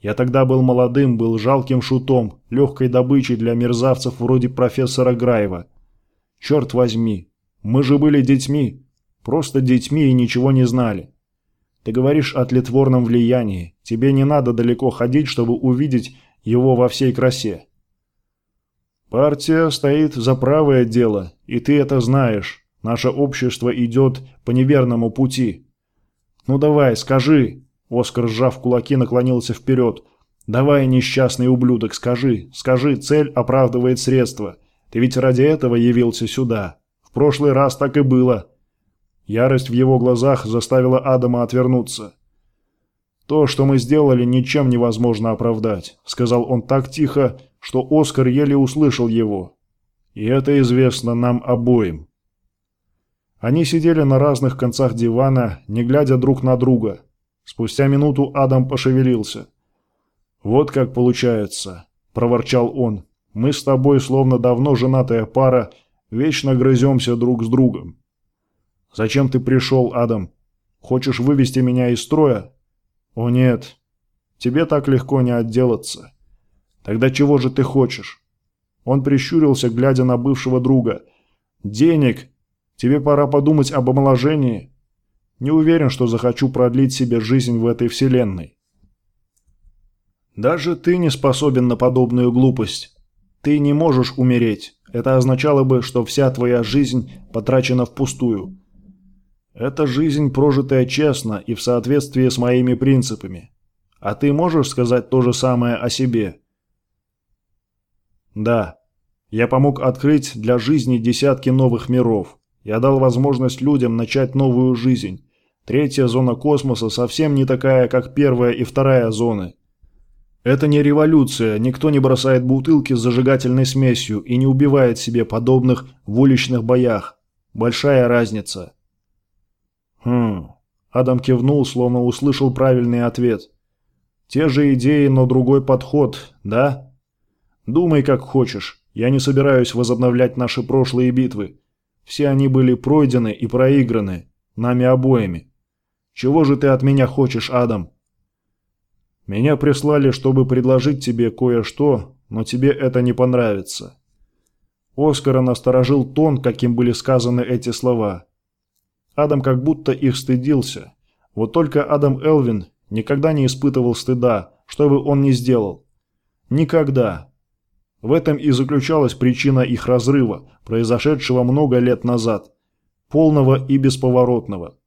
Я тогда был молодым, был жалким шутом, легкой добычей для мерзавцев вроде профессора Граева. Черт возьми, мы же были детьми, просто детьми и ничего не знали. Ты говоришь о тлетворном влиянии, тебе не надо далеко ходить, чтобы увидеть его во всей красе. Партия стоит за правое дело, и ты это знаешь. Наше общество идет по неверному пути. Ну давай, скажи. Оскар, сжав кулаки, наклонился вперед. Давай, несчастный ублюдок, скажи. Скажи, цель оправдывает средства. Ты ведь ради этого явился сюда. В прошлый раз так и было. Ярость в его глазах заставила Адама отвернуться. «То, что мы сделали, ничем невозможно оправдать», — сказал он так тихо, что Оскар еле услышал его. «И это известно нам обоим». Они сидели на разных концах дивана, не глядя друг на друга. Спустя минуту Адам пошевелился. «Вот как получается», — проворчал он. «Мы с тобой, словно давно женатая пара, вечно грыземся друг с другом». «Зачем ты пришел, Адам? Хочешь вывести меня из строя?» «О нет, тебе так легко не отделаться. Тогда чего же ты хочешь?» Он прищурился, глядя на бывшего друга. «Денег! Тебе пора подумать об омоложении. Не уверен, что захочу продлить себе жизнь в этой вселенной». «Даже ты не способен на подобную глупость. Ты не можешь умереть. Это означало бы, что вся твоя жизнь потрачена впустую. Это жизнь, прожитая честно и в соответствии с моими принципами. А ты можешь сказать то же самое о себе? Да. Я помог открыть для жизни десятки новых миров. Я дал возможность людям начать новую жизнь. Третья зона космоса совсем не такая, как первая и вторая зоны. Это не революция, никто не бросает бутылки с зажигательной смесью и не убивает себе подобных в уличных боях. Большая разница. «Хм...» Адам кивнул, словно услышал правильный ответ. «Те же идеи, но другой подход, да?» «Думай, как хочешь. Я не собираюсь возобновлять наши прошлые битвы. Все они были пройдены и проиграны. Нами обоими. Чего же ты от меня хочешь, Адам?» «Меня прислали, чтобы предложить тебе кое-что, но тебе это не понравится». Оскара насторожил тон, каким были сказаны эти слова. Адам как будто их стыдился. Вот только Адам Элвин никогда не испытывал стыда, что бы он ни сделал. Никогда. В этом и заключалась причина их разрыва, произошедшего много лет назад. Полного и бесповоротного.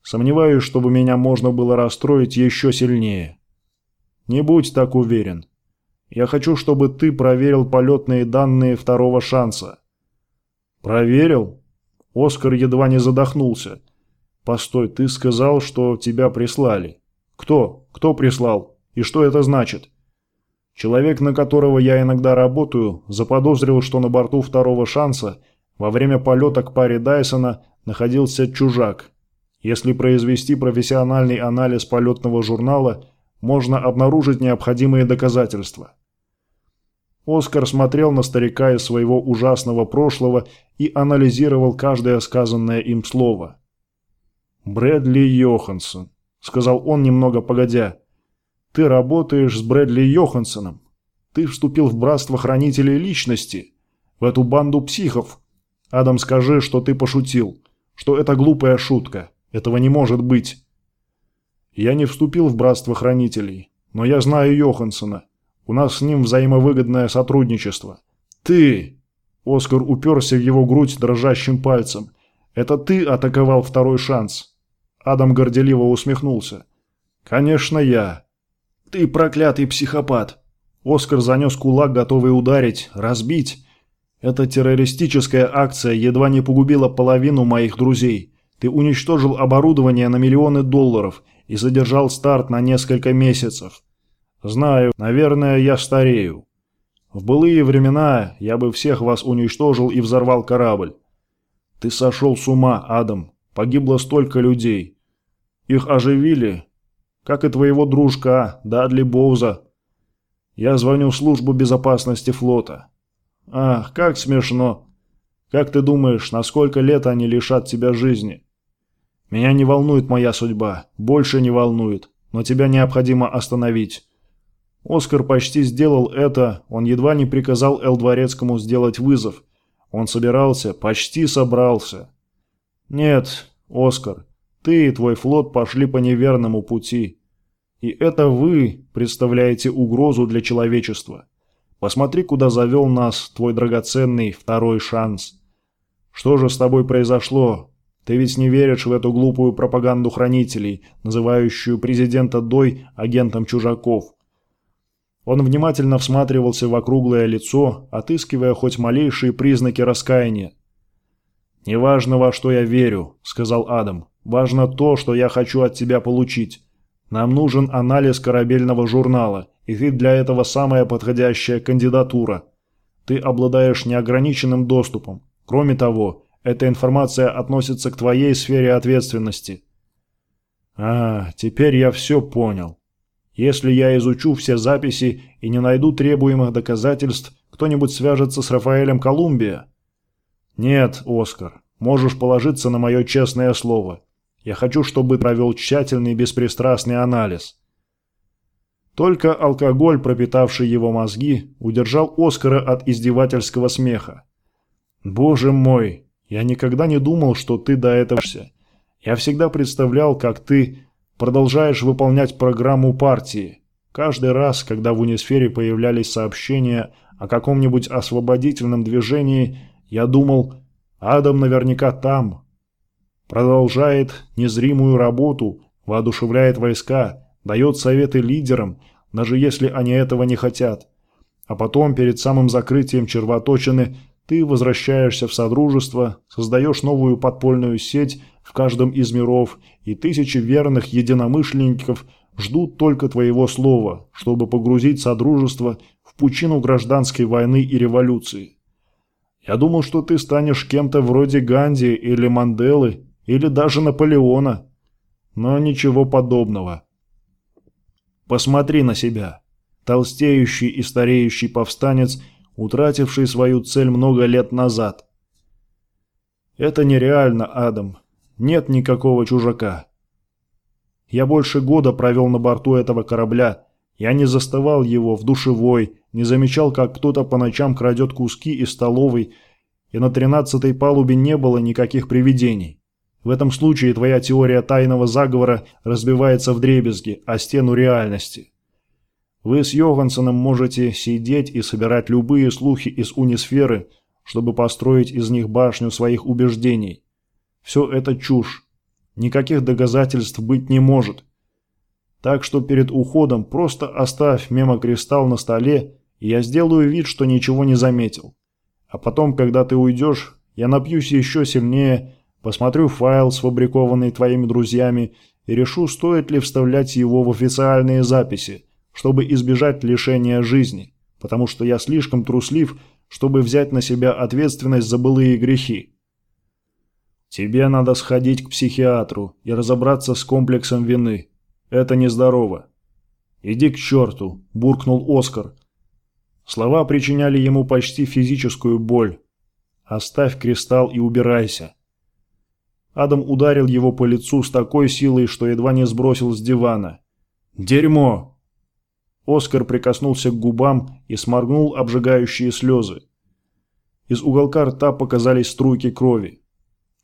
Сомневаюсь, чтобы меня можно было расстроить еще сильнее. Не будь так уверен. Я хочу, чтобы ты проверил полетные данные второго шанса. Проверил? Оскар едва не задохнулся. «Постой, ты сказал, что тебя прислали. Кто? Кто прислал? И что это значит?» Человек, на которого я иногда работаю, заподозрил, что на борту второго шанса во время полета к паре Дайсона находился чужак. Если произвести профессиональный анализ полетного журнала, можно обнаружить необходимые доказательства. Оскар смотрел на старика из своего ужасного прошлого и анализировал каждое сказанное им слово. «Брэдли Йоханссон», — сказал он немного погодя. «Ты работаешь с Брэдли Йоханссоном. Ты вступил в братство хранителей личности, в эту банду психов. Адам, скажи, что ты пошутил, что это глупая шутка. Этого не может быть». «Я не вступил в братство хранителей, но я знаю Йоханссона. У нас с ним взаимовыгодное сотрудничество. Ты!» Оскар уперся в его грудь дрожащим пальцем. «Это ты атаковал второй шанс?» Адам горделиво усмехнулся. «Конечно я». «Ты проклятый психопат!» Оскар занес кулак, готовый ударить, разбить. «Эта террористическая акция едва не погубила половину моих друзей. Ты уничтожил оборудование на миллионы долларов и задержал старт на несколько месяцев. Знаю, наверное, я старею. В былые времена я бы всех вас уничтожил и взорвал корабль. Ты сошел с ума, Адам. Погибло столько людей. Их оживили, как и твоего дружка, Дадли Боуза. Я звоню в службу безопасности флота. Ах, как смешно. Как ты думаешь, на сколько лет они лишат тебя жизни? Меня не волнует моя судьба, больше не волнует, но тебя необходимо остановить. Оскар почти сделал это, он едва не приказал Эл Дворецкому сделать вызов. Он собирался, почти собрался. «Нет, Оскар, ты и твой флот пошли по неверному пути. И это вы представляете угрозу для человечества. Посмотри, куда завел нас твой драгоценный второй шанс. Что же с тобой произошло? Ты ведь не веришь в эту глупую пропаганду хранителей, называющую президента Дой агентом чужаков. Он внимательно всматривался в округлое лицо, отыскивая хоть малейшие признаки раскаяния. «Неважно, во что я верю», — сказал Адам. «Важно то, что я хочу от тебя получить. Нам нужен анализ корабельного журнала, и ты для этого самая подходящая кандидатура. Ты обладаешь неограниченным доступом. Кроме того, эта информация относится к твоей сфере ответственности». «А, теперь я все понял. Если я изучу все записи и не найду требуемых доказательств, кто-нибудь свяжется с Рафаэлем Колумбия?» «Нет, Оскар, можешь положиться на мое честное слово. Я хочу, чтобы провел тщательный беспристрастный анализ». Только алкоголь, пропитавший его мозги, удержал Оскара от издевательского смеха. «Боже мой, я никогда не думал, что ты до этого... Я всегда представлял, как ты продолжаешь выполнять программу партии. Каждый раз, когда в унисфере появлялись сообщения о каком-нибудь освободительном движении, я думал, Адам наверняка там. Продолжает незримую работу, воодушевляет войска, дает советы лидерам, даже если они этого не хотят. А потом, перед самым закрытием червоточины, ты возвращаешься в Содружество, создаешь новую подпольную сеть в каждом из миров, и тысячи верных единомышленников ждут только твоего слова, чтобы погрузить Содружество в пучину гражданской войны и революции. Я думал, что ты станешь кем-то вроде Ганди или Манделы, или даже Наполеона. Но ничего подобного. Посмотри на себя. Толстеющий и стареющий повстанец, утративший свою цель много лет назад. Это нереально, Адам. Нет никакого чужака. Я больше года провел на борту этого корабля, я не заставал его в душевой, не замечал, как кто-то по ночам крадет куски из столовой, и на тринадцатой палубе не было никаких привидений. В этом случае твоя теория тайного заговора разбивается в дребезги, о стену реальности. Вы с Йогансоном можете сидеть и собирать любые слухи из унисферы, чтобы построить из них башню своих убеждений. Все это чушь. Никаких доказательств быть не может. Так что перед уходом просто оставь мемокристалл на столе, и я сделаю вид, что ничего не заметил. А потом, когда ты уйдешь, я напьюсь еще сильнее, посмотрю файл, сфабрикованный твоими друзьями, и решу, стоит ли вставлять его в официальные записи, чтобы избежать лишения жизни, потому что я слишком труслив, чтобы взять на себя ответственность за былые грехи. Тебе надо сходить к психиатру и разобраться с комплексом вины. Это нездорово. «Иди к черту!» – буркнул Оскар. Слова причиняли ему почти физическую боль. «Оставь кристалл и убирайся». Адам ударил его по лицу с такой силой, что едва не сбросил с дивана. «Дерьмо!» Оскар прикоснулся к губам и сморгнул обжигающие слезы. Из уголка рта показались струйки крови.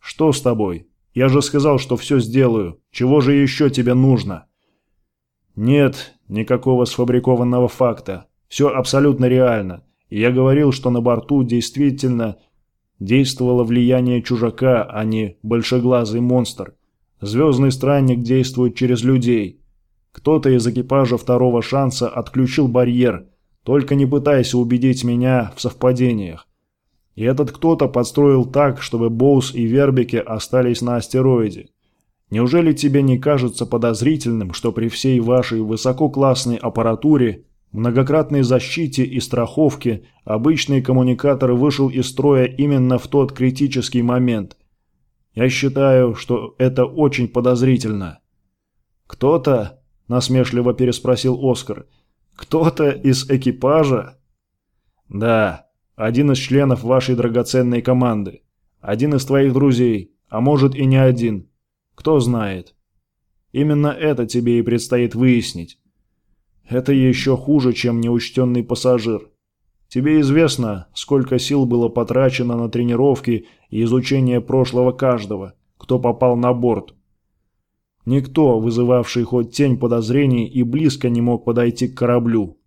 «Что с тобой? Я же сказал, что все сделаю. Чего же еще тебе нужно?» Нет никакого сфабрикованного факта. Все абсолютно реально. Я говорил, что на борту действительно действовало влияние чужака, а не большеглазый монстр. Звездный странник действует через людей. Кто-то из экипажа второго шанса отключил барьер. Только не пытайся убедить меня в совпадениях. И этот кто-то подстроил так, чтобы Боус и Вербике остались на астероиде. Неужели тебе не кажется подозрительным, что при всей вашей высококлассной аппаратуре, многократной защите и страховке обычный коммуникатор вышел из строя именно в тот критический момент? Я считаю, что это очень подозрительно. Кто-то, насмешливо переспросил Оскар, кто-то из экипажа? Да, один из членов вашей драгоценной команды. Один из твоих друзей, а может и не один. Кто знает. Именно это тебе и предстоит выяснить. Это еще хуже, чем неучтенный пассажир. Тебе известно, сколько сил было потрачено на тренировки и изучение прошлого каждого, кто попал на борт. Никто, вызывавший хоть тень подозрений, и близко не мог подойти к кораблю.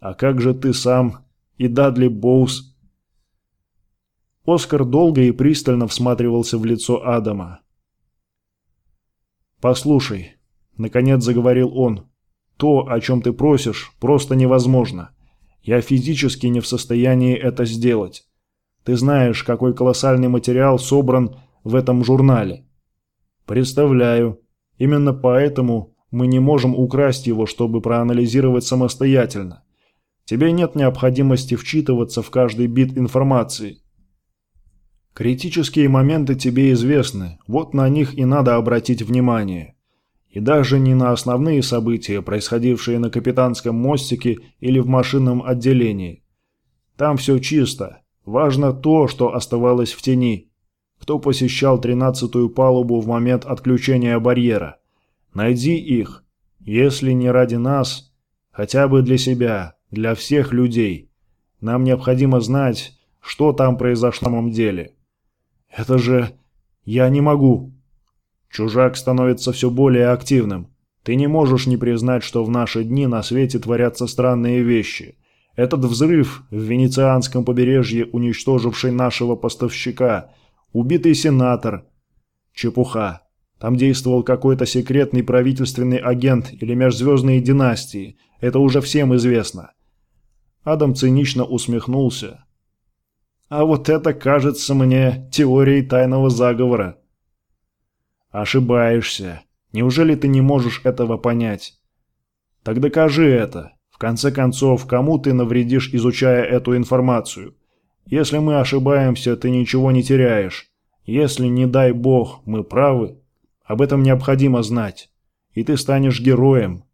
А как же ты сам? и Дадли Боус. Оскар долго и пристально всматривался в лицо Адама. «Послушай», — наконец заговорил он, — «то, о чем ты просишь, просто невозможно. Я физически не в состоянии это сделать. Ты знаешь, какой колоссальный материал собран в этом журнале. Представляю. Именно поэтому мы не можем украсть его, чтобы проанализировать самостоятельно. Тебе нет необходимости вчитываться в каждый бит информации. Критические моменты тебе известны, вот на них и надо обратить внимание. И даже не на основные события, происходившие на капитанском мостике или в машинном отделении. Там все чисто. Важно то, что оставалось в тени. Кто посещал тринадцатую палубу в момент отключения барьера. Найди их. Если не ради нас, хотя бы для себя, для всех людей. Нам необходимо знать, что там произошло на самом деле. Это же... Я не могу. Чужак становится все более активным. Ты не можешь не признать, что в наши дни на свете творятся странные вещи. Этот взрыв в венецианском побережье, уничтоживший нашего поставщика, убитый сенатор. Чепуха. Там действовал какой-то секретный правительственный агент или межзвездные династии. Это уже всем известно. Адам цинично усмехнулся. А вот это кажется мне теорией тайного заговора. Ошибаешься. Неужели ты не можешь этого понять? Так докажи это. В конце концов, кому ты навредишь, изучая эту информацию? Если мы ошибаемся, ты ничего не теряешь. Если, не дай бог, мы правы, об этом необходимо знать. И ты станешь героем.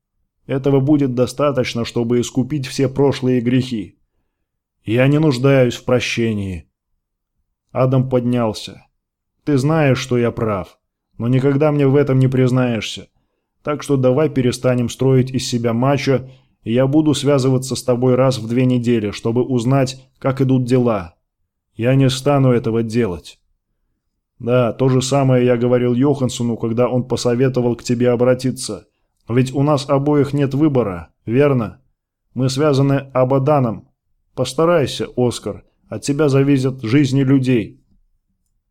Этого будет достаточно, чтобы искупить все прошлые грехи. Я не нуждаюсь в прощении. Адам поднялся. Ты знаешь, что я прав но никогда мне в этом не признаешься. Так что давай перестанем строить из себя мачо, и я буду связываться с тобой раз в две недели, чтобы узнать, как идут дела. Я не стану этого делать. Да, то же самое я говорил Йохансону, когда он посоветовал к тебе обратиться. Ведь у нас обоих нет выбора, верно? Мы связаны Абаданом. Постарайся, Оскар, от тебя зависят жизни людей.